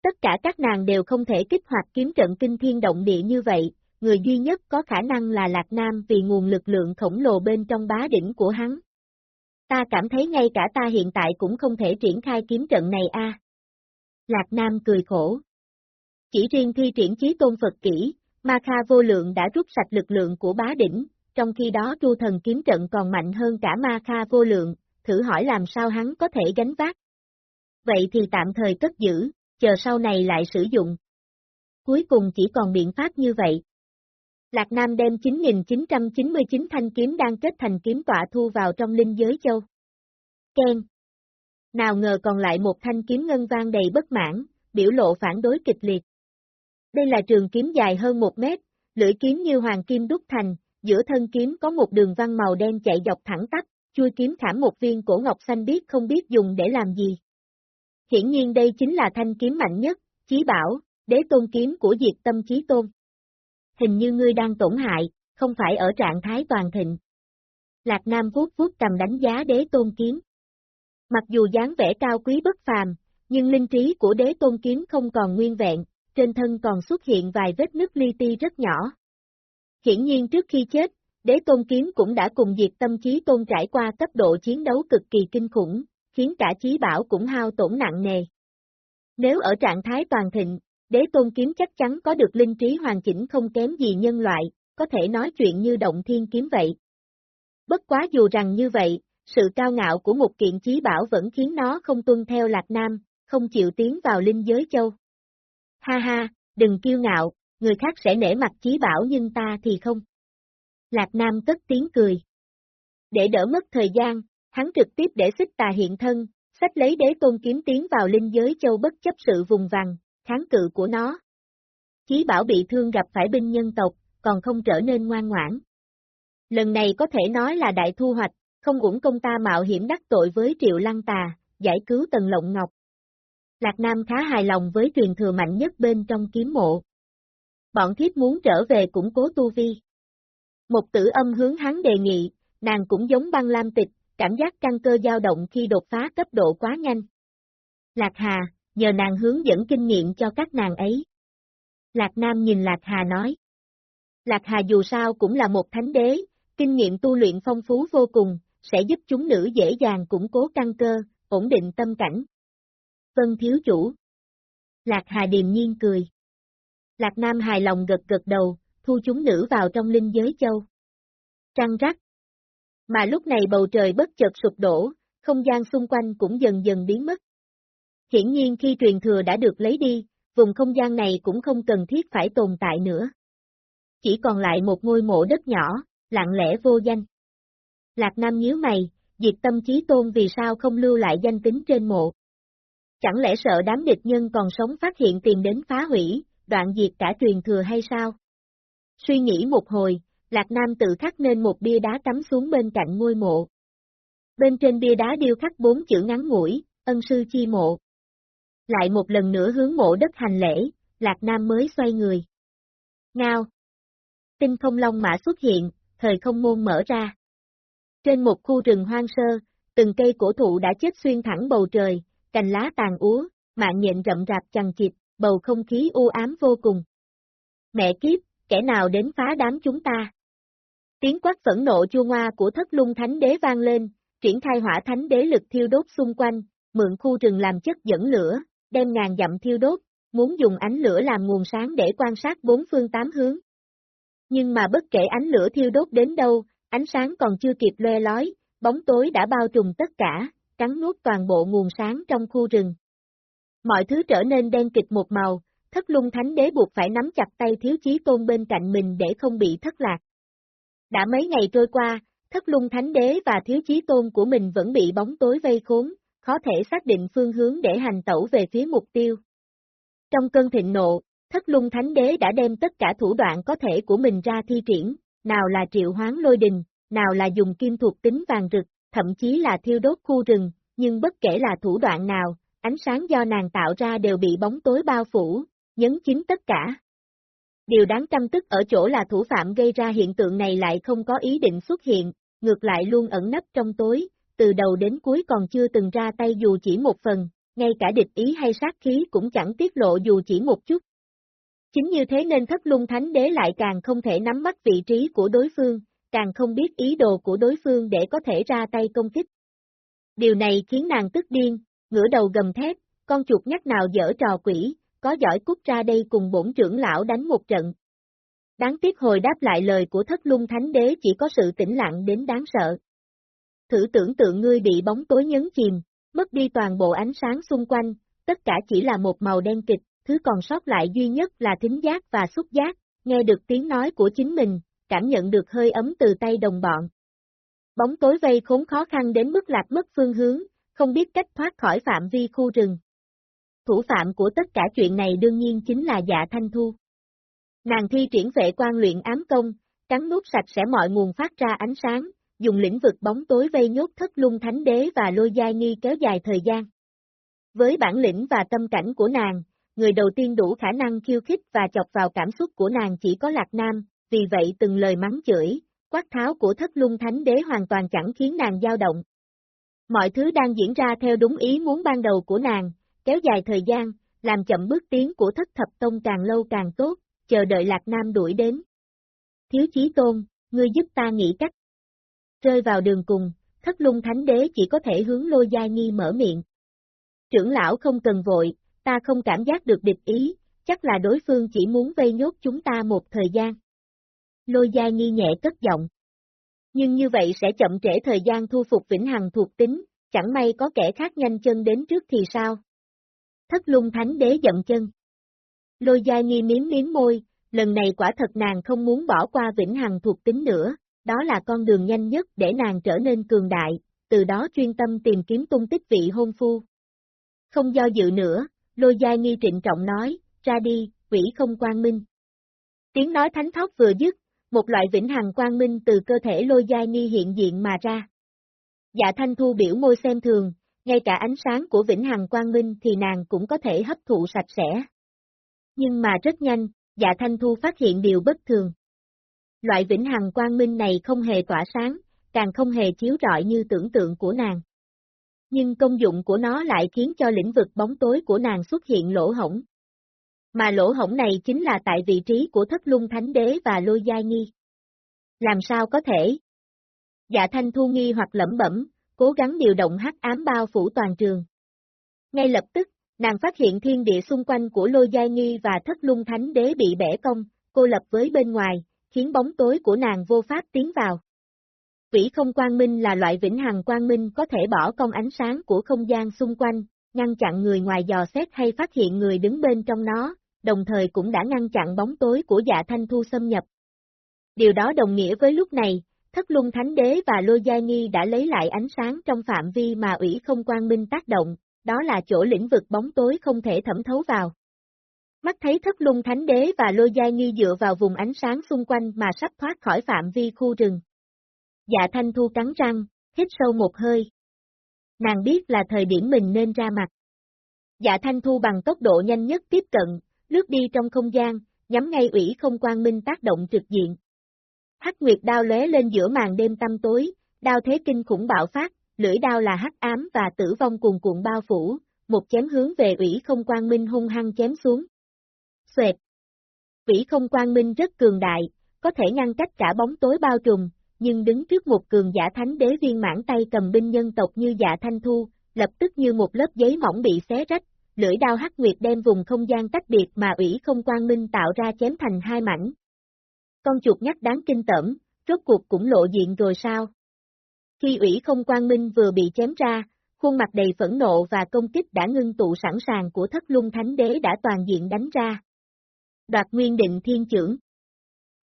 Tất cả các nàng đều không thể kích hoạt kiếm trận kinh thiên động địa như vậy, người duy nhất có khả năng là Lạc Nam vì nguồn lực lượng khổng lồ bên trong bá đỉnh của hắn. Ta cảm thấy ngay cả ta hiện tại cũng không thể triển khai kiếm trận này a. Lạc Nam cười khổ. Chỉ riêng thi triển chí tôn Phật kỹ, Ma Kha vô lượng đã rút sạch lực lượng của bá đỉnh, trong khi đó chu thần kiếm trận còn mạnh hơn cả Ma Kha vô lượng, thử hỏi làm sao hắn có thể gánh vác. Vậy thì tạm thời cất giữ, chờ sau này lại sử dụng. Cuối cùng chỉ còn biện pháp như vậy. Lạc Nam đem 9999 thanh kiếm đang kết thành kiếm tọa thu vào trong linh giới châu. Ken. Nào ngờ còn lại một thanh kiếm ngân vang đầy bất mãn, biểu lộ phản đối kịch liệt. Đây là trường kiếm dài hơn một mét, lưỡi kiếm như hoàng kim đúc thành, giữa thân kiếm có một đường văn màu đen chạy dọc thẳng tắp, chui kiếm khảm một viên cổ ngọc xanh biết không biết dùng để làm gì. Hiển nhiên đây chính là thanh kiếm mạnh nhất, chí bảo, đế tôn kiếm của diệt tâm chí tôn. Hình như ngươi đang tổn hại, không phải ở trạng thái toàn thịnh. Lạc Nam vuốt vuốt cầm đánh giá đế tôn kiếm. Mặc dù dáng vẻ cao quý bất phàm, nhưng linh trí của đế tôn kiếm không còn nguyên vẹn, trên thân còn xuất hiện vài vết nứt li ti rất nhỏ. Hiển nhiên trước khi chết, đế tôn kiếm cũng đã cùng diệt tâm trí tôn trải qua cấp độ chiến đấu cực kỳ kinh khủng, khiến cả trí bảo cũng hao tổn nặng nề. Nếu ở trạng thái toàn thịnh, đế tôn kiếm chắc chắn có được linh trí hoàn chỉnh không kém gì nhân loại, có thể nói chuyện như động thiên kiếm vậy. Bất quá dù rằng như vậy, sự cao ngạo của một kiện chí bảo vẫn khiến nó không tuân theo Lạc Nam, không chịu tiến vào linh giới châu. Ha ha, đừng kiêu ngạo, người khác sẽ nể mặt chí bảo nhưng ta thì không. Lạc Nam cất tiếng cười. Để đỡ mất thời gian, hắn trực tiếp để xích tà hiện thân, sách lấy đế tôn kiếm tiến vào linh giới châu bất chấp sự vùng vằng, kháng cự của nó. Chí bảo bị thương gặp phải binh nhân tộc, còn không trở nên ngoan ngoãn. Lần này có thể nói là đại thu hoạch, không uổng công ta mạo hiểm đắc tội với triệu lăng tà, giải cứu tần lộng ngọc. Lạc Nam khá hài lòng với truyền thừa mạnh nhất bên trong kiếm mộ. Bọn thiếp muốn trở về củng cố tu vi. Một tử âm hướng hắn đề nghị, nàng cũng giống băng lam tịch, cảm giác căng cơ dao động khi đột phá cấp độ quá nhanh. Lạc Hà, nhờ nàng hướng dẫn kinh nghiệm cho các nàng ấy. Lạc Nam nhìn Lạc Hà nói. Lạc Hà dù sao cũng là một thánh đế, kinh nghiệm tu luyện phong phú vô cùng, sẽ giúp chúng nữ dễ dàng củng cố căn cơ, ổn định tâm cảnh. Vân thiếu chủ. Lạc Hà điềm nhiên cười. Lạc Nam hài lòng gật gật đầu, thu chúng nữ vào trong linh giới châu. Trăng rắc. Mà lúc này bầu trời bất chợt sụp đổ, không gian xung quanh cũng dần dần biến mất. Hiển nhiên khi truyền thừa đã được lấy đi, vùng không gian này cũng không cần thiết phải tồn tại nữa. Chỉ còn lại một ngôi mộ đất nhỏ, lặng lẽ vô danh. Lạc Nam nhíu mày, diệt tâm trí tôn vì sao không lưu lại danh tính trên mộ. Chẳng lẽ sợ đám địch nhân còn sống phát hiện tìm đến phá hủy, đoạn diệt cả truyền thừa hay sao? Suy nghĩ một hồi, Lạc Nam tự khắc nên một bia đá cắm xuống bên cạnh ngôi mộ. Bên trên bia đá điêu khắc bốn chữ ngắn ngủi, ân sư chi mộ. Lại một lần nữa hướng mộ đất hành lễ, Lạc Nam mới xoay người. Ngao. Tinh không long mã xuất hiện, thời không môn mở ra. Trên một khu rừng hoang sơ, từng cây cổ thụ đã chết xuyên thẳng bầu trời, cành lá tàn úa, mạng nhện rậm rạp chằng chịt, bầu không khí u ám vô cùng. Mẹ kiếp, kẻ nào đến phá đám chúng ta? Tiếng quát phẫn nộ chua ngoa của thất lung thánh đế vang lên, triển khai hỏa thánh đế lực thiêu đốt xung quanh, mượn khu rừng làm chất dẫn lửa, đem ngàn dặm thiêu đốt, muốn dùng ánh lửa làm nguồn sáng để quan sát bốn phương tám hướng. Nhưng mà bất kể ánh lửa thiêu đốt đến đâu, ánh sáng còn chưa kịp loe lói, bóng tối đã bao trùm tất cả, cắn nuốt toàn bộ nguồn sáng trong khu rừng. Mọi thứ trở nên đen kịch một màu, thất lung thánh đế buộc phải nắm chặt tay thiếu chí tôn bên cạnh mình để không bị thất lạc. Đã mấy ngày trôi qua, thất lung thánh đế và thiếu chí tôn của mình vẫn bị bóng tối vây khốn, khó thể xác định phương hướng để hành tẩu về phía mục tiêu. Trong cơn thịnh nộ, thất lung thánh đế đã đem tất cả thủ đoạn có thể của mình ra thi triển, nào là triệu hoán lôi đình, nào là dùng kim thuộc tính vàng rực, thậm chí là thiêu đốt khu rừng, nhưng bất kể là thủ đoạn nào, ánh sáng do nàng tạo ra đều bị bóng tối bao phủ, nhấn chính tất cả. Điều đáng căm tức ở chỗ là thủ phạm gây ra hiện tượng này lại không có ý định xuất hiện, ngược lại luôn ẩn nấp trong tối, từ đầu đến cuối còn chưa từng ra tay dù chỉ một phần, ngay cả địch ý hay sát khí cũng chẳng tiết lộ dù chỉ một chút. Chính như thế nên thất lung thánh đế lại càng không thể nắm bắt vị trí của đối phương, càng không biết ý đồ của đối phương để có thể ra tay công kích. Điều này khiến nàng tức điên, ngửa đầu gầm thét, con chuột nhắc nào dở trò quỷ, có giỏi cút ra đây cùng bổn trưởng lão đánh một trận. Đáng tiếc hồi đáp lại lời của thất lung thánh đế chỉ có sự tĩnh lặng đến đáng sợ. Thử tưởng tượng ngươi bị bóng tối nhấn chìm, mất đi toàn bộ ánh sáng xung quanh, tất cả chỉ là một màu đen kịch, thứ còn sót lại duy nhất là thính giác và xúc giác, nghe được tiếng nói của chính mình, cảm nhận được hơi ấm từ tay đồng bọn. Bóng tối vây khốn khó khăn đến mức lạc mất phương hướng, không biết cách thoát khỏi phạm vi khu rừng. Thủ phạm của tất cả chuyện này đương nhiên chính là dạ thanh thu. Nàng thi triển vệ quan luyện ám công, cắn nuốt sạch sẽ mọi nguồn phát ra ánh sáng, dùng lĩnh vực bóng tối vây nhốt thất lung thánh đế và lôi giai nghi kéo dài thời gian. Với bản lĩnh và tâm cảnh của nàng, người đầu tiên đủ khả năng khiêu khích và chọc vào cảm xúc của nàng chỉ có Lạc Nam, vì vậy từng lời mắng chửi, quát tháo của thất lung thánh đế hoàn toàn chẳng khiến nàng dao động. Mọi thứ đang diễn ra theo đúng ý muốn ban đầu của nàng, kéo dài thời gian, làm chậm bước tiến của thất thập tông càng lâu càng tốt, chờ đợi Lạc Nam đuổi đến. Thiếu chí tôn, ngươi giúp ta nghĩ cách. Rơi vào đường cùng, thất lung thánh đế chỉ có thể hướng lôi giai nghi mở miệng. Trưởng lão không cần vội, ta không cảm giác được địch ý, chắc là đối phương chỉ muốn vây nhốt chúng ta một thời gian. Lôi giai nghi nhẹ cất giọng. Nhưng như vậy sẽ chậm trễ thời gian thu phục vĩnh hằng thuộc tính, chẳng may có kẻ khác nhanh chân đến trước thì sao? Thất lung thánh đế giận chân. Lôi giai nghi miếm miếm môi, lần này quả thật nàng không muốn bỏ qua vĩnh hằng thuộc tính nữa, đó là con đường nhanh nhất để nàng trở nên cường đại, từ đó chuyên tâm tìm kiếm tung tích vị hôn phu. Không do dự nữa, lôi giai nghi trịnh trọng nói, ra đi, quỷ không quang minh. Tiếng nói thánh thóc vừa dứt, một loại vĩnh hằng quang minh từ cơ thể lôi giai nghi hiện diện mà ra. Dạ thanh thu biểu môi xem thường, ngay cả ánh sáng của vĩnh hằng quang minh thì nàng cũng có thể hấp thụ sạch sẽ. Nhưng mà rất nhanh, dạ thanh thu phát hiện điều bất thường. Loại vĩnh hằng quang minh này không hề tỏa sáng, càng không hề chiếu rọi như tưởng tượng của nàng. Nhưng công dụng của nó lại khiến cho lĩnh vực bóng tối của nàng xuất hiện lỗ hổng. Mà lỗ hổng này chính là tại vị trí của thất lung thánh đế và lôi giai nghi. Làm sao có thể? Dạ thanh thu nghi hoặc lẩm bẩm, cố gắng điều động hắc ám bao phủ toàn trường. Ngay lập tức, nàng phát hiện thiên địa xung quanh của lôi giai nghi và thất lung thánh đế bị bẻ cong, cô lập với bên ngoài, khiến bóng tối của nàng vô pháp tiến vào. Vĩ không quang minh là loại vĩnh hằng quang minh có thể bỏ công ánh sáng của không gian xung quanh, ngăn chặn người ngoài dò xét hay phát hiện người đứng bên trong nó, đồng thời cũng đã ngăn chặn bóng tối của dạ thanh thu xâm nhập. Điều đó đồng nghĩa với lúc này, thất luân thánh đế và lôi gia nghi đã lấy lại ánh sáng trong phạm vi mà ủy không quang minh tác động, đó là chỗ lĩnh vực bóng tối không thể thẩm thấu vào. Mắt thấy thất luân thánh đế và lôi gia nghi dựa vào vùng ánh sáng xung quanh mà sắp thoát khỏi phạm vi khu rừng. Dạ thanh thu cắn răng, hít sâu một hơi. Nàng biết là thời điểm mình nên ra mặt. Dạ thanh thu bằng tốc độ nhanh nhất tiếp cận, lướt đi trong không gian, nhắm ngay ủy không quang minh tác động trực diện. Hắc Nguyệt đao lóe lên giữa màn đêm tăm tối, đao thế kinh khủng bạo phát, lưỡi đao là hắc ám và tử vong cuồn cuộn bao phủ, một chém hướng về ủy không quang minh hung hăng chém xuống. Xoẹt! Ủy không quang minh rất cường đại, có thể ngăn cách cả bóng tối bao trùm, nhưng đứng trước một cường giả thánh đế viên mãn tay cầm binh nhân tộc như dạ thanh thu, lập tức như một lớp giấy mỏng bị xé rách, lưỡi đao hắc nguyệt đem vùng không gian tách biệt mà ủy không quang minh tạo ra chém thành hai mảnh. Con chuột nhắc đáng kinh tởm, rốt cuộc cũng lộ diện rồi sao? Khi ủy không quang minh vừa bị chém ra, khuôn mặt đầy phẫn nộ và công kích đã ngưng tụ sẵn sàng của thất luân thánh đế đã toàn diện đánh ra. Đoạt nguyên định thiên trưởng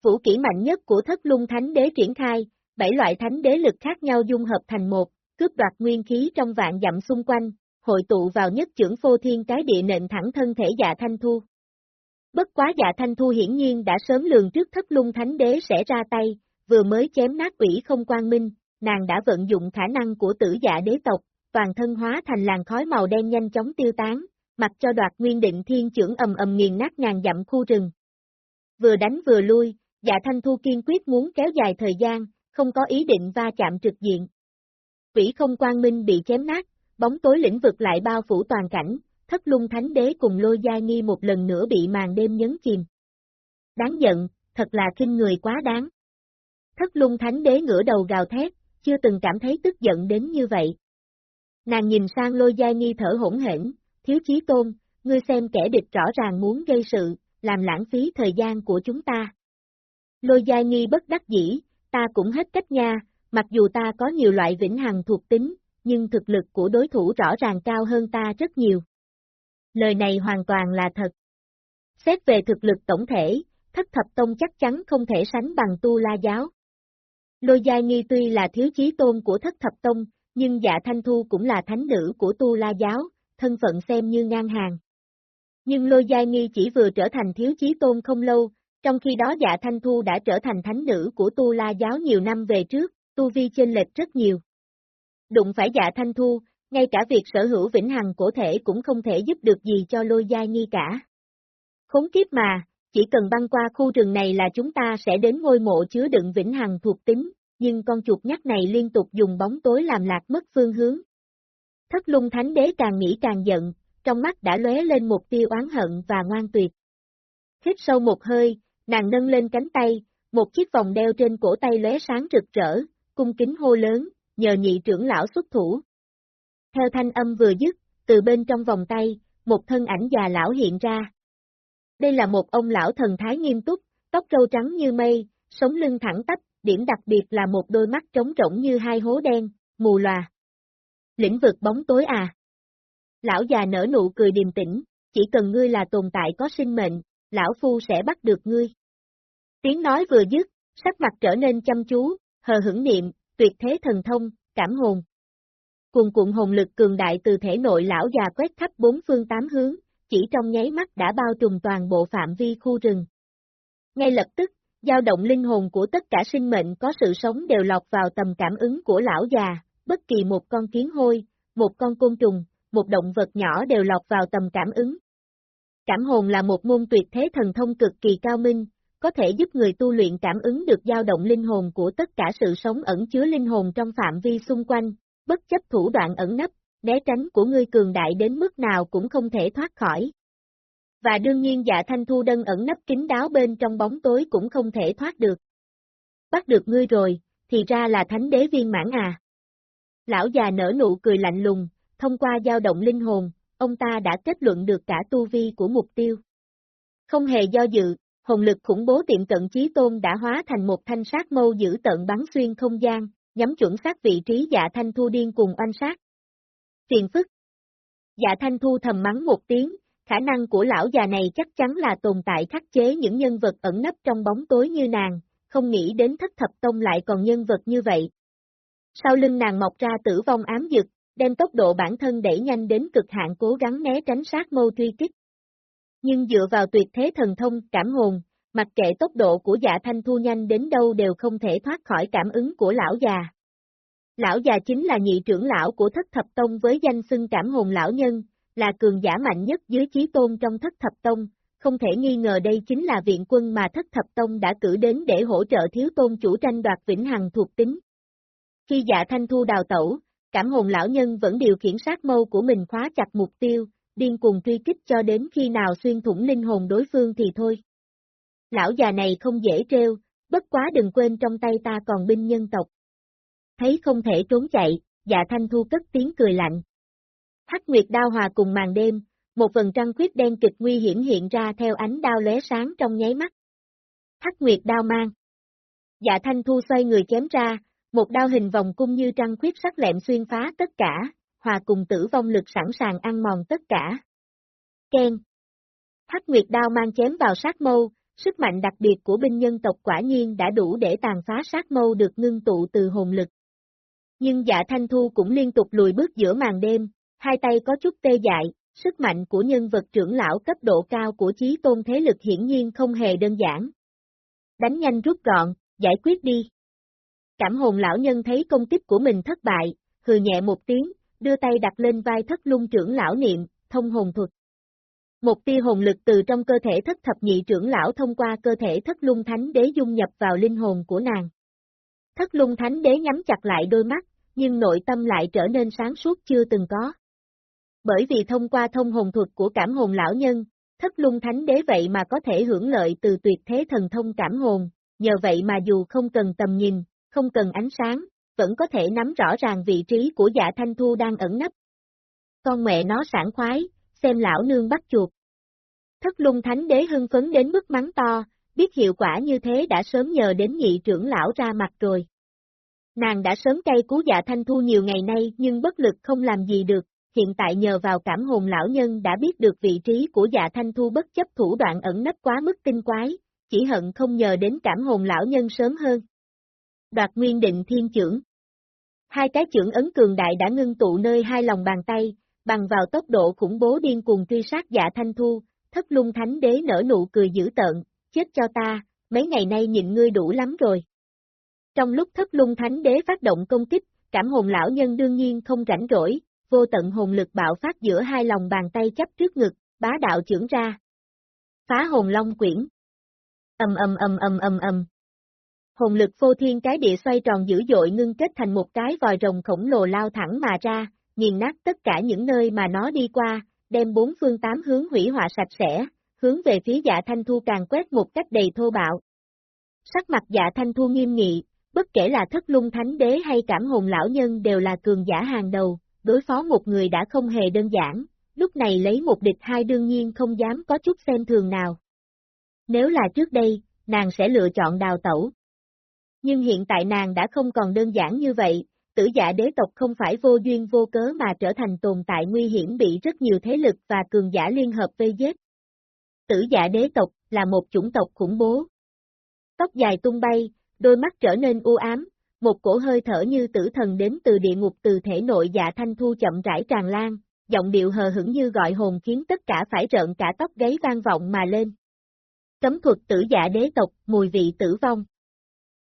Vũ kỹ mạnh nhất của thất luân thánh đế triển khai, bảy loại thánh đế lực khác nhau dung hợp thành một, cướp đoạt nguyên khí trong vạn dặm xung quanh, hội tụ vào nhất trưởng phô thiên cái địa nện thẳng thân thể dạ thanh thu. Bất quá dạ thanh thu hiển nhiên đã sớm lường trước thất lung thánh đế sẽ ra tay, vừa mới chém nát ủy không quang minh, nàng đã vận dụng khả năng của tử dạ đế tộc, toàn thân hóa thành làn khói màu đen nhanh chóng tiêu tán, mặc cho đoạt nguyên định thiên trưởng ầm ầm nghiền nát ngàn dặm khu rừng. Vừa đánh vừa lui, dạ thanh thu kiên quyết muốn kéo dài thời gian, không có ý định va chạm trực diện. Quỷ không quang minh bị chém nát, bóng tối lĩnh vực lại bao phủ toàn cảnh, thất lung thánh đế cùng lôi gia nghi một lần nữa bị màn đêm nhấn chìm. Đáng giận, thật là kinh người quá đáng. Thất lung thánh đế ngửa đầu gào thét, chưa từng cảm thấy tức giận đến như vậy. Nàng nhìn sang lôi gia nghi thở hỗn hển, thiếu chí tôn, ngươi xem kẻ địch rõ ràng muốn gây sự, làm lãng phí thời gian của chúng ta. Lôi gia nghi bất đắc dĩ, ta cũng hết cách nha, mặc dù ta có nhiều loại vĩnh hằng thuộc tính, nhưng thực lực của đối thủ rõ ràng cao hơn ta rất nhiều. Lời này hoàn toàn là thật. Xét về thực lực tổng thể, thất thập tông chắc chắn không thể sánh bằng tu la giáo. Lôi Gia Nghi tuy là thiếu chí tôn của thất thập tông, nhưng dạ thanh thu cũng là thánh nữ của tu la giáo, thân phận xem như ngang hàng. Nhưng Lôi Gia Nghi chỉ vừa trở thành thiếu chí tôn không lâu, trong khi đó dạ thanh thu đã trở thành thánh nữ của tu la giáo nhiều năm về trước, tu vi chênh lệch rất nhiều. Đụng phải dạ thanh thu, ngay cả việc sở hữu vĩnh hằng cổ thể cũng không thể giúp được gì cho lôi gia nghi cả. Khốn kiếp mà, chỉ cần băng qua khu rừng này là chúng ta sẽ đến ngôi mộ chứa đựng vĩnh hằng thuộc tính, nhưng con chuột nhắt này liên tục dùng bóng tối làm lạc mất phương hướng. Thất lung thánh đế càng nghĩ càng giận, trong mắt đã lóe lên một tia oán hận và ngoan tuyệt. Hít sâu một hơi, nàng nâng lên cánh tay, một chiếc vòng đeo trên cổ tay lóe sáng rực rỡ, cung kính hô lớn, nhờ nhị trưởng lão xuất thủ. Theo thanh âm vừa dứt, từ bên trong vòng tay, một thân ảnh già lão hiện ra. Đây là một ông lão thần thái nghiêm túc, tóc râu trắng như mây, sống lưng thẳng tắp, điểm đặc biệt là một đôi mắt trống rỗng như hai hố đen, mù lòa. Lĩnh vực bóng tối à? Lão già nở nụ cười điềm tĩnh, chỉ cần ngươi là tồn tại có sinh mệnh, lão phu sẽ bắt được ngươi. Tiếng nói vừa dứt, sắc mặt trở nên chăm chú, hờ hững niệm, tuyệt thế thần thông, cảm hồn. Cùng cuộn hồn lực cường đại từ thể nội lão già quét khắp bốn phương tám hướng, chỉ trong nháy mắt đã bao trùm toàn bộ phạm vi khu rừng. Ngay lập tức, dao động linh hồn của tất cả sinh mệnh có sự sống đều lọt vào tầm cảm ứng của lão già, bất kỳ một con kiến hôi, một con côn trùng, một động vật nhỏ đều lọt vào tầm cảm ứng. Cảm hồn là một môn tuyệt thế thần thông cực kỳ cao minh, có thể giúp người tu luyện cảm ứng được dao động linh hồn của tất cả sự sống ẩn chứa linh hồn trong phạm vi xung quanh, bất chấp thủ đoạn ẩn nấp, né tránh của ngươi cường đại đến mức nào cũng không thể thoát khỏi. Và đương nhiên dạ thanh thu đơn ẩn nấp kín đáo bên trong bóng tối cũng không thể thoát được. Bắt được ngươi rồi, thì ra là thánh đế viên mãn à. Lão già nở nụ cười lạnh lùng, thông qua dao động linh hồn, ông ta đã kết luận được cả tu vi của mục tiêu. Không hề do dự, hồn lực khủng bố tiệm cận chí tôn đã hóa thành một thanh sát mâu giữ tận bắn xuyên không gian, nhắm chuẩn xác vị trí dạ thanh thu điên cùng oanh sát. Phiền phức. Dạ thanh thu thầm mắng một tiếng, khả năng của lão già này chắc chắn là tồn tại khắc chế những nhân vật ẩn nấp trong bóng tối như nàng, không nghĩ đến thất thập tông lại còn nhân vật như vậy. Sau lưng nàng mọc ra tử vong ám dực, đem tốc độ bản thân đẩy nhanh đến cực hạn cố gắng né tránh sát mâu truy kích. Nhưng dựa vào tuyệt thế thần thông, cảm hồn, mặc kệ tốc độ của dạ thanh thu nhanh đến đâu đều không thể thoát khỏi cảm ứng của lão già. Lão già chính là nhị trưởng lão của thất thập tông với danh xưng cảm hồn lão nhân, là cường giả mạnh nhất dưới chí tôn trong thất thập tông, không thể nghi ngờ đây chính là viện quân mà thất thập tông đã cử đến để hỗ trợ thiếu tôn chủ tranh đoạt vĩnh hằng thuộc tính. Khi dạ thanh thu đào tẩu, cảm hồn lão nhân vẫn điều khiển sát mâu của mình khóa chặt mục tiêu, điên cuồng truy kích cho đến khi nào xuyên thủng linh hồn đối phương thì thôi. Lão già này không dễ treo, bất quá đừng quên trong tay ta còn binh nhân tộc. Thấy không thể trốn chạy, dạ thanh thu cất tiếng cười lạnh. Hắc Nguyệt đao hòa cùng màn đêm, một phần trăng khuyết đen kịch nguy hiểm hiện ra theo ánh đao lóe sáng trong nháy mắt. Hắc Nguyệt đao mang. Dạ thanh thu xoay người chém ra, một đao hình vòng cung như trăng khuyết sắc lẹm xuyên phá tất cả, hòa cùng tử vong lực sẵn sàng ăn mòn tất cả. Ken. Hắc Nguyệt đao mang chém vào sát mâu, sức mạnh đặc biệt của binh nhân tộc quả nhiên đã đủ để tàn phá sát mâu được ngưng tụ từ hồn lực. Nhưng dạ thanh thu cũng liên tục lùi bước giữa màn đêm, hai tay có chút tê dại, sức mạnh của nhân vật trưởng lão cấp độ cao của chí tôn thế lực hiển nhiên không hề đơn giản. Đánh nhanh rút gọn, giải quyết đi. Cảm hồn lão nhân thấy công kích của mình thất bại, hừ nhẹ một tiếng, đưa tay đặt lên vai thất lung trưởng lão niệm, thông hồn thuật. Một tia hồn lực từ trong cơ thể thất thập nhị trưởng lão thông qua cơ thể thất lung thánh đế dung nhập vào linh hồn của nàng. Thất lung thánh đế nhắm chặt lại đôi mắt, nhưng nội tâm lại trở nên sáng suốt chưa từng có. Bởi vì thông qua thông hồn thuật của cảm hồn lão nhân, thất lung thánh đế vậy mà có thể hưởng lợi từ tuyệt thế thần thông cảm hồn, nhờ vậy mà dù không cần tầm nhìn, không cần ánh sáng, vẫn có thể nắm rõ ràng vị trí của dạ thanh thu đang ẩn nấp. Con mẹ nó sảng khoái, xem lão nương bắt chuột. Thất lung thánh đế hưng phấn đến mức mắng to, biết hiệu quả như thế đã sớm nhờ đến nhị trưởng lão ra mặt rồi. Nàng đã sớm cay cú dạ thanh thu nhiều ngày nay nhưng bất lực không làm gì được, hiện tại nhờ vào cảm hồn lão nhân đã biết được vị trí của dạ thanh thu bất chấp thủ đoạn ẩn nấp quá mức tinh quái, chỉ hận không nhờ đến cảm hồn lão nhân sớm hơn. Đoạt nguyên định thiên trưởng Hai cái trưởng ấn cường đại đã ngưng tụ nơi hai lòng bàn tay, bằng vào tốc độ khủng bố điên cuồng truy sát dạ thanh thu, thất lung thánh đế nở nụ cười dữ tợn, chết cho ta, mấy ngày nay nhịn ngươi đủ lắm rồi. Trong lúc thất lung thánh đế phát động công kích, cảm hồn lão nhân đương nhiên không rảnh rỗi, vô tận hồn lực bạo phát giữa hai lòng bàn tay chấp trước ngực, bá đạo trưởng ra. Phá hồn long quyển. Âm âm âm âm âm âm. Hồn lực phô thiên cái địa xoay tròn dữ dội ngưng kết thành một cái vòi rồng khổng lồ lao thẳng mà ra, nghiền nát tất cả những nơi mà nó đi qua, đem bốn phương tám hướng hủy hoại sạch sẽ, hướng về phía dạ thanh thu càng quét một cách đầy thô bạo. Sắc mặt dạ thanh thu nghiêm nghị, bất kể là thất lung thánh đế hay cảm hồn lão nhân đều là cường giả hàng đầu, đối phó một người đã không hề đơn giản, lúc này lấy một địch hai đương nhiên không dám có chút xem thường nào. Nếu là trước đây, nàng sẽ lựa chọn đào tẩu. Nhưng hiện tại nàng đã không còn đơn giản như vậy, tử giả đế tộc không phải vô duyên vô cớ mà trở thành tồn tại nguy hiểm bị rất nhiều thế lực và cường giả liên hợp vây giết. Tử giả đế tộc là một chủng tộc khủng bố. Tóc dài tung bay, đôi mắt trở nên u ám, một cổ hơi thở như tử thần đến từ địa ngục từ thể nội dạ thanh thu chậm rãi tràn lan, giọng điệu hờ hững như gọi hồn khiến tất cả phải rợn cả tóc gáy vang vọng mà lên. Cấm thuật tử giả đế tộc, mùi vị tử vong.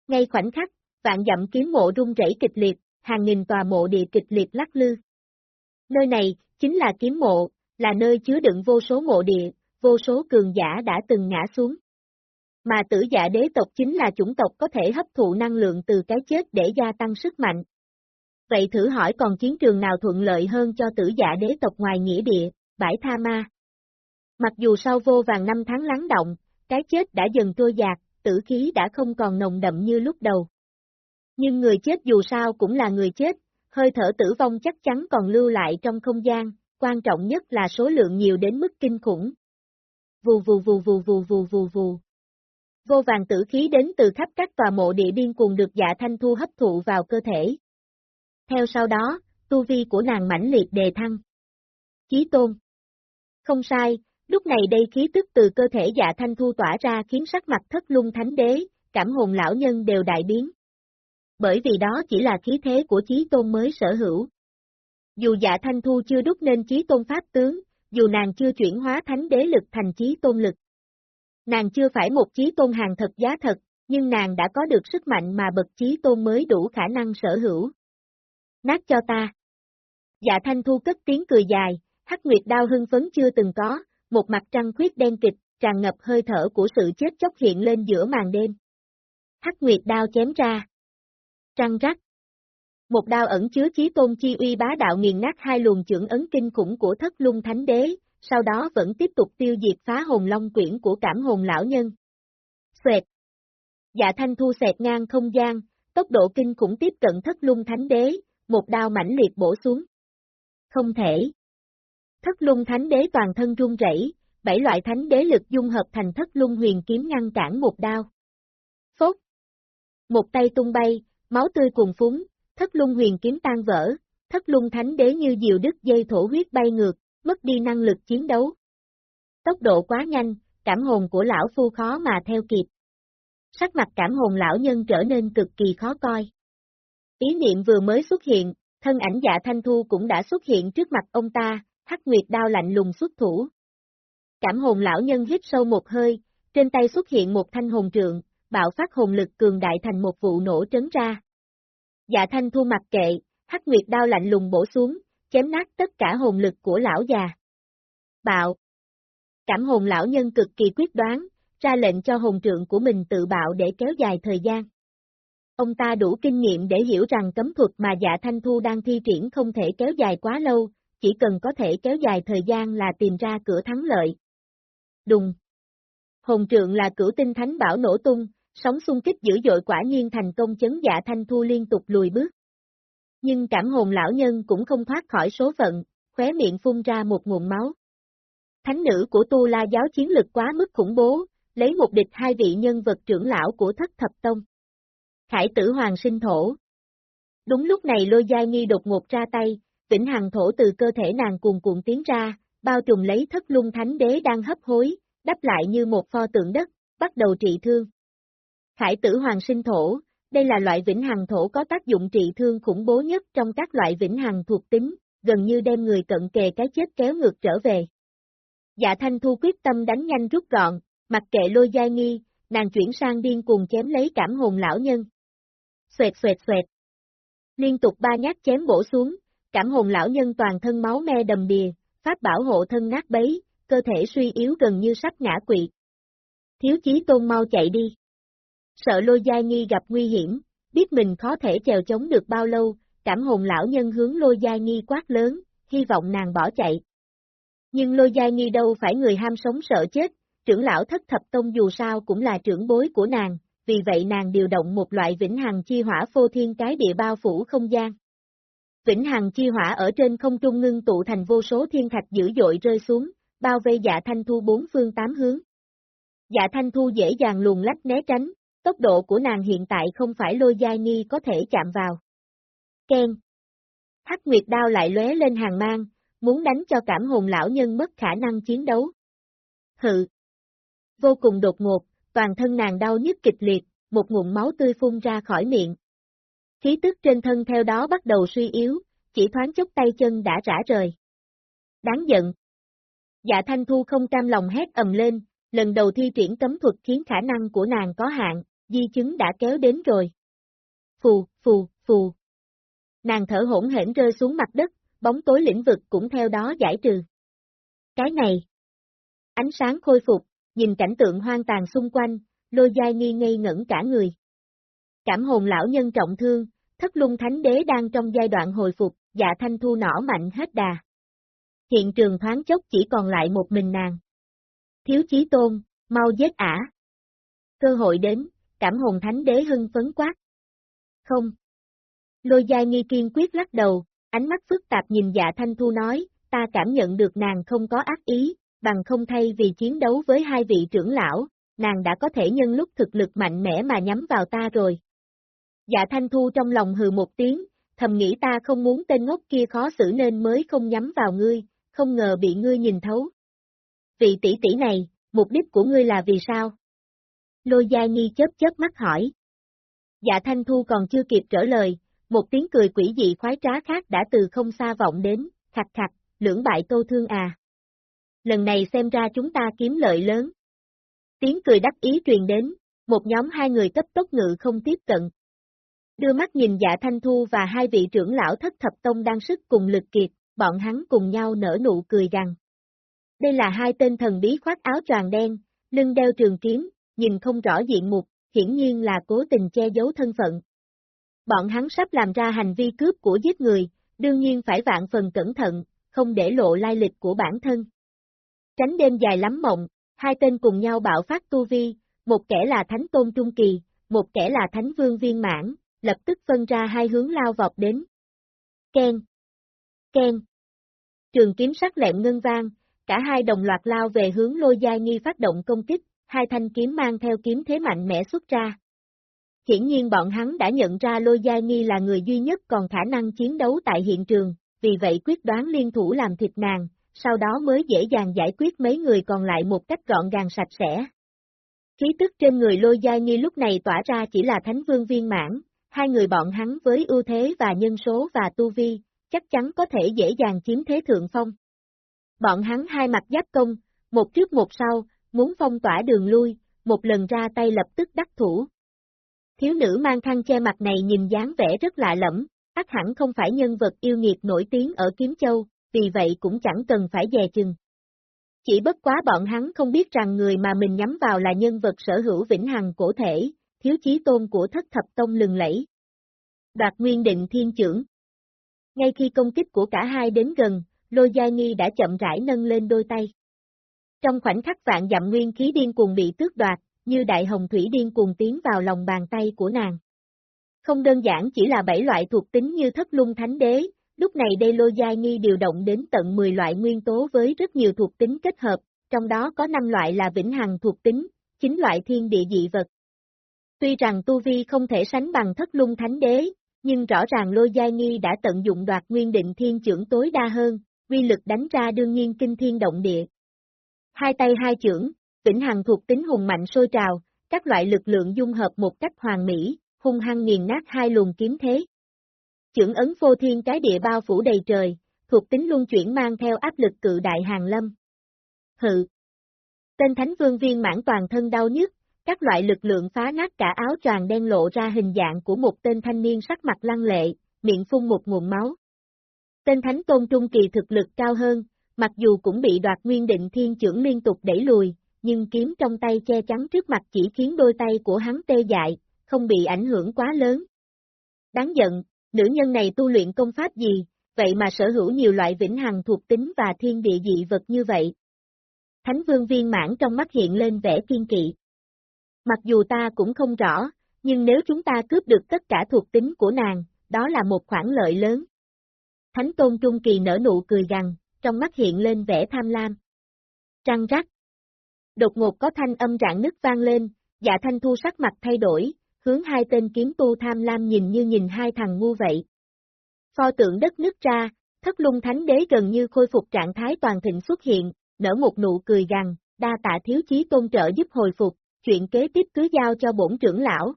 Ngay khoảnh khắc, vạn dặm kiếm mộ rung rẩy kịch liệt, hàng nghìn tòa mộ địa kịch liệt lắc lư. Nơi này, chính là kiếm mộ, là nơi chứa đựng vô số mộ địa, vô số cường giả đã từng ngã xuống. Mà tử giả đế tộc chính là chủng tộc có thể hấp thụ năng lượng từ cái chết để gia tăng sức mạnh. Vậy thử hỏi còn chiến trường nào thuận lợi hơn cho tử giả đế tộc ngoài nghĩa địa, bãi tha ma. Mặc dù sau vô vàng năm tháng lắng động, cái chết đã dần trôi dạt, tử khí đã không còn nồng đậm như lúc đầu. Nhưng người chết dù sao cũng là người chết, hơi thở tử vong chắc chắn còn lưu lại trong không gian, quan trọng nhất là số lượng nhiều đến mức kinh khủng. Vù vù vù vù vù vù vù vù. Vô vàng tử khí đến từ khắp các tòa mộ địa điên cuồng được dạ thanh thu hấp thụ vào cơ thể. Theo sau đó, tu vi của nàng mãnh liệt đề thăng. Chí tôn. Không sai, lúc này đây khí tức từ cơ thể dạ thanh thu tỏa ra khiến sắc mặt thất lung thánh đế, cảm hồn lão nhân đều đại biến. Bởi vì đó chỉ là khí thế của chí tôn mới sở hữu. Dù dạ thanh thu chưa đúc nên chí tôn pháp tướng, dù nàng chưa chuyển hóa thánh đế lực thành chí tôn lực. Nàng chưa phải một chí tôn hàng thật giá thật, nhưng nàng đã có được sức mạnh mà bậc chí tôn mới đủ khả năng sở hữu. Nát cho ta. Dạ thanh thu cất tiếng cười dài, hắc nguyệt đao hưng phấn chưa từng có, một mặt trăng khuyết đen kịch, tràn ngập hơi thở của sự chết chóc hiện lên giữa màn đêm. Hắc nguyệt đao chém ra. Trăng rắc. Một đao ẩn chứa chí tôn chi uy bá đạo nghiền nát hai luồng trưởng ấn kinh khủng của thất lung thánh đế, sau đó vẫn tiếp tục tiêu diệt phá hồn long quyển của cảm hồn lão nhân. Xoẹt. Dạ thanh thu xẹt ngang không gian, tốc độ kinh khủng tiếp cận thất lung thánh đế, một đao mãnh liệt bổ xuống. Không thể. Thất lung thánh đế toàn thân run rẩy, bảy loại thánh đế lực dung hợp thành thất lung huyền kiếm ngăn cản một đao. Phốt. Một tay tung bay, máu tươi cuồn phúng, thất lung huyền kiếm tan vỡ, thất lung thánh đế như diều đứt dây thổ huyết bay ngược, mất đi năng lực chiến đấu. Tốc độ quá nhanh, cảm hồn của lão phu khó mà theo kịp. Sắc mặt cảm hồn lão nhân trở nên cực kỳ khó coi. Ý niệm vừa mới xuất hiện, thân ảnh dạ thanh thu cũng đã xuất hiện trước mặt ông ta, hắc nguyệt đao lạnh lùng xuất thủ. Cảm hồn lão nhân hít sâu một hơi, trên tay xuất hiện một thanh hồn trượng, bạo phát hồn lực cường đại thành một vụ nổ trấn ra. Dạ thanh thu mặt kệ, hắc nguyệt đao lạnh lùng bổ xuống, chém nát tất cả hồn lực của lão già. Bạo Cảm hồn lão nhân cực kỳ quyết đoán, ra lệnh cho hồn trượng của mình tự bạo để kéo dài thời gian. Ông ta đủ kinh nghiệm để hiểu rằng cấm thuật mà dạ thanh thu đang thi triển không thể kéo dài quá lâu, chỉ cần có thể kéo dài thời gian là tìm ra cửa thắng lợi. Đùng. Hồn trượng là cửu tinh thánh bảo nổ tung, sóng xung kích dữ dội quả nhiên thành công chấn dạ thanh thu liên tục lùi bước. Nhưng cảm hồn lão nhân cũng không thoát khỏi số phận, khóe miệng phun ra một nguồn máu. Thánh nữ của Tu La giáo chiến lực quá mức khủng bố, lấy một địch hai vị nhân vật trưởng lão của thất thập tông. Khải tử hoàng sinh thổ. Đúng lúc này lôi giai nghi đột ngột ra tay, vĩnh hằng thổ từ cơ thể nàng cuồn cuộn tiến ra, bao trùm lấy thất lung thánh đế đang hấp hối, đắp lại như một pho tượng đất, bắt đầu trị thương. Khải tử hoàng sinh thổ, đây là loại vĩnh hằng thổ có tác dụng trị thương khủng bố nhất trong các loại vĩnh hằng thuộc tính, gần như đem người cận kề cái chết kéo ngược trở về. Dạ Thanh Thu quyết tâm đánh nhanh rút gọn, mặc kệ lôi giai nghi, nàng chuyển sang điên cuồng chém lấy cảm hồn lão nhân. Xoẹt xoẹt xoẹt. Liên tục ba nhát chém bổ xuống, cảm hồn lão nhân toàn thân máu me đầm đìa, pháp bảo hộ thân nát bấy, cơ thể suy yếu gần như sắp ngã quỵ. Thiếu chí tôn mau chạy đi. Sợ lôi giai nghi gặp nguy hiểm, biết mình khó thể chèo chống được bao lâu, cảm hồn lão nhân hướng lôi giai nghi quát lớn, hy vọng nàng bỏ chạy. Nhưng lôi giai nghi đâu phải người ham sống sợ chết, trưởng lão thất thập tông dù sao cũng là trưởng bối của nàng, vì vậy nàng điều động một loại vĩnh hằng chi hỏa phô thiên cái địa bao phủ không gian. Vĩnh hằng chi hỏa ở trên không trung ngưng tụ thành vô số thiên thạch dữ dội rơi xuống, bao vây dạ thanh thu bốn phương tám hướng. Dạ thanh thu dễ dàng luồn lách né tránh, tốc độ của nàng hiện tại không phải lôi giai nghi có thể chạm vào. Ken. Hắc Nguyệt đao lại lóe lên hàng mang, muốn đánh cho cảm hồn lão nhân mất khả năng chiến đấu. Hự. Vô cùng đột ngột, toàn thân nàng đau nhức kịch liệt, một nguồn máu tươi phun ra khỏi miệng. Khí tức trên thân theo đó bắt đầu suy yếu, chỉ thoáng chốc tay chân đã rã rời. Đáng giận. Dạ Thanh Thu không cam lòng hét ầm lên, lần đầu thi triển cấm thuật khiến khả năng của nàng có hạn, di chứng đã kéo đến rồi. Phù, phù, phù. Nàng thở hỗn hển rơi xuống mặt đất, bóng tối lĩnh vực cũng theo đó giải trừ. Cái này. Ánh sáng khôi phục, nhìn cảnh tượng hoang tàn xung quanh, lôi giai nghi ngây ngẩn cả người. Cảm hồn lão nhân trọng thương, thất lung thánh đế đang trong giai đoạn hồi phục, dạ thanh thu nỏ mạnh hết đà. Hiện trường thoáng chốc chỉ còn lại một mình nàng. Thiếu chí tôn, mau giết ả. Cơ hội đến, cảm hồn thánh đế hưng phấn quát. Không. Lôi giai nghi kiên quyết lắc đầu, ánh mắt phức tạp nhìn dạ thanh thu nói, ta cảm nhận được nàng không có ác ý, bằng không thay vì chiến đấu với hai vị trưởng lão, nàng đã có thể nhân lúc thực lực mạnh mẽ mà nhắm vào ta rồi. Dạ thanh thu trong lòng hừ một tiếng, thầm nghĩ ta không muốn tên ngốc kia khó xử nên mới không nhắm vào ngươi, không ngờ bị ngươi nhìn thấu. Vị tỷ tỷ này, mục đích của ngươi là vì sao? Lôi gia Nhi chớp chớp mắt hỏi. Dạ thanh thu còn chưa kịp trở lời, một tiếng cười quỷ dị khoái trá khác đã từ không xa vọng đến, khạch khạch, lưỡng bại câu thương à. Lần này xem ra chúng ta kiếm lợi lớn. Tiếng cười đắc ý truyền đến, một nhóm hai người cấp tốc ngự không tiếp cận. Đưa mắt nhìn dạ thanh thu và hai vị trưởng lão thất thập tông đang sức cùng lực kiệt, bọn hắn cùng nhau nở nụ cười gằn. Đây là hai tên thần bí khoác áo tròn đen, lưng đeo trường kiếm, nhìn không rõ diện mục, hiển nhiên là cố tình che giấu thân phận. Bọn hắn sắp làm ra hành vi cướp của giết người, đương nhiên phải vạn phần cẩn thận, không để lộ lai lịch của bản thân. Tránh đêm dài lắm mộng, hai tên cùng nhau bạo phát tu vi, một kẻ là thánh tôn trung kỳ, một kẻ là thánh vương viên mãn, lập tức phân ra hai hướng lao vọt đến. Ken! Ken! Trường kiếm sắc lẹm ngân vang, cả hai đồng loạt lao về hướng lôi gia nghi phát động công kích, hai thanh kiếm mang theo kiếm thế mạnh mẽ xuất ra. Hiển nhiên bọn hắn đã nhận ra lôi gia nghi là người duy nhất còn khả năng chiến đấu tại hiện trường, vì vậy quyết đoán liên thủ làm thịt nàng, sau đó mới dễ dàng giải quyết mấy người còn lại một cách gọn gàng sạch sẽ. Khí tức trên người lôi gia nghi lúc này tỏa ra chỉ là thánh vương viên mãn, hai người bọn hắn với ưu thế và nhân số và tu vi, chắc chắn có thể dễ dàng chiếm thế thượng phong. Bọn hắn hai mặt giáp công, một trước một sau, muốn phong tỏa đường lui, một lần ra tay lập tức đắc thủ. Thiếu nữ mang khăn che mặt này nhìn dáng vẻ rất lạ lẫm, ác hẳn không phải nhân vật yêu nghiệt nổi tiếng ở Kiếm Châu, vì vậy cũng chẳng cần phải dè chừng. Chỉ bất quá bọn hắn không biết rằng người mà mình nhắm vào là nhân vật sở hữu vĩnh hằng cổ thể, thiếu chí tôn của thất thập tông lừng lẫy. Đoạt nguyên định thiên trưởng. Ngay khi công kích của cả hai đến gần, Lôi Gia Nghi đã chậm rãi nâng lên đôi tay. Trong khoảnh khắc vạn dặm nguyên khí điên cuồng bị tước đoạt, như đại hồng thủy điên cuồng tiến vào lòng bàn tay của nàng. Không đơn giản chỉ là bảy loại thuộc tính như thất lung thánh đế, lúc này đây Lôi Gia Nghi điều động đến tận 10 loại nguyên tố với rất nhiều thuộc tính kết hợp, trong đó có 5 loại là vĩnh hằng thuộc tính, 9 loại thiên địa dị vật. Tuy rằng Tu Vi không thể sánh bằng thất lung thánh đế, nhưng rõ ràng Lôi Gia Nghi đã tận dụng đoạt nguyên định thiên trưởng tối đa hơn, quy lực đánh ra đương nhiên kinh thiên động địa. Hai tay hai trưởng, vĩnh hằng thuộc tính hùng mạnh sôi trào, các loại lực lượng dung hợp một cách hoàn mỹ, hung hăng nghiền nát hai luồng kiếm thế. Chưởng ấn vô thiên cái địa bao phủ đầy trời, thuộc tính luân chuyển mang theo áp lực cự đại hàng lâm. Hự! Tên Thánh Vương viên mãn toàn thân đau nhức, các loại lực lượng phá nát cả áo choàng đen lộ ra hình dạng của một tên thanh niên sắc mặt lăng lệ, miệng phun một nguồn máu. Tên Thánh Tôn Trung Kỳ thực lực cao hơn, mặc dù cũng bị đoạt nguyên định thiên trưởng liên tục đẩy lùi, nhưng kiếm trong tay che chắn trước mặt chỉ khiến đôi tay của hắn tê dại, không bị ảnh hưởng quá lớn. Đáng giận, nữ nhân này tu luyện công pháp gì, vậy mà sở hữu nhiều loại vĩnh hằng thuộc tính và thiên địa dị vật như vậy. Thánh vương viên mãn trong mắt hiện lên vẻ kiên kỵ. Mặc dù ta cũng không rõ, nhưng nếu chúng ta cướp được tất cả thuộc tính của nàng, đó là một khoản lợi lớn. Thánh tôn trung kỳ nở nụ cười gằn, trong mắt hiện lên vẻ tham lam. Trăng rắc. Đột ngột có thanh âm rạng nứt vang lên, dạ thanh thu sắc mặt thay đổi, hướng hai tên kiếm tu tham lam nhìn như nhìn hai thằng ngu vậy. Pho tượng đất nứt ra, thất lung thánh đế gần như khôi phục trạng thái toàn thịnh xuất hiện, nở một nụ cười gằn, đa tạ thiếu chí tôn trợ giúp hồi phục, chuyện kế tiếp cứ giao cho bổn trưởng lão.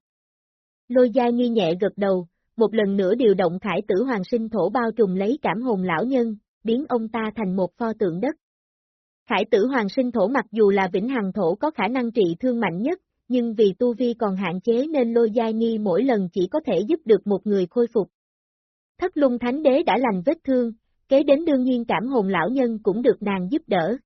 Lôi gia nghi nhẹ gật đầu, một lần nữa điều động khải tử hoàng sinh thổ bao trùm lấy cảm hồn lão nhân, biến ông ta thành một pho tượng đất. Khải tử hoàng sinh thổ mặc dù là vĩnh hằng thổ có khả năng trị thương mạnh nhất, nhưng vì tu vi còn hạn chế nên lôi gia nghi mỗi lần chỉ có thể giúp được một người khôi phục. Thất lung thánh đế đã lành vết thương, kế đến đương nhiên cảm hồn lão nhân cũng được nàng giúp đỡ.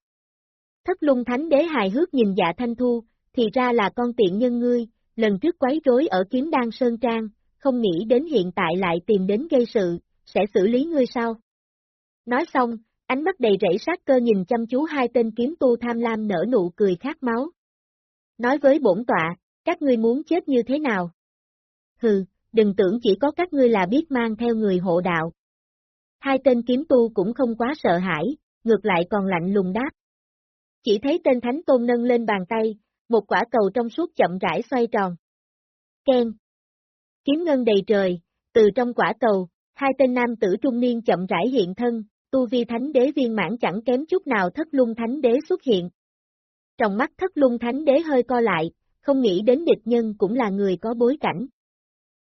Thất lung thánh đế hài hước nhìn dạ thanh thu, thì ra là con tiện nhân ngươi, lần trước quấy rối ở kiếm đan sơn trang, không nghĩ đến hiện tại lại tìm đến gây sự, sẽ xử lý ngươi sao? Nói xong, ánh mắt đầy rẫy sát cơ nhìn chăm chú hai tên kiếm tu tham lam nở nụ cười khát máu. Nói với bổn tọa, các ngươi muốn chết như thế nào? Hừ, đừng tưởng chỉ có các ngươi là biết mang theo người hộ đạo. Hai tên kiếm tu cũng không quá sợ hãi, ngược lại còn lạnh lùng đáp. Chỉ thấy tên thánh tôn nâng lên bàn tay, một quả cầu trong suốt chậm rãi xoay tròn. Ken. Kiếm ngân đầy trời, từ trong quả cầu, hai tên nam tử trung niên chậm rãi hiện thân, tu vi thánh đế viên mãn chẳng kém chút nào thất lung thánh đế xuất hiện. Trong mắt thất lung thánh đế hơi co lại, không nghĩ đến địch nhân cũng là người có bối cảnh.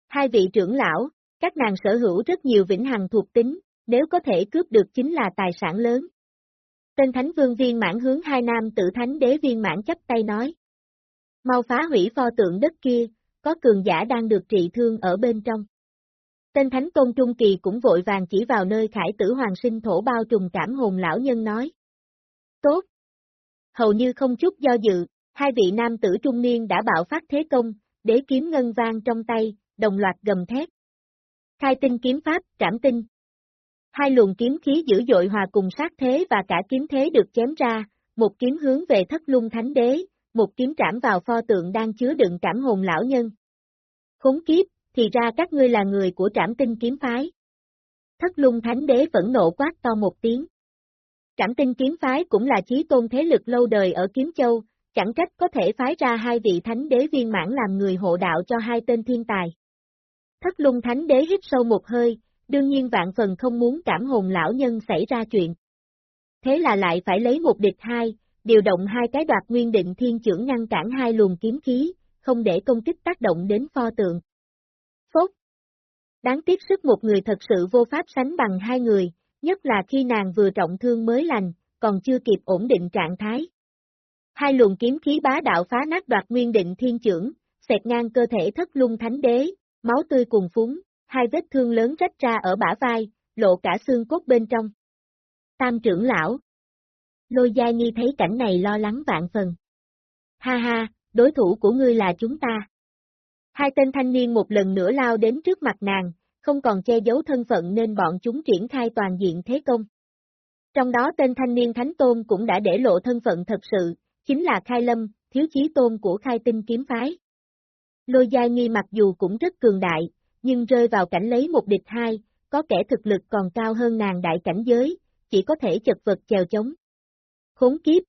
Hai vị trưởng lão, các nàng sở hữu rất nhiều vĩnh hằng thuộc tính, nếu có thể cướp được chính là tài sản lớn. Tên thánh vương viên mãn hướng hai nam tử thánh đế viên mãn chấp tay nói. Mau phá hủy pho tượng đất kia, có cường giả đang được trị thương ở bên trong. Tên Thánh Tôn Trung Kỳ cũng vội vàng chỉ vào nơi khải tử hoàng sinh thổ bao trùng cảm hồn lão nhân nói. Tốt! Hầu như không chút do dự, hai vị nam tử trung niên đã bạo phát thế công, đế kiếm ngân vang trong tay, đồng loạt gầm thét. Khai tinh kiếm pháp, trảm tinh. Hai luồng kiếm khí dữ dội hòa cùng sát thế và cả kiếm thế được chém ra, một kiếm hướng về thất lung thánh đế, một kiếm trảm vào pho tượng đang chứa đựng cảm hồn lão nhân. Khốn kiếp, thì ra các ngươi là người của trảm tinh kiếm phái. Thất lung thánh đế vẫn nộ quát to một tiếng. Trảm tinh kiếm phái cũng là chí tôn thế lực lâu đời ở Kiếm Châu, chẳng trách có thể phái ra hai vị thánh đế viên mãn làm người hộ đạo cho hai tên thiên tài. Thất lung thánh đế hít sâu một hơi, đương nhiên vạn phần không muốn cảm hồn lão nhân xảy ra chuyện. Thế là lại phải lấy một địch hai, điều động hai cái đoạt nguyên định thiên trưởng ngăn cản hai luồng kiếm khí, không để công kích tác động đến pho tượng. Phốt! Đáng tiếc sức một người thật sự vô pháp sánh bằng hai người, nhất là khi nàng vừa trọng thương mới lành, còn chưa kịp ổn định trạng thái. Hai luồng kiếm khí bá đạo phá nát đoạt nguyên định thiên trưởng, xẹt ngang cơ thể thất lung thánh đế, máu tươi cùng phúng, hai vết thương lớn rách ra ở bả vai, lộ cả xương cốt bên trong. Tam trưởng lão. Lôi Gia nghi thấy cảnh này lo lắng vạn phần. Ha ha, đối thủ của ngươi là chúng ta. Hai tên thanh niên một lần nữa lao đến trước mặt nàng, không còn che giấu thân phận nên bọn chúng triển khai toàn diện thế công. Trong đó tên thanh niên Thánh Tôn cũng đã để lộ thân phận thật sự, chính là Khai Lâm, thiếu chí tôn của Khai Tinh Kiếm Phái. Lôi Gia Nghi mặc dù cũng rất cường đại, nhưng rơi vào cảnh lấy một địch hai, có kẻ thực lực còn cao hơn nàng đại cảnh giới, chỉ có thể chật vật chèo chống. Khốn kiếp!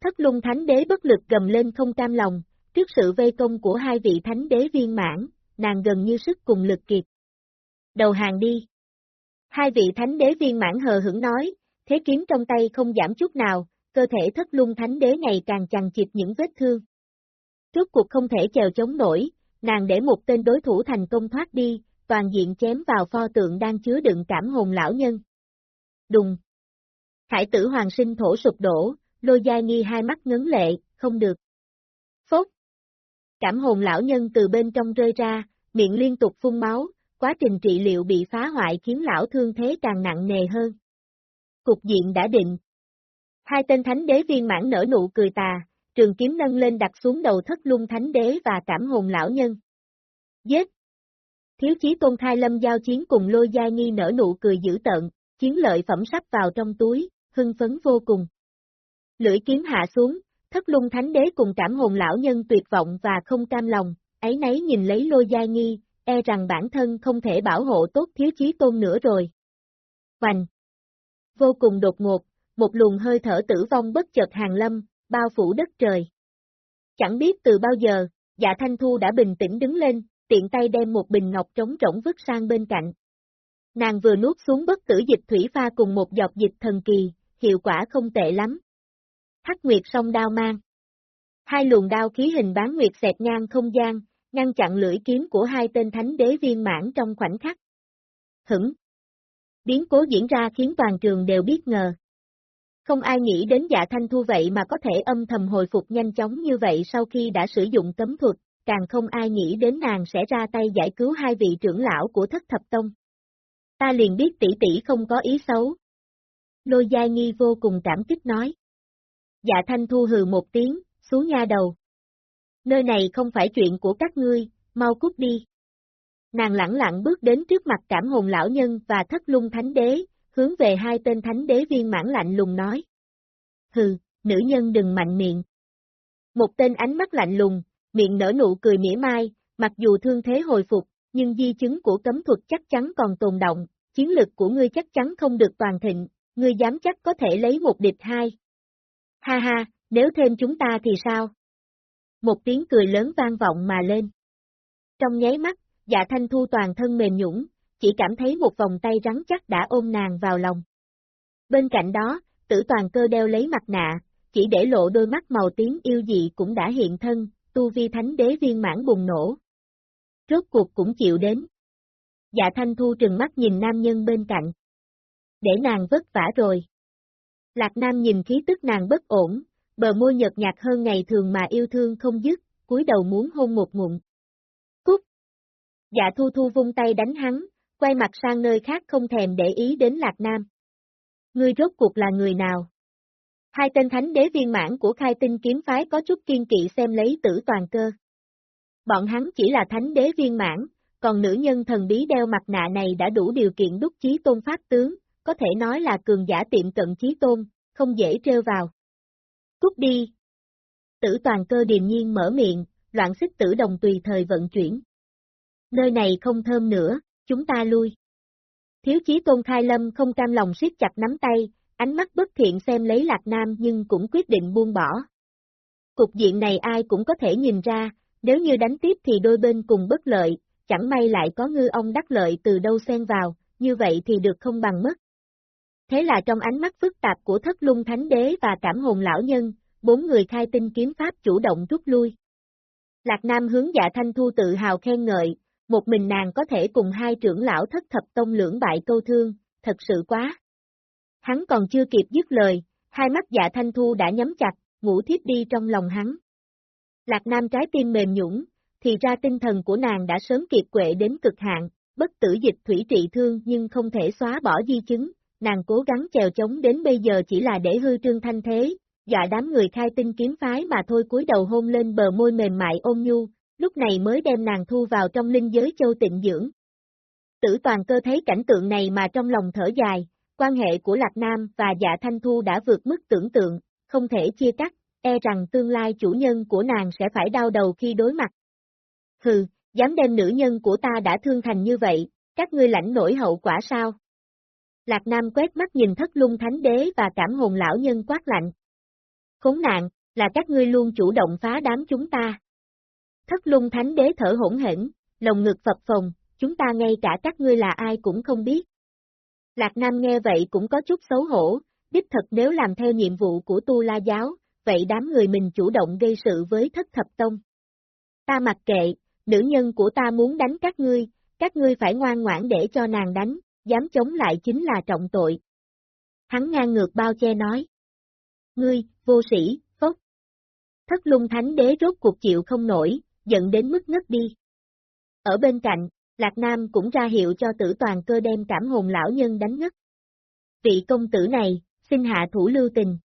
Thất lung thánh đế bất lực gầm lên không cam lòng, trước sự vây công của hai vị thánh đế viên mãn, nàng gần như sức cùng lực kiệt. Đầu hàng đi! Hai vị thánh đế viên mãn hờ hững nói, thế kiếm trong tay không giảm chút nào, cơ thể thất lung thánh đế ngày càng chằng chịt những vết thương. Rốt cuộc không thể chèo chống nổi, nàng để một tên đối thủ thành công thoát đi, toàn diện chém vào pho tượng đang chứa đựng cảm hồn lão nhân. Đùng! Khải tử hoàng sinh thổ sụp đổ, lôi giai nghi hai mắt ngấn lệ, không được. Phốt! Cảm hồn lão nhân từ bên trong rơi ra, miệng liên tục phun máu, quá trình trị liệu bị phá hoại khiến lão thương thế càng nặng nề hơn. Cục diện đã định. Hai tên thánh đế viên mãn nở nụ cười tà, trường kiếm nâng lên đặt xuống đầu thất lung thánh đế và cảm hồn lão nhân. Giết! Thiếu chí tôn khai lâm giao chiến cùng lôi giai nghi nở nụ cười dữ tợn, chiến lợi phẩm sắp vào trong túi, hưng phấn vô cùng. Lưỡi kiếm hạ xuống, thất lung thánh đế cùng cảm hồn lão nhân tuyệt vọng và không cam lòng, ấy nấy nhìn lấy lôi gia nghi, e rằng bản thân không thể bảo hộ tốt thiếu chí tôn nữa rồi. Hoành! Vô cùng đột ngột, một luồng hơi thở tử vong bất chợt hàng lâm, bao phủ đất trời. Chẳng biết từ bao giờ, dạ thanh thu đã bình tĩnh đứng lên, tiện tay đem một bình ngọc trống rỗng vứt sang bên cạnh. Nàng vừa nuốt xuống bất tử dịch thủy pha cùng một giọt dịch thần kỳ, hiệu quả không tệ lắm. Hắc nguyệt song đao mang. Hai luồng đao khí hình bán nguyệt xẹt ngang không gian, ngăn chặn lưỡi kiếm của hai tên thánh đế viên mãn trong khoảnh khắc. Hửng. Biến cố diễn ra khiến toàn trường đều biết ngờ. Không ai nghĩ đến dạ thanh thu vậy mà có thể âm thầm hồi phục nhanh chóng như vậy sau khi đã sử dụng cấm thuật, càng không ai nghĩ đến nàng sẽ ra tay giải cứu hai vị trưởng lão của thất thập tông. Ta liền biết tỷ tỷ không có ý xấu. Lôi Giai Nghi vô cùng cảm kích nói. Dạ thanh thu hừ một tiếng, xuống nha đầu. Nơi này không phải chuyện của các ngươi, mau cút đi. Nàng lẳng lặng bước đến trước mặt cảm hồn lão nhân và thất lung thánh đế, hướng về hai tên thánh đế viên mãn lạnh lùng nói. Hừ, nữ nhân đừng mạnh miệng. Một tên ánh mắt lạnh lùng, miệng nở nụ cười mỉa mai, mặc dù thương thế hồi phục, nhưng di chứng của cấm thuật chắc chắn còn tồn động, chiến lực của ngươi chắc chắn không được toàn thịnh, ngươi dám chắc có thể lấy một địch hai. Ha ha, nếu thêm chúng ta thì sao? Một tiếng cười lớn vang vọng mà lên. Trong nháy mắt, dạ thanh thu toàn thân mềm nhũng, chỉ cảm thấy một vòng tay rắn chắc đã ôm nàng vào lòng. Bên cạnh đó, tử toàn cơ đeo lấy mặt nạ, chỉ để lộ đôi mắt màu tím yêu dị cũng đã hiện thân, tu vi thánh đế viên mãn bùng nổ. Rốt cuộc cũng chịu đến. Dạ thanh thu trừng mắt nhìn nam nhân bên cạnh. Để nàng vất vả rồi. Lạc nam nhìn khí tức nàng bất ổn, bờ môi nhợt nhạt hơn ngày thường mà yêu thương không dứt, cúi đầu muốn hôn một ngụm. Cút! Dạ thu thu vung tay đánh hắn, quay mặt sang nơi khác không thèm để ý đến Lạc Nam. Ngươi rốt cuộc là người nào? Hai tên thánh đế viên mãn của khai tinh kiếm phái có chút kiên kỵ xem lấy tử toàn cơ. Bọn hắn chỉ là thánh đế viên mãn, còn nữ nhân thần bí đeo mặt nạ này đã đủ điều kiện đúc chí tôn pháp tướng, có thể nói là cường giả tiệm cận chí tôn, không dễ trêu vào. Cút đi! Tử toàn cơ điềm nhiên mở miệng, loạn xích tử đồng tùy thời vận chuyển. Nơi này không thơm nữa, chúng ta lui. Thiếu chí tôn khai lâm không cam lòng siết chặt nắm tay, ánh mắt bất thiện xem lấy lạc nam nhưng cũng quyết định buông bỏ. Cục diện này ai cũng có thể nhìn ra, nếu như đánh tiếp thì đôi bên cùng bất lợi, chẳng may lại có ngư ông đắc lợi từ đâu xen vào, như vậy thì được không bằng mất. Thế là trong ánh mắt phức tạp của thất lung thánh đế và cảm hồn lão nhân, bốn người khai tinh kiếm pháp chủ động rút lui. Lạc Nam hướng dạ thanh thu tự hào khen ngợi, một mình nàng có thể cùng hai trưởng lão thất thập tông lưỡng bại câu thương, thật sự quá. Hắn còn chưa kịp dứt lời, hai mắt dạ thanh thu đã nhắm chặt, ngủ thiếp đi trong lòng hắn. Lạc Nam trái tim mềm nhũng, thì ra tinh thần của nàng đã sớm kiệt quệ đến cực hạn, bất tử dịch thủy trị thương nhưng không thể xóa bỏ di chứng, nàng cố gắng chèo chống đến bây giờ chỉ là để hư trương thanh thế, dọa đám người khai tinh kiếm phái mà thôi cúi đầu hôn lên bờ môi mềm mại ôn nhu, lúc này mới đem nàng thu vào trong linh giới châu tịnh dưỡng. Tử toàn cơ thấy cảnh tượng này mà trong lòng thở dài, quan hệ của Lạc Nam và dạ Thanh Thu đã vượt mức tưởng tượng, không thể chia cắt, e rằng tương lai chủ nhân của nàng sẽ phải đau đầu khi đối mặt. Hừ, dám đem nữ nhân của ta đã thương thành như vậy, các ngươi lãnh nổi hậu quả sao? Lạc Nam quét mắt nhìn thất lung thánh đế và cảm hồn lão nhân quát lạnh. Khốn nạn, là các ngươi luôn chủ động phá đám chúng ta. Thất lung thánh đế thở hỗn hển, lồng ngực phập phồng, chúng ta ngay cả các ngươi là ai cũng không biết. Lạc Nam nghe vậy cũng có chút xấu hổ, đích thật nếu làm theo nhiệm vụ của Tu La Giáo, vậy đám người mình chủ động gây sự với thất thập tông. Ta mặc kệ, nữ nhân của ta muốn đánh các ngươi, các ngươi phải ngoan ngoãn để cho nàng đánh, dám chống lại chính là trọng tội. Hắn ngang ngược bao che nói. Ngươi, vô sĩ, phốc. Thất lung thánh đế rốt cuộc chịu không nổi, giận đến mức ngất đi. Ở bên cạnh, Lạc Nam cũng ra hiệu cho tử toàn cơ đem cảm hồn lão nhân đánh ngất. Vị công tử này, xin hạ thủ lưu tình.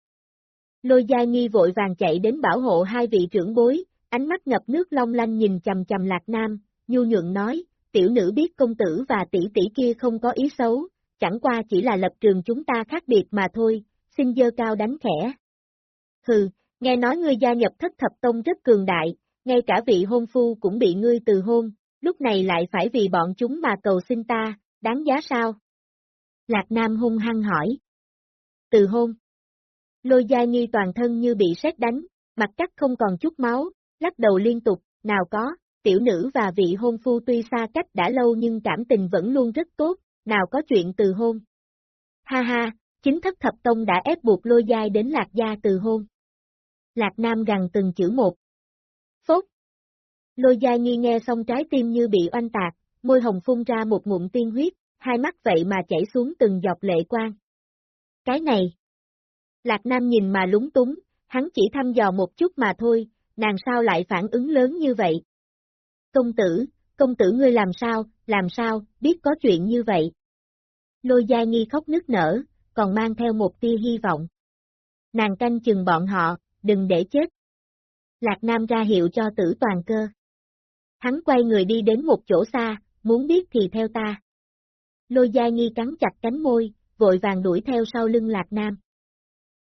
Lôi gia nghi vội vàng chạy đến bảo hộ hai vị trưởng bối, ánh mắt ngập nước long lanh nhìn chầm chầm Lạc Nam, nhu nhượng nói, tiểu nữ biết công tử và tỷ tỷ kia không có ý xấu, chẳng qua chỉ là lập trường chúng ta khác biệt mà thôi, xin dơ cao đánh khẽ. Hừ, nghe nói ngươi gia nhập thất thập tông rất cường đại, ngay cả vị hôn phu cũng bị ngươi từ hôn, lúc này lại phải vì bọn chúng mà cầu xin ta, đáng giá sao? Lạc Nam hung hăng hỏi. Từ hôn. Lôi gia nghi toàn thân như bị sét đánh, mặt cắt không còn chút máu, lắc đầu liên tục, nào có, tiểu nữ và vị hôn phu tuy xa cách đã lâu nhưng cảm tình vẫn luôn rất tốt, nào có chuyện từ hôn. Ha ha, chính thất thập tông đã ép buộc lôi giai đến lạc gia từ hôn. Lạc Nam gằn từng chữ một. Phốt. Lôi giai nghi nghe xong trái tim như bị oanh tạc, môi hồng phun ra một ngụm tiên huyết, hai mắt vậy mà chảy xuống từng giọt lệ quang. Cái này. Lạc Nam nhìn mà lúng túng, hắn chỉ thăm dò một chút mà thôi, nàng sao lại phản ứng lớn như vậy? Công tử, công tử ngươi làm sao, làm sao, biết có chuyện như vậy? Lôi gia nghi khóc nức nở, còn mang theo một tia hy vọng. Nàng canh chừng bọn họ, đừng để chết. Lạc Nam ra hiệu cho tử toàn cơ. Hắn quay người đi đến một chỗ xa, muốn biết thì theo ta. Lôi gia nghi cắn chặt cánh môi, vội vàng đuổi theo sau lưng Lạc Nam.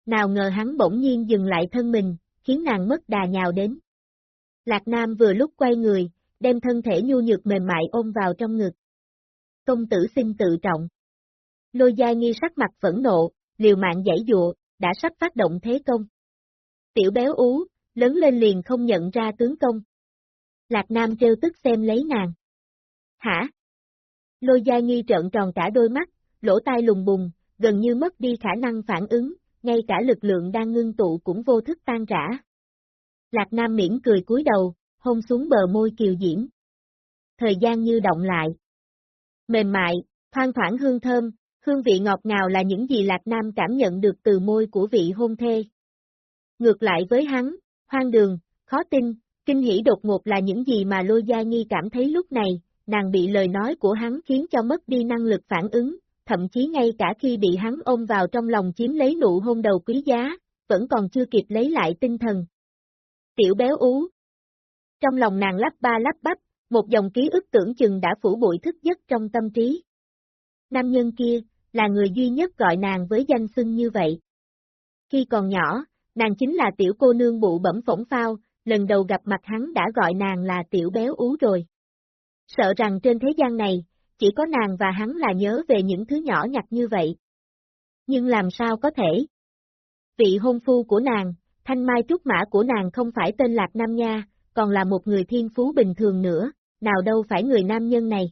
Nào ngờ hắn bỗng nhiên dừng lại thân mình, khiến nàng mất đà nhào đến. Lạc Nam vừa lúc quay người, đem thân thể nhu nhược mềm mại ôm vào trong ngực. Công tử xin tự trọng. Lôi gia nghi sắc mặt phẫn nộ, liều mạng giải dụa, đã sắp phát động thế công. Tiểu béo ú, lớn lên liền không nhận ra tướng công. Lạc Nam trêu tức xem lấy nàng. Hả? Lôi gia nghi trợn tròn cả đôi mắt, lỗ tai lùng bùng, gần như mất đi khả năng phản ứng, ngay cả lực lượng đang ngưng tụ cũng vô thức tan rã. Lạc Nam miễn cười cúi đầu, hôn xuống bờ môi kiều diễm. Thời gian như động lại. Mềm mại, thoang thoảng hương thơm, hương vị ngọt ngào là những gì Lạc Nam cảm nhận được từ môi của vị hôn thê. Ngược lại với hắn, hoang đường, khó tin, kinh hỉ đột ngột là những gì mà Lôi Gia Nghi cảm thấy lúc này, nàng bị lời nói của hắn khiến cho mất đi năng lực phản ứng, thậm chí ngay cả khi bị hắn ôm vào trong lòng chiếm lấy nụ hôn đầu quý giá, vẫn còn chưa kịp lấy lại tinh thần. Tiểu béo ú, trong lòng nàng lắp ba lắp bắp, một dòng ký ức tưởng chừng đã phủ bụi thức giấc trong tâm trí. Nam nhân kia, là người duy nhất gọi nàng với danh xưng như vậy. Khi còn nhỏ, nàng chính là tiểu cô nương bụ bẩm phỏng phao, lần đầu gặp mặt hắn đã gọi nàng là tiểu béo ú rồi. Sợ rằng trên thế gian này, chỉ có nàng và hắn là nhớ về những thứ nhỏ nhặt như vậy. Nhưng làm sao có thể? Vị hôn phu của nàng, thanh mai trúc mã của nàng không phải tên Lạc Nam Nha, còn là một người thiên phú bình thường nữa, nào đâu phải người nam nhân này.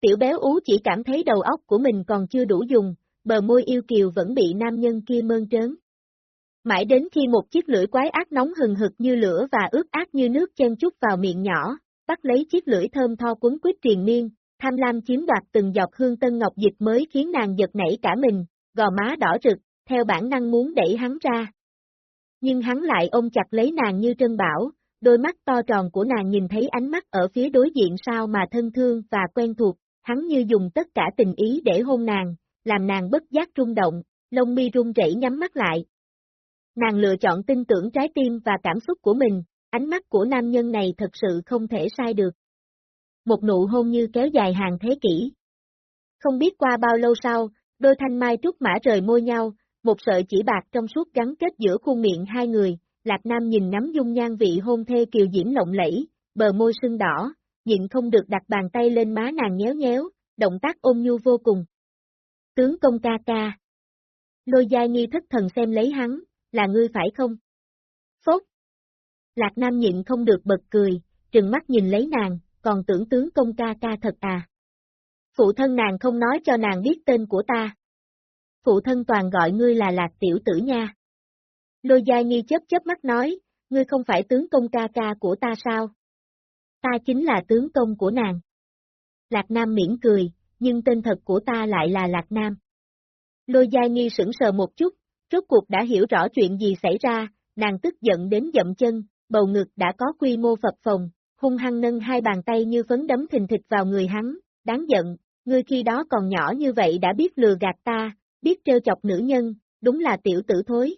Tiểu béo ú chỉ cảm thấy đầu óc của mình còn chưa đủ dùng, bờ môi yêu kiều vẫn bị nam nhân kia mơn trớn. Mãi đến khi một chiếc lưỡi quái ác nóng hừng hực như lửa và ướt ác như nước chen chút vào miệng nhỏ, bắt lấy chiếc lưỡi thơm tho cuốn quýt triền miên, tham lam chiếm đoạt từng giọt hương tân ngọc dịch mới khiến nàng giật nảy cả mình, gò má đỏ rực, theo bản năng muốn đẩy hắn ra. Nhưng hắn lại ôm chặt lấy nàng như trân bảo, đôi mắt to tròn của nàng nhìn thấy ánh mắt ở phía đối diện sao mà thân thương và quen thuộc, hắn như dùng tất cả tình ý để hôn nàng, làm nàng bất giác rung động, lông mi rung rẩy nhắm mắt lại. Nàng lựa chọn tin tưởng trái tim và cảm xúc của mình, ánh mắt của nam nhân này thật sự không thể sai được. Một nụ hôn như kéo dài hàng thế kỷ. Không biết qua bao lâu sau, đôi thanh mai trúc mã rời môi nhau, một sợi chỉ bạc trong suốt gắn kết giữa khuôn miệng hai người, Lạc Nam nhìn nắm dung nhan vị hôn thê kiều diễm lộng lẫy, bờ môi sưng đỏ, nhịn không được đặt bàn tay lên má nàng nhéo nhéo, động tác ôm nhu vô cùng. Tướng công ca ca. Lôi giai nghi thất thần xem lấy hắn, là ngươi phải không? Phốt. Lạc Nam nhịn không được bật cười, trừng mắt nhìn lấy nàng, còn tưởng tướng công ca ca thật à. Phụ thân nàng không nói cho nàng biết tên của ta. Phụ thân toàn gọi ngươi là Lạc Tiểu Tử nha. Lôi Gia Nghi chớp chớp mắt nói, ngươi không phải tướng công ca ca của ta sao? Ta chính là tướng công của nàng. Lạc Nam miễn cười, nhưng tên thật của ta lại là Lạc Nam. Lôi Gia Nghi sững sờ một chút, rốt cuộc đã hiểu rõ chuyện gì xảy ra, nàng tức giận đến dậm chân, bầu ngực đã có quy mô phập phồng, hung hăng nâng hai bàn tay như phấn đấm thình thịch vào người hắn, đáng giận, ngươi khi đó còn nhỏ như vậy đã biết lừa gạt ta, biết trêu chọc nữ nhân, đúng là tiểu tử thối.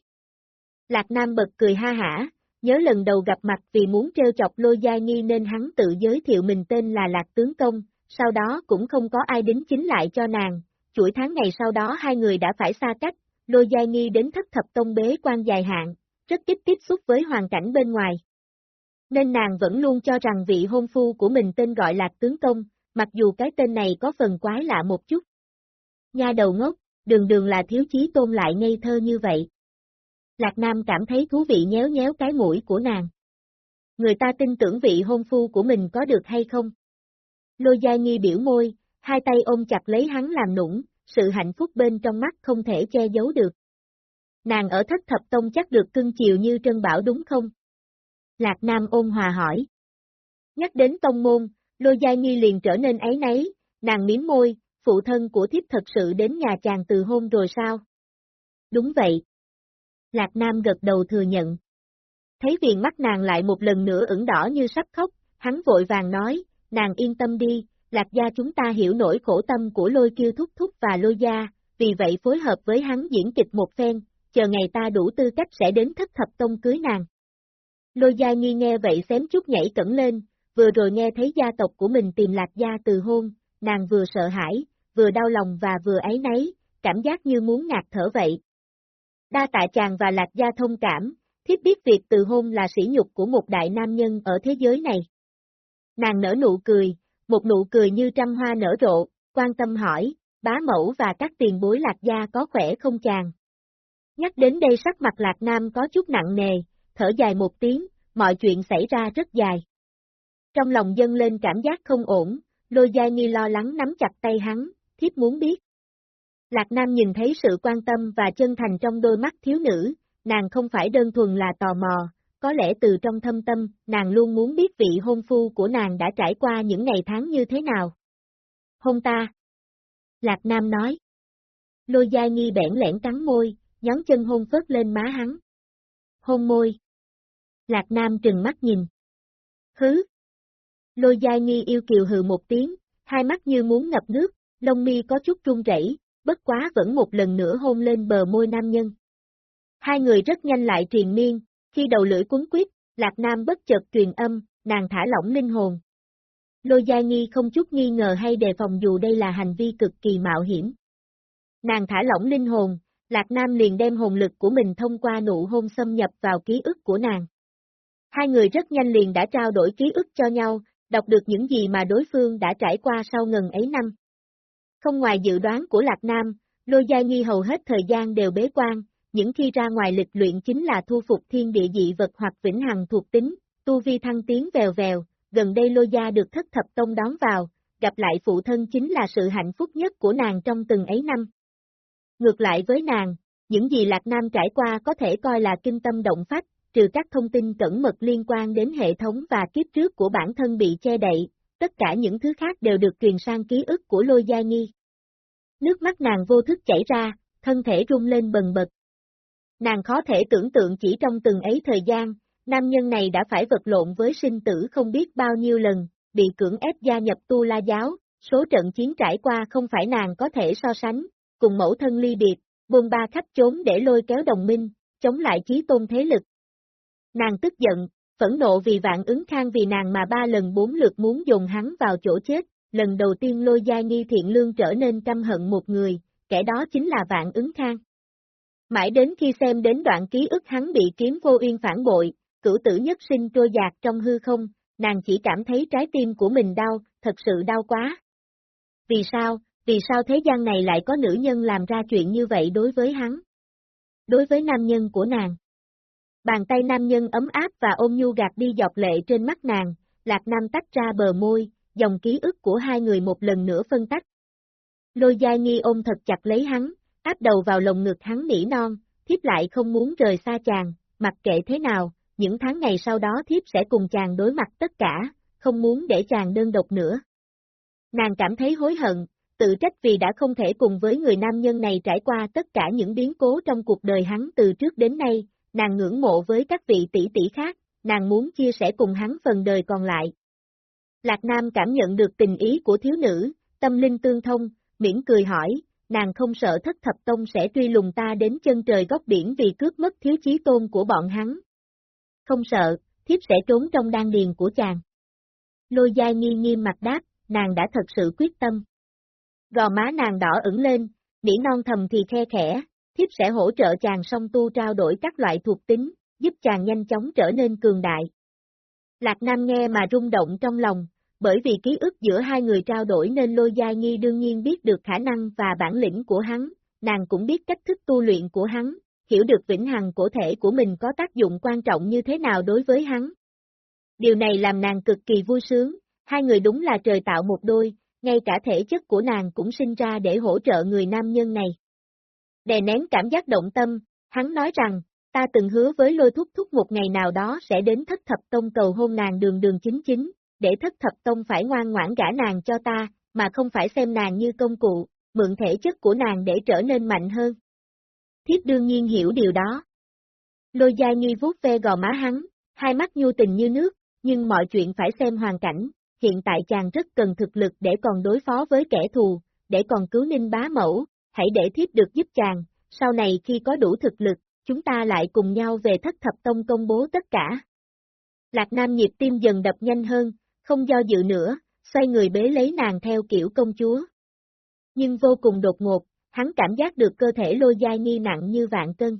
Lạc Nam bật cười ha hả, nhớ lần đầu gặp mặt vì muốn trêu chọc lôi gia nghi nên hắn tự giới thiệu mình tên là Lạc Tướng Công, sau đó cũng không có ai đính chính lại cho nàng, chuỗi tháng ngày sau đó hai người đã phải xa cách, lôi gia nghi đến thất thập tông bế quan dài hạn, rất ít tiếp xúc với hoàn cảnh bên ngoài. Nên nàng vẫn luôn cho rằng vị hôn phu của mình tên gọi Lạc Tướng Công, mặc dù cái tên này có phần quái lạ một chút. Nha đầu ngốc, đường đường là thiếu chí tôn lại ngây thơ như vậy. Lạc Nam cảm thấy thú vị nhéo nhéo cái mũi của nàng. Người ta tin tưởng vị hôn phu của mình có được hay không? Lôi Gia Nghi biểu môi, hai tay ôm chặt lấy hắn làm nũng, sự hạnh phúc bên trong mắt không thể che giấu được. Nàng ở thất thập tông chắc được cưng chiều như Trân Bảo đúng không? Lạc Nam ôn hòa hỏi. Nhắc đến tông môn, Lôi Gia Nghi liền trở nên ấy nấy, nàng miếm môi, phụ thân của thiếp thật sự đến nhà chàng từ hôn rồi sao? Đúng vậy. Lạc Nam gật đầu thừa nhận. Thấy viền mắt nàng lại một lần nữa ửng đỏ như sắp khóc, hắn vội vàng nói, nàng yên tâm đi, Lạc gia chúng ta hiểu nổi khổ tâm của lôi kiêu thúc thúc và lôi gia, vì vậy phối hợp với hắn diễn kịch một phen, chờ ngày ta đủ tư cách sẽ đến thất thập tông cưới nàng. Lôi gia nghi nghe vậy xém chút nhảy cẩn lên, vừa rồi nghe thấy gia tộc của mình tìm lạc gia từ hôn, nàng vừa sợ hãi, vừa đau lòng và vừa ấy nấy, cảm giác như muốn ngạt thở vậy. Đa tạ chàng và lạc gia thông cảm, thiếp biết việc từ hôn là sỉ nhục của một đại nam nhân ở thế giới này. Nàng nở nụ cười, một nụ cười như trăm hoa nở rộ, quan tâm hỏi, bá mẫu và các tiền bối lạc gia có khỏe không chàng? Nhắc đến đây sắc mặt lạc nam có chút nặng nề, thở dài một tiếng, mọi chuyện xảy ra rất dài. Trong lòng dâng lên cảm giác không ổn, lôi gia nghi lo lắng nắm chặt tay hắn, thiếp muốn biết. Lạc Nam nhìn thấy sự quan tâm và chân thành trong đôi mắt thiếu nữ, nàng không phải đơn thuần là tò mò, có lẽ từ trong thâm tâm, nàng luôn muốn biết vị hôn phu của nàng đã trải qua những ngày tháng như thế nào. Hôn ta. Lạc Nam nói. Lôi gia nghi bẻn lẻn cắn môi, nhón chân hôn phớt lên má hắn. Hôn môi. Lạc Nam trừng mắt nhìn. Hứ. Lôi gia nghi yêu kiều hừ một tiếng, hai mắt như muốn ngập nước, lông mi có chút run rẩy, bất quá vẫn một lần nữa hôn lên bờ môi nam nhân. Hai người rất nhanh lại truyền miên, khi đầu lưỡi cuốn quyết, Lạc Nam bất chợt truyền âm, nàng thả lỏng linh hồn. Lôi Gia Nghi không chút nghi ngờ hay đề phòng dù đây là hành vi cực kỳ mạo hiểm. Nàng thả lỏng linh hồn, Lạc Nam liền đem hồn lực của mình thông qua nụ hôn xâm nhập vào ký ức của nàng. Hai người rất nhanh liền đã trao đổi ký ức cho nhau, đọc được những gì mà đối phương đã trải qua sau ngần ấy năm. Không ngoài dự đoán của Lạc Nam, Lôi Gia Nhi hầu hết thời gian đều bế quan, những khi ra ngoài lịch luyện chính là thu phục thiên địa dị vật hoặc vĩnh hằng thuộc tính, tu vi thăng tiến vèo vèo, gần đây Lôi Gia được thất thập tông đón vào, gặp lại phụ thân chính là sự hạnh phúc nhất của nàng trong từng ấy năm. Ngược lại với nàng, những gì Lạc Nam trải qua có thể coi là kinh tâm động phách, trừ các thông tin cẩn mật liên quan đến hệ thống và kiếp trước của bản thân bị che đậy, tất cả những thứ khác đều được truyền sang ký ức của Lôi Gia Nhi. Nước mắt nàng vô thức chảy ra, thân thể rung lên bần bật. Nàng khó thể tưởng tượng chỉ trong từng ấy thời gian, nam nhân này đã phải vật lộn với sinh tử không biết bao nhiêu lần, bị cưỡng ép gia nhập tu la giáo, số trận chiến trải qua không phải nàng có thể so sánh, cùng mẫu thân ly biệt, bôn ba khắp trốn để lôi kéo đồng minh, chống lại chí tôn thế lực. Nàng tức giận, phẫn nộ vì vạn ứng khang vì nàng mà ba lần bốn lượt muốn dùng hắn vào chỗ chết, lần đầu tiên lôi gia nghi thiện lương trở nên căm hận một người, kẻ đó chính là vạn ứng khang. Mãi đến khi xem đến đoạn ký ức hắn bị kiếm vô uyên phản bội, cửu tử nhất sinh trôi dạt trong hư không, nàng chỉ cảm thấy trái tim của mình đau, thật sự đau quá. Vì sao, vì sao thế gian này lại có nữ nhân làm ra chuyện như vậy đối với hắn? Đối với nam nhân của nàng. Bàn tay nam nhân ấm áp và ôm nhu gạt đi giọt lệ trên mắt nàng, Lạc Nam tách ra bờ môi, dòng ký ức của hai người một lần nữa phân tách. Lôi Giai Nghi ôm thật chặt lấy hắn, áp đầu vào lồng ngực hắn nỉ non, thiếp lại không muốn rời xa chàng, mặc kệ thế nào, những tháng ngày sau đó thiếp sẽ cùng chàng đối mặt tất cả, không muốn để chàng đơn độc nữa. Nàng cảm thấy hối hận, tự trách vì đã không thể cùng với người nam nhân này trải qua tất cả những biến cố trong cuộc đời hắn từ trước đến nay, nàng ngưỡng mộ với các vị tỷ tỷ khác, nàng muốn chia sẻ cùng hắn phần đời còn lại. Lạc Nam cảm nhận được tình ý của thiếu nữ, tâm linh tương thông, miễn cười hỏi, nàng không sợ thất thập tông sẽ truy lùng ta đến chân trời góc biển vì cướp mất thiếu chí tôn của bọn hắn. Không sợ, thiếp sẽ trốn trong đan điền của chàng. Lôi giai nghi nghiêm mặt đáp, nàng đã thật sự quyết tâm. Gò má nàng đỏ ửng lên, nỉ non thầm thì khe khẽ, thiếp sẽ hỗ trợ chàng song tu trao đổi các loại thuộc tính, giúp chàng nhanh chóng trở nên cường đại. Lạc Nam nghe mà rung động trong lòng, bởi vì ký ức giữa hai người trao đổi nên Lôi Giai Nghi đương nhiên biết được khả năng và bản lĩnh của hắn, nàng cũng biết cách thức tu luyện của hắn, hiểu được vĩnh hằng cổ thể của mình có tác dụng quan trọng như thế nào đối với hắn. Điều này làm nàng cực kỳ vui sướng, hai người đúng là trời tạo một đôi, ngay cả thể chất của nàng cũng sinh ra để hỗ trợ người nam nhân này. Đè nén cảm giác động tâm, hắn nói rằng, ta từng hứa với lôi thúc thúc một ngày nào đó sẽ đến thất thập tông cầu hôn nàng đường đường chính chính, để thất thập tông phải ngoan ngoãn gả nàng cho ta, mà không phải xem nàng như công cụ, mượn thể chất của nàng để trở nên mạnh hơn. Thiếp đương nhiên hiểu điều đó. Lôi gia nghi vuốt ve gò má hắn, hai mắt nhu tình như nước, nhưng mọi chuyện phải xem hoàn cảnh, hiện tại chàng rất cần thực lực để còn đối phó với kẻ thù, để còn cứu ninh bá mẫu, hãy để thiếp được giúp chàng, sau này khi có đủ thực lực, chúng ta lại cùng nhau về thất thập tông công bố tất cả. Lạc Nam nhịp tim dần đập nhanh hơn, không do dự nữa, xoay người bế lấy nàng theo kiểu công chúa. Nhưng vô cùng đột ngột, hắn cảm giác được cơ thể lôi dai nghi nặng như vạn cân.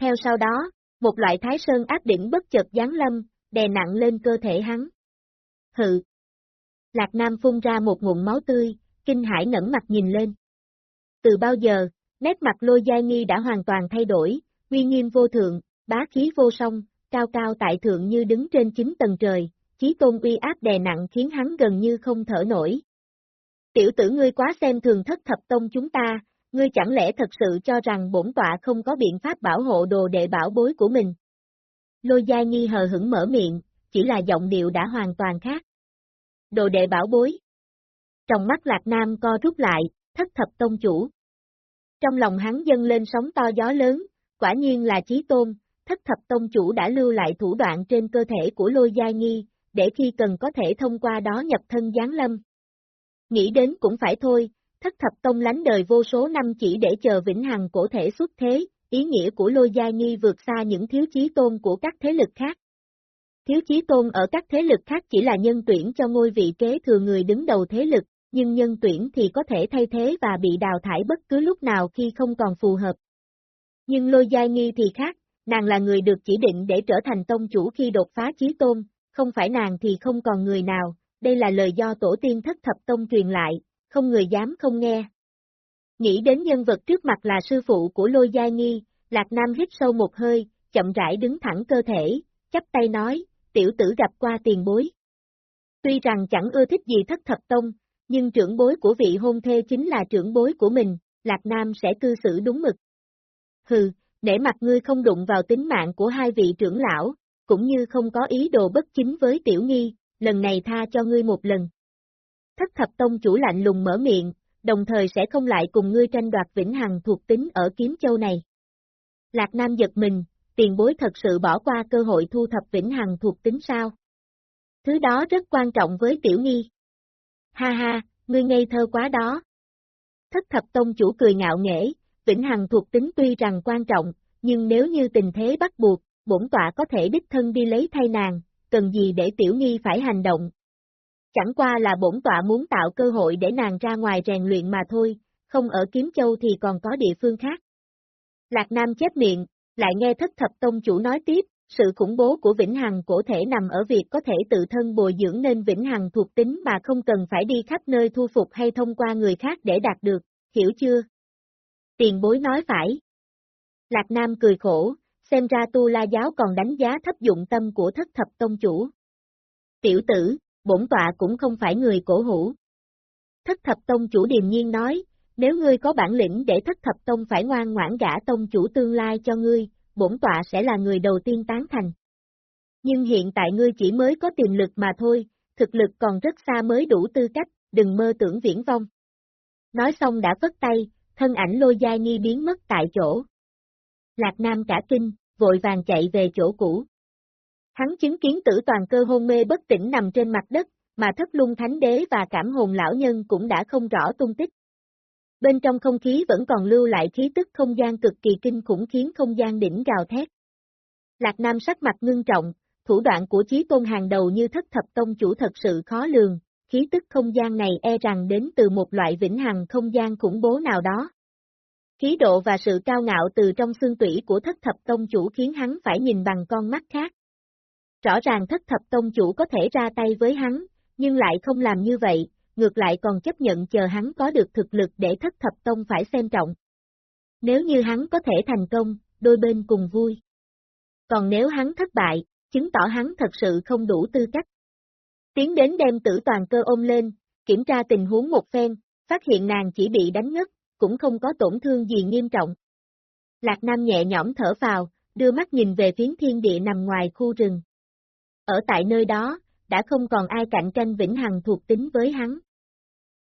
Theo sau đó, một loại thái sơn áp đỉnh bất chợt giáng lâm, đè nặng lên cơ thể hắn. Hự! Lạc Nam phun ra một ngụm máu tươi, kinh hải ngẩn mặt nhìn lên. Từ bao giờ, nét mặt lôi giai nghi đã hoàn toàn thay đổi, uy nghiêm vô thượng, bá khí vô song, cao cao tại thượng như đứng trên chín tầng trời, chí tôn uy áp đè nặng khiến hắn gần như không thở nổi. Tiểu tử ngươi quá xem thường thất thập tông chúng ta, ngươi chẳng lẽ thật sự cho rằng bổn tọa không có biện pháp bảo hộ đồ đệ bảo bối của mình. Lôi Gia Nhi hờ hững mở miệng, chỉ là giọng điệu đã hoàn toàn khác. Đồ đệ bảo bối. Trong mắt Lạc Nam co rút lại, thất thập tông chủ. Trong lòng hắn dâng lên sóng to gió lớn, quả nhiên là chí tôn, thất thập tông chủ đã lưu lại thủ đoạn trên cơ thể của lôi gia nghi, để khi cần có thể thông qua đó nhập thân giáng lâm. Nghĩ đến cũng phải thôi, thất thập tông lánh đời vô số năm chỉ để chờ vĩnh hằng cổ thể xuất thế, ý nghĩa của lôi gia nghi vượt xa những thiếu chí tôn của các thế lực khác. Thiếu chí tôn ở các thế lực khác chỉ là nhân tuyển cho ngôi vị kế thừa người đứng đầu thế lực, nhưng nhân tuyển thì có thể thay thế và bị đào thải bất cứ lúc nào khi không còn phù hợp. Nhưng lôi giai nghi thì khác, nàng là người được chỉ định để trở thành tông chủ khi đột phá chí tôn, không phải nàng thì không còn người nào, đây là lời do tổ tiên thất thập tông truyền lại, không người dám không nghe. Nghĩ đến nhân vật trước mặt là sư phụ của lôi giai nghi, Lạc Nam hít sâu một hơi, chậm rãi đứng thẳng cơ thể, chắp tay nói, tiểu tử gặp qua tiền bối. Tuy rằng chẳng ưa thích gì thất thập tông, nhưng trưởng bối của vị hôn thê chính là trưởng bối của mình, Lạc Nam sẽ cư xử đúng mực. Hừ, để mặt ngươi không đụng vào tính mạng của hai vị trưởng lão, cũng như không có ý đồ bất chính với tiểu nghi, lần này tha cho ngươi một lần. Thất thập tông chủ lạnh lùng mở miệng, đồng thời sẽ không lại cùng ngươi tranh đoạt vĩnh hằng thuộc tính ở kiếm châu này. Lạc Nam giật mình, tiền bối thật sự bỏ qua cơ hội thu thập vĩnh hằng thuộc tính sao? Thứ đó rất quan trọng với tiểu nghi. Ha ha, ngươi ngây thơ quá đó. Thất thập tông chủ cười ngạo nghễ, vĩnh hằng thuộc tính tuy rằng quan trọng, nhưng nếu như tình thế bắt buộc, bổn tọa có thể đích thân đi lấy thay nàng, cần gì để tiểu nghi phải hành động. Chẳng qua là bổn tọa muốn tạo cơ hội để nàng ra ngoài rèn luyện mà thôi, không ở Kiếm Châu thì còn có địa phương khác. Lạc Nam chép miệng, lại nghe thất thập tông chủ nói tiếp, sự khủng bố của Vĩnh Hằng cổ thể nằm ở việc có thể tự thân bồi dưỡng nên Vĩnh Hằng thuộc tính mà không cần phải đi khắp nơi thu phục hay thông qua người khác để đạt được, hiểu chưa? Tiền bối nói phải. Lạc Nam cười khổ, xem ra tu la giáo còn đánh giá thấp dụng tâm của thất thập tông chủ. Tiểu tử, bổn tọa cũng không phải người cổ hủ. Thất thập tông chủ điềm nhiên nói, nếu ngươi có bản lĩnh để thất thập tông phải ngoan ngoãn gả tông chủ tương lai cho ngươi, bổn tọa sẽ là người đầu tiên tán thành. Nhưng hiện tại ngươi chỉ mới có tiềm lực mà thôi, thực lực còn rất xa mới đủ tư cách, đừng mơ tưởng viễn vong. Nói xong đã vất tay, thân ảnh lôi giai nghi biến mất tại chỗ. Lạc Nam cả kinh, vội vàng chạy về chỗ cũ. Hắn chứng kiến tử toàn cơ hôn mê bất tỉnh nằm trên mặt đất, mà thất lung thánh đế và cảm hồn lão nhân cũng đã không rõ tung tích. Bên trong không khí vẫn còn lưu lại khí tức không gian cực kỳ kinh khủng khiến không gian đỉnh gào thét. Lạc Nam sắc mặt ngưng trọng, thủ đoạn của chí tôn hàng đầu như thất thập tông chủ thật sự khó lường, khí tức không gian này e rằng đến từ một loại vĩnh hằng không gian khủng bố nào đó. Khí độ và sự cao ngạo từ trong xương tủy của thất thập tông chủ khiến hắn phải nhìn bằng con mắt khác. Rõ ràng thất thập tông chủ có thể ra tay với hắn, nhưng lại không làm như vậy, ngược lại còn chấp nhận chờ hắn có được thực lực để thất thập tông phải xem trọng. Nếu như hắn có thể thành công, đôi bên cùng vui. Còn nếu hắn thất bại, chứng tỏ hắn thật sự không đủ tư cách. Tiến đến đem tử toàn cơ ôm lên, kiểm tra tình huống một phen, phát hiện nàng chỉ bị đánh ngất, cũng không có tổn thương gì nghiêm trọng. Lạc Nam nhẹ nhõm thở vào, đưa mắt nhìn về phiến thiên địa nằm ngoài khu rừng. Ở tại nơi đó, đã không còn ai cạnh tranh vĩnh hằng thuộc tính với hắn.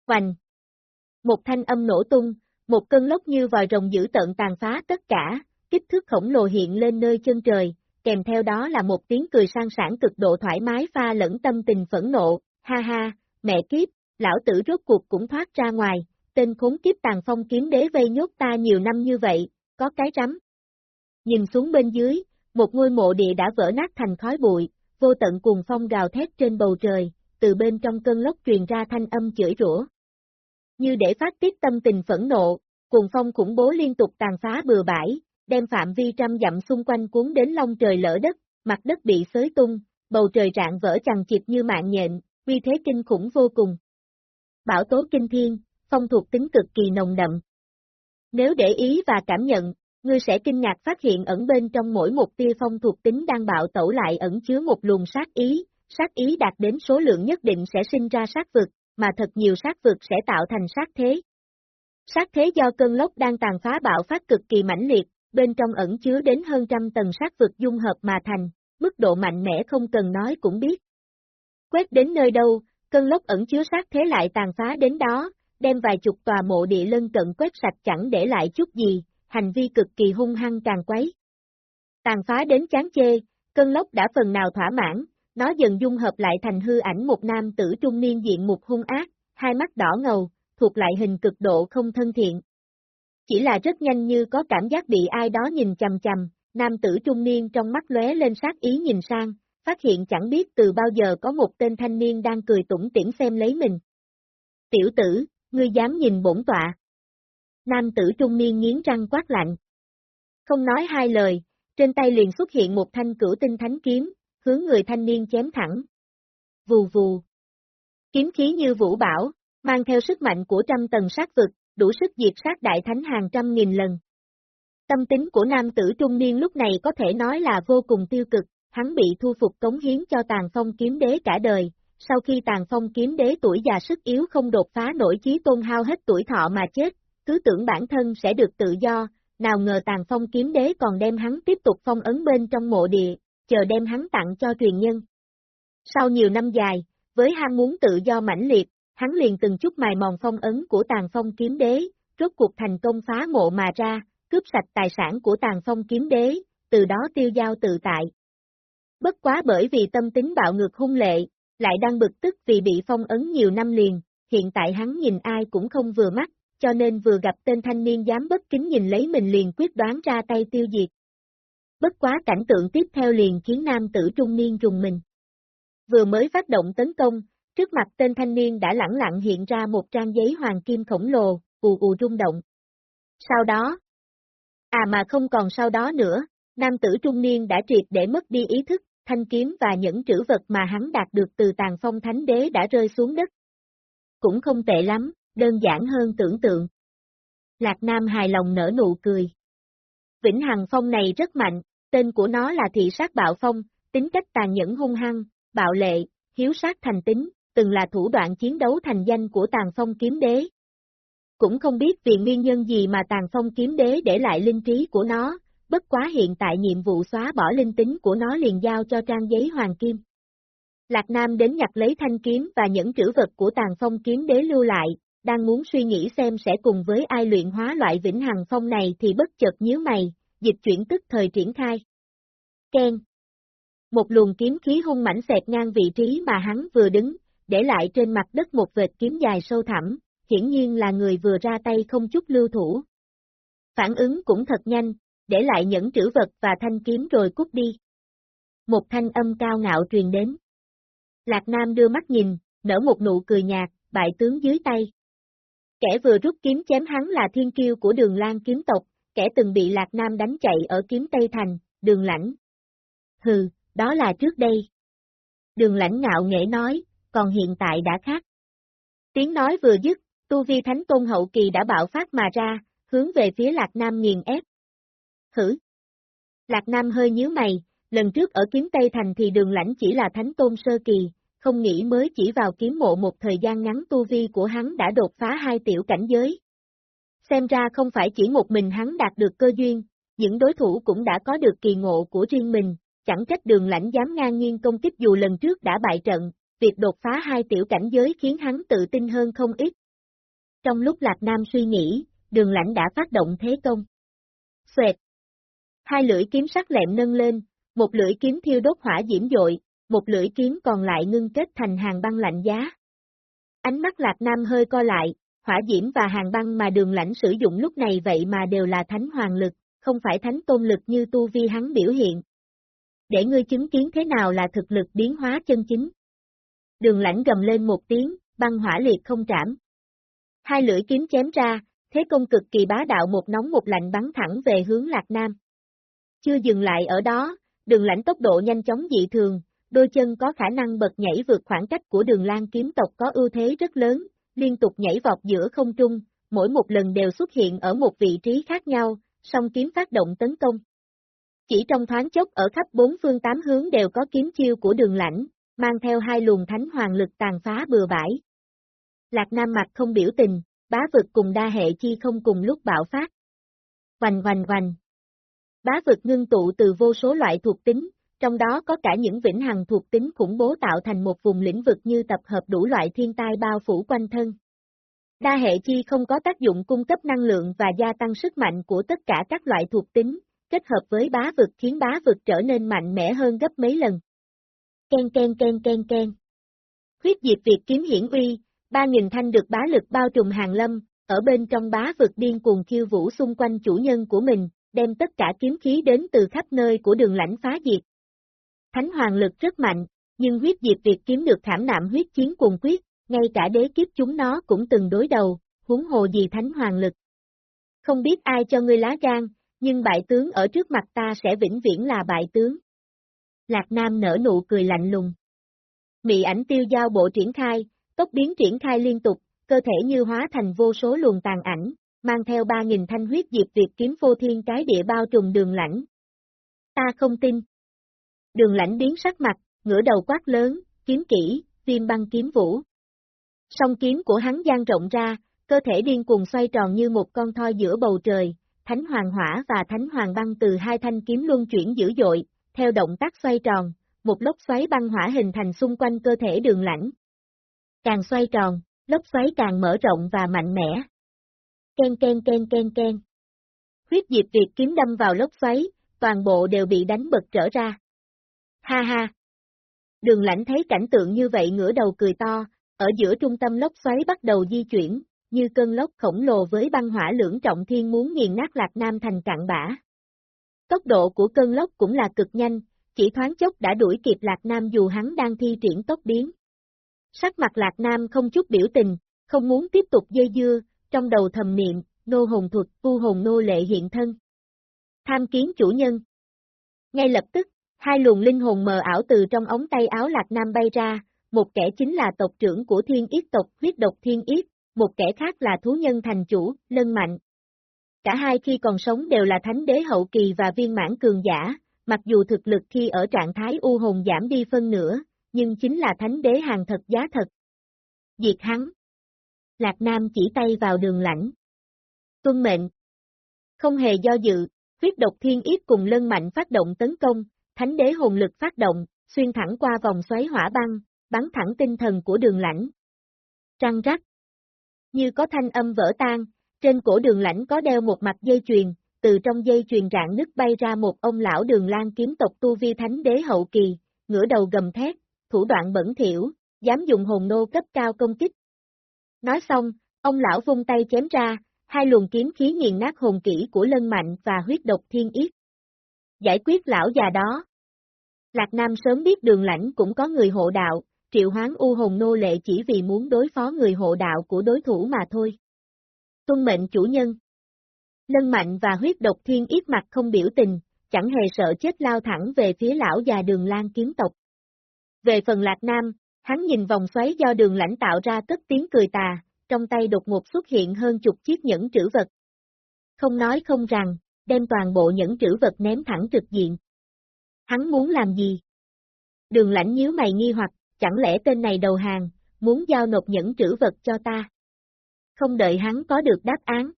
Hoành! Một thanh âm nổ tung, một cơn lốc như vòi rồng dữ tợn tàn phá tất cả, kích thước khổng lồ hiện lên nơi chân trời, kèm theo đó là một tiếng cười sang sảng cực độ thoải mái pha lẫn tâm tình phẫn nộ, ha ha, mẹ kiếp, lão tử rốt cuộc cũng thoát ra ngoài, tên khốn kiếp tàn phong kiếm đế vây nhốt ta nhiều năm như vậy, có cái rắm. Nhìn xuống bên dưới, một ngôi mộ địa đã vỡ nát thành khói bụi, vô tận cuồng phong gào thét trên bầu trời, từ bên trong cơn lốc truyền ra thanh âm chửi rủa. Như để phát tiết tâm tình phẫn nộ, cuồng phong khủng bố liên tục tàn phá bừa bãi, đem phạm vi trăm dặm xung quanh cuốn đến long trời lỡ đất, mặt đất bị xới tung, bầu trời rạng vỡ chằng chịt như mạng nhện, uy thế kinh khủng vô cùng. Bảo tố kinh thiên, phong thuộc tính cực kỳ nồng đậm. Nếu để ý và cảm nhận, ngươi sẽ kinh ngạc phát hiện ẩn bên trong mỗi một tia phong thuộc tính đang bạo tẩu lại ẩn chứa một luồng sát ý, sát ý đạt đến số lượng nhất định sẽ sinh ra sát vực, mà thật nhiều sát vực sẽ tạo thành sát thế. Sát thế do cơn lốc đang tàn phá bạo phát cực kỳ mãnh liệt, bên trong ẩn chứa đến hơn trăm tầng sát vực dung hợp mà thành, mức độ mạnh mẽ không cần nói cũng biết. Quét đến nơi đâu, cơn lốc ẩn chứa sát thế lại tàn phá đến đó, đem vài chục tòa mộ địa lân cận quét sạch chẳng để lại chút gì, hành vi cực kỳ hung hăng càng quấy. Tàn phá đến chán chê, cơn lốc đã phần nào thỏa mãn, nó dần dung hợp lại thành hư ảnh một nam tử trung niên diện mục hung ác, hai mắt đỏ ngầu, thuộc lại hình cực độ không thân thiện. Chỉ là rất nhanh như có cảm giác bị ai đó nhìn chầm chầm, nam tử trung niên trong mắt lóe lên sát ý nhìn sang, phát hiện chẳng biết từ bao giờ có một tên thanh niên đang cười tủm tỉm xem lấy mình. Tiểu tử, ngươi dám nhìn bổn tọa. Nam tử trung niên nghiến răng quát lạnh. Không nói hai lời, trên tay liền xuất hiện một thanh cửu tinh thánh kiếm, hướng người thanh niên chém thẳng. Vù vù. Kiếm khí như vũ bảo, mang theo sức mạnh của trăm tầng sát vực, đủ sức diệt sát đại thánh hàng trăm nghìn lần. Tâm tính của nam tử trung niên lúc này có thể nói là vô cùng tiêu cực, hắn bị thu phục cống hiến cho tàn phong kiếm đế cả đời, sau khi tàn phong kiếm đế tuổi già sức yếu không đột phá nổi chí tôn hao hết tuổi thọ mà chết, cứ tưởng bản thân sẽ được tự do, nào ngờ tàn phong kiếm đế còn đem hắn tiếp tục phong ấn bên trong mộ địa, chờ đem hắn tặng cho truyền nhân. Sau nhiều năm dài, với ham muốn tự do mãnh liệt, hắn liền từng chút mài mòn phong ấn của tàn phong kiếm đế, rốt cuộc thành công phá mộ mà ra, cướp sạch tài sản của tàn phong kiếm đế, từ đó tiêu giao tự tại. Bất quá bởi vì tâm tính bạo ngược hung lệ, lại đang bực tức vì bị phong ấn nhiều năm liền, hiện tại hắn nhìn ai cũng không vừa mắt, cho nên vừa gặp tên thanh niên dám bất kính nhìn lấy mình liền quyết đoán ra tay tiêu diệt. Bất quá cảnh tượng tiếp theo liền khiến nam tử trung niên trùng mình. Vừa mới phát động tấn công, trước mặt tên thanh niên đã lẳng lặng hiện ra một trang giấy hoàng kim khổng lồ, ù ù rung động. Sau đó, à mà không còn sau đó nữa, nam tử trung niên đã triệt để mất đi ý thức, thanh kiếm và những trữ vật mà hắn đạt được từ tàn phong thánh đế đã rơi xuống đất. Cũng không tệ lắm, đơn giản hơn tưởng tượng. Lạc Nam hài lòng nở nụ cười. Vĩnh Hằng Phong này rất mạnh, tên của nó là thị sát bạo phong, tính cách tàn nhẫn hung hăng, bạo lệ, hiếu sát thành tính, từng là thủ đoạn chiến đấu thành danh của tàn phong kiếm đế. Cũng không biết vì nguyên nhân gì mà tàn phong kiếm đế để lại linh trí của nó, bất quá hiện tại nhiệm vụ xóa bỏ linh tính của nó liền giao cho trang giấy hoàng kim. Lạc Nam đến nhặt lấy thanh kiếm và những trữ vật của tàn phong kiếm đế lưu lại, đang muốn suy nghĩ xem sẽ cùng với ai luyện hóa loại vĩnh hằng phong này thì bất chợt nhíu mày, dịch chuyển tức thời triển khai. Ken Một luồng kiếm khí hung mảnh xẹt ngang vị trí mà hắn vừa đứng, để lại trên mặt đất một vệt kiếm dài sâu thẳm, hiển nhiên là người vừa ra tay không chút lưu thủ. Phản ứng cũng thật nhanh, để lại những trữ vật và thanh kiếm rồi cút đi. Một thanh âm cao ngạo truyền đến. Lạc Nam đưa mắt nhìn, nở một nụ cười nhạt, bại tướng dưới tay. Kẻ vừa rút kiếm chém hắn là thiên kiêu của đường Lan kiếm tộc, kẻ từng bị Lạc Nam đánh chạy ở kiếm Tây Thành, đường lãnh. Hừ, đó là trước đây. Đường lãnh ngạo nghệ nói, còn hiện tại đã khác. Tiếng nói vừa dứt, tu vi thánh tôn hậu kỳ đã bạo phát mà ra, hướng về phía Lạc Nam nghiền ép. Hử! Lạc Nam hơi nhíu mày, lần trước ở kiếm Tây Thành thì đường lãnh chỉ là thánh tôn sơ kỳ, không nghĩ mới chỉ vào kiếm mộ một thời gian ngắn tu vi của hắn đã đột phá hai tiểu cảnh giới. Xem ra không phải chỉ một mình hắn đạt được cơ duyên, những đối thủ cũng đã có được kỳ ngộ của riêng mình, chẳng trách đường lãnh dám ngang nhiên công kích dù lần trước đã bại trận, việc đột phá hai tiểu cảnh giới khiến hắn tự tin hơn không ít. Trong lúc Lạc Nam suy nghĩ, đường lãnh đã phát động thế công. Xoẹt! Hai lưỡi kiếm sắc lẹm nâng lên, một lưỡi kiếm thiêu đốt hỏa diễm dội, một lưỡi kiếm còn lại ngưng kết thành hàng băng lạnh giá. Ánh mắt Lạc Nam hơi co lại, hỏa diễm và hàng băng mà đường lãnh sử dụng lúc này vậy mà đều là thánh hoàng lực, không phải thánh tôn lực như tu vi hắn biểu hiện. Để ngươi chứng kiến thế nào là thực lực biến hóa chân chính. Đường lãnh gầm lên một tiếng, băng hỏa liệt không trảm. Hai lưỡi kiếm chém ra, thế công cực kỳ bá đạo một nóng một lạnh bắn thẳng về hướng Lạc Nam. Chưa dừng lại ở đó, đường lãnh tốc độ nhanh chóng dị thường, đôi chân có khả năng bật nhảy vượt khoảng cách của đường lan kiếm tộc có ưu thế rất lớn, liên tục nhảy vọt giữa không trung, mỗi một lần đều xuất hiện ở một vị trí khác nhau, song kiếm phát động tấn công. Chỉ trong thoáng chốc ở khắp bốn phương tám hướng đều có kiếm chiêu của đường lãnh, mang theo hai luồng thánh hoàng lực tàn phá bừa bãi. Lạc Nam mặt không biểu tình, bá vực cùng đa hệ chi không cùng lúc bạo phát. Hoành hoành hoành. Bá vực ngưng tụ từ vô số loại thuộc tính, trong đó có cả những vĩnh hằng thuộc tính khủng bố tạo thành một vùng lĩnh vực như tập hợp đủ loại thiên tai bao phủ quanh thân. Đa hệ chi không có tác dụng cung cấp năng lượng và gia tăng sức mạnh của tất cả các loại thuộc tính, kết hợp với bá vực khiến bá vực trở nên mạnh mẽ hơn gấp mấy lần. Ken ken ken ken ken. Huyết diệt việc kiếm hiển uy, ba nghìn thanh được bá lực bao trùm hàng lâm, ở bên trong bá vực điên cuồng khiêu vũ xung quanh chủ nhân của mình, đem tất cả kiếm khí đến từ khắp nơi của đường lãnh phá diệt. Thánh hoàng lực rất mạnh, nhưng huyết diệt việc kiếm được thảm nạm huyết chiến cùng quyết, ngay cả đế kiếp chúng nó cũng từng đối đầu, huống hồ gì thánh hoàng lực. Không biết ai cho ngươi lá gan, nhưng bại tướng ở trước mặt ta sẽ vĩnh viễn là bại tướng. Lạc Nam nở nụ cười lạnh lùng. Mị ảnh tiêu giao bộ triển khai, tốc biến triển khai liên tục, cơ thể như hóa thành vô số luồng tàn ảnh, mang theo ba nghìn thanh huyết diệp việt kiếm vô thiên cái địa bao trùm đường lãnh. Ta không tin. Đường lãnh biến sắc mặt, ngửa đầu quát lớn, kiếm kỹ, viêm băng kiếm vũ. Song kiếm của hắn gian rộng ra, cơ thể điên cuồng xoay tròn như một con thoi giữa bầu trời, thánh hoàng hỏa và thánh hoàng băng từ hai thanh kiếm luân chuyển dữ dội, theo động tác xoay tròn, một lốc xoáy băng hỏa hình thành xung quanh cơ thể đường lãnh. Càng xoay tròn, lốc xoáy càng mở rộng và mạnh mẽ. Ken ken ken ken ken. Huyết diệp Việt kiếm đâm vào lốc xoáy, toàn bộ đều bị đánh bật trở ra. Ha ha! Đường lãnh thấy cảnh tượng như vậy ngửa đầu cười to, ở giữa trung tâm lốc xoáy bắt đầu di chuyển, như cơn lốc khổng lồ với băng hỏa lưỡng trọng thiên muốn nghiền nát Lạc Nam thành cạn bã. Tốc độ của cơn lốc cũng là cực nhanh, chỉ thoáng chốc đã đuổi kịp Lạc Nam dù hắn đang thi triển tốc biến. Sắc mặt Lạc Nam không chút biểu tình, không muốn tiếp tục dây dưa, trong đầu thầm niệm, nô hồn thuật, Vu hồn nô lệ hiện thân. Tham kiến chủ nhân. Ngay lập tức, hai luồng linh hồn mờ ảo từ trong ống tay áo Lạc Nam bay ra, một kẻ chính là tộc trưởng của thiên yết tộc huyết độc thiên yết, một kẻ khác là thú nhân thành chủ, lân mạnh. Cả hai khi còn sống đều là thánh đế hậu kỳ và viên mãn cường giả, mặc dù thực lực khi ở trạng thái u hồn giảm đi phân nửa, nhưng chính là thánh đế hàng thật giá thật. Diệt hắn. Lạc Nam chỉ tay vào đường lãnh. Tuân mệnh. Không hề do dự, huyết độc thiên yết cùng lân mạnh phát động tấn công, thánh đế hồn lực phát động, xuyên thẳng qua vòng xoáy hỏa băng, bắn thẳng tinh thần của đường lãnh. Trăng rắc. Như có thanh âm vỡ tan, trên cổ đường lãnh có đeo một mặt dây chuyền, từ trong dây chuyền rạn nứt bay ra một ông lão đường lan kiếm tộc tu vi thánh đế hậu kỳ, ngửa đầu gầm thét, thủ đoạn bẩn thỉu, dám dùng hồn nô cấp cao công kích. Nói xong, ông lão vung tay chém ra, hai luồng kiếm khí nghiền nát hồn kỹ của lân mạnh và huyết độc thiên yết. Giải quyết lão già đó. Lạc Nam sớm biết đường lãnh cũng có người hộ đạo, triệu hoán u hồn nô lệ chỉ vì muốn đối phó người hộ đạo của đối thủ mà thôi. Tuân mệnh chủ nhân. Lân mạnh và huyết độc thiên yết mặt không biểu tình, chẳng hề sợ chết lao thẳng về phía lão già đường lan kiếm tộc. Về phần Lạc Nam, hắn nhìn vòng xoáy do đường lãnh tạo ra cất tiếng cười tà, trong tay đột ngột xuất hiện hơn chục chiếc nhẫn trữ vật. Không nói không rằng, đem toàn bộ nhẫn trữ vật ném thẳng trực diện. Hắn muốn làm gì? Đường lãnh nhíu mày nghi hoặc, chẳng lẽ tên này đầu hàng, muốn giao nộp những trữ vật cho ta? Không đợi hắn có được đáp án.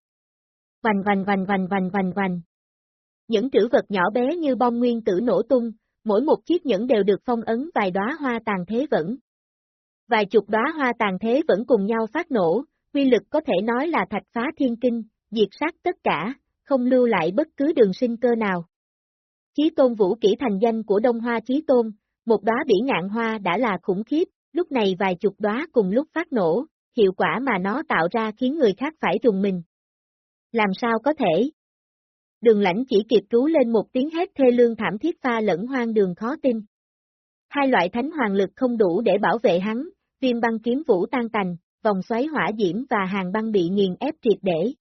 Vành vành vành vành vành vành vành. Những trữ vật nhỏ bé như bom nguyên tử nổ tung, mỗi một chiếc nhẫn đều được phong ấn vài đóa hoa tàn thế vẫn. Vài chục đóa hoa tàn thế vẫn cùng nhau phát nổ, quy lực có thể nói là thạch phá thiên kinh, diệt sát tất cả, không lưu lại bất cứ đường sinh cơ nào. Chí tôn vũ kỹ thành danh của Đông Hoa Chí Tôn, một đóa bỉ ngạn hoa đã là khủng khiếp, lúc này vài chục đóa cùng lúc phát nổ, hiệu quả mà nó tạo ra khiến người khác phải rùng mình. Làm sao có thể? Đường lãnh chỉ kịp cứu lên một tiếng hét thê lương thảm thiết pha lẫn hoang đường khó tin. Hai loại thánh hoàng lực không đủ để bảo vệ hắn, viêm băng kiếm vũ tan tành, vòng xoáy hỏa diễm và hàng băng bị nghiền ép triệt để.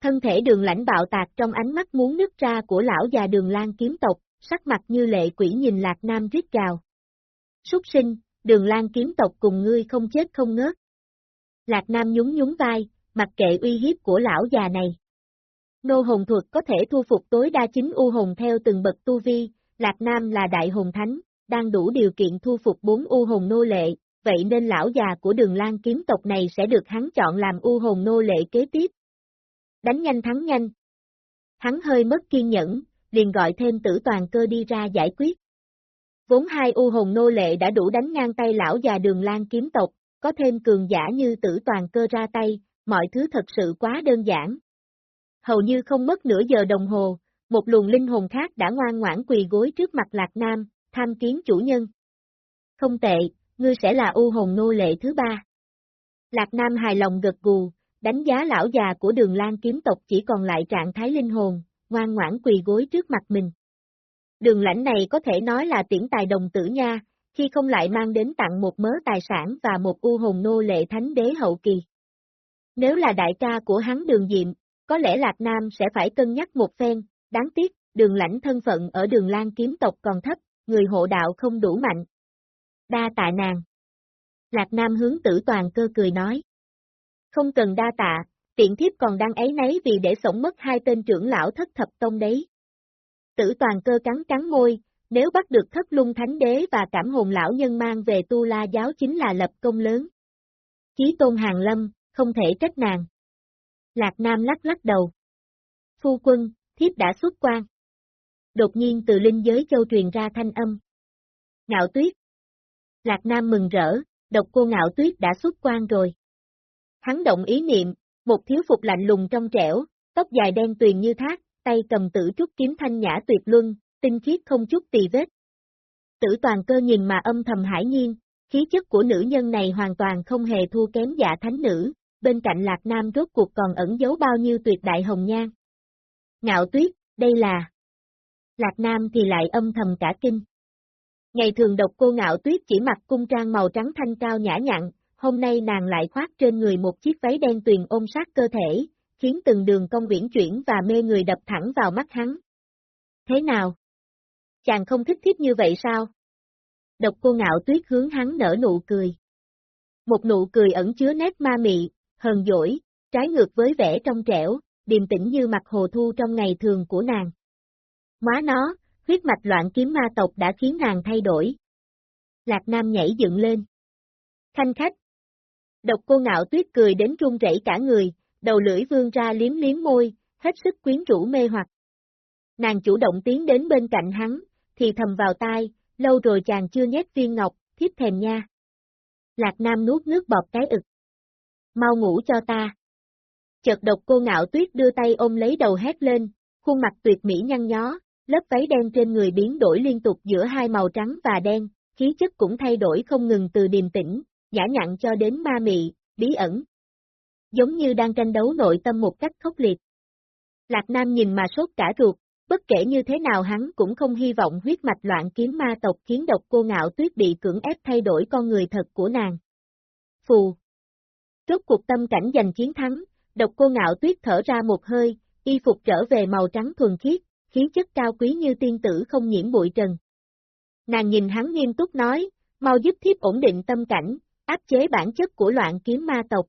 Thân thể đường lãnh bạo tạc trong ánh mắt muốn nứt ra của lão già đường lan kiếm tộc, sắc mặt như lệ quỷ nhìn lạc nam rít gào. Súc sinh, đường lan kiếm tộc cùng ngươi không chết không ngớt. Lạc nam nhún nhún vai, mặc kệ uy hiếp của lão già này. Nô hồn thuật có thể thu phục tối đa chính u hồn theo từng bậc tu vi, Lạc Nam là đại hồn thánh, đang đủ điều kiện thu phục bốn u hồn nô lệ, vậy nên lão già của đường lan kiếm tộc này sẽ được hắn chọn làm u hồn nô lệ kế tiếp. Đánh nhanh thắng nhanh. Hắn hơi mất kiên nhẫn, liền gọi thêm tử toàn cơ đi ra giải quyết. Vốn hai u hồn nô lệ đã đủ đánh ngang tay lão già đường lan kiếm tộc, có thêm cường giả như tử toàn cơ ra tay, mọi thứ thật sự quá đơn giản. Hầu như không mất nửa giờ đồng hồ, một luồng linh hồn khác đã ngoan ngoãn quỳ gối trước mặt Lạc Nam, tham kiến chủ nhân. Không tệ, ngươi sẽ là u hồn nô lệ thứ ba. Lạc Nam hài lòng gật gù, đánh giá lão già của đường lan kiếm tộc chỉ còn lại trạng thái linh hồn, ngoan ngoãn quỳ gối trước mặt mình. Đường lãnh này có thể nói là tiễn tài đồng tử nha, khi không lại mang đến tặng một mớ tài sản và một u hồn nô lệ thánh đế hậu kỳ. Nếu là đại ca của hắn đường diệm, có lẽ Lạc Nam sẽ phải cân nhắc một phen, đáng tiếc, đường lãnh thân phận ở đường lan kiếm tộc còn thấp, người hộ đạo không đủ mạnh. Đa tạ nàng. Lạc Nam hướng tử toàn cơ cười nói. Không cần đa tạ, tiện thiếp còn đang ấy nấy vì để sống mất hai tên trưởng lão thất thập tông đấy. Tử toàn cơ cắn cắn môi, nếu bắt được thất lung thánh đế và cảm hồn lão nhân mang về tu la giáo chính là lập công lớn. Chí tôn hàng lâm, không thể trách nàng. Lạc Nam lắc lắc đầu. Phu quân, thiếp đã xuất quan. Đột nhiên từ linh giới châu truyền ra thanh âm. Ngạo tuyết. Lạc Nam mừng rỡ, độc cô ngạo tuyết đã xuất quan rồi. Hắn động ý niệm, một thiếu phục lạnh lùng trong trẻo, tóc dài đen tuyền như thác, tay cầm tử trúc kiếm thanh nhã tuyệt luân, tinh khiết không chút tì vết. Tử toàn cơ nhìn mà âm thầm hải nhiên, khí chất của nữ nhân này hoàn toàn không hề thua kém dạ thánh nữ, bên cạnh lạc nam rốt cuộc còn ẩn giấu bao nhiêu tuyệt đại hồng nhan. Ngạo tuyết, đây là... Lạc Nam thì lại âm thầm cả kinh. Ngày thường độc cô ngạo tuyết chỉ mặc cung trang màu trắng thanh cao nhã nhặn, hôm nay nàng lại khoác trên người một chiếc váy đen tuyền ôm sát cơ thể, khiến từng đường cong viễn chuyển và mê người đập thẳng vào mắt hắn. Thế nào? Chàng không thích thiết như vậy sao? Độc cô ngạo tuyết hướng hắn nở nụ cười. Một nụ cười ẩn chứa nét ma mị, hờn dỗi, trái ngược với vẻ trong trẻo, điềm tĩnh như mặt hồ thu trong ngày thường của nàng. Má nó, huyết mạch loạn kiếm ma tộc đã khiến nàng thay đổi. Lạc Nam nhảy dựng lên. Khanh khách. Độc cô ngạo tuyết cười đến run rẩy cả người, đầu lưỡi vươn ra liếm liếm môi, hết sức quyến rũ mê hoặc. Nàng chủ động tiến đến bên cạnh hắn, thì thầm vào tai, lâu rồi chàng chưa nhét viên ngọc, thiếp thèm nha. Lạc Nam nuốt nước bọt cái ực. Mau ngủ cho ta. Chợt độc cô ngạo tuyết đưa tay ôm lấy đầu hét lên, khuôn mặt tuyệt mỹ nhăn nhó, lớp váy đen trên người biến đổi liên tục giữa hai màu trắng và đen, khí chất cũng thay đổi không ngừng từ điềm tĩnh, giả nhặn cho đến ma mị, bí ẩn. Giống như đang tranh đấu nội tâm một cách khốc liệt. Lạc Nam nhìn mà sốt cả ruột, bất kể như thế nào hắn cũng không hy vọng huyết mạch loạn kiếm ma tộc khiến độc cô ngạo tuyết bị cưỡng ép thay đổi con người thật của nàng. Phù Rốt cuộc tâm cảnh giành chiến thắng, độc cô ngạo tuyết thở ra một hơi, y phục trở về màu trắng thuần khiết, khí chất cao quý như tiên tử không nhiễm bụi trần. Nàng nhìn hắn nghiêm túc nói, mau giúp thiếp ổn định tâm cảnh, áp chế bản chất của loạn kiếm ma tộc.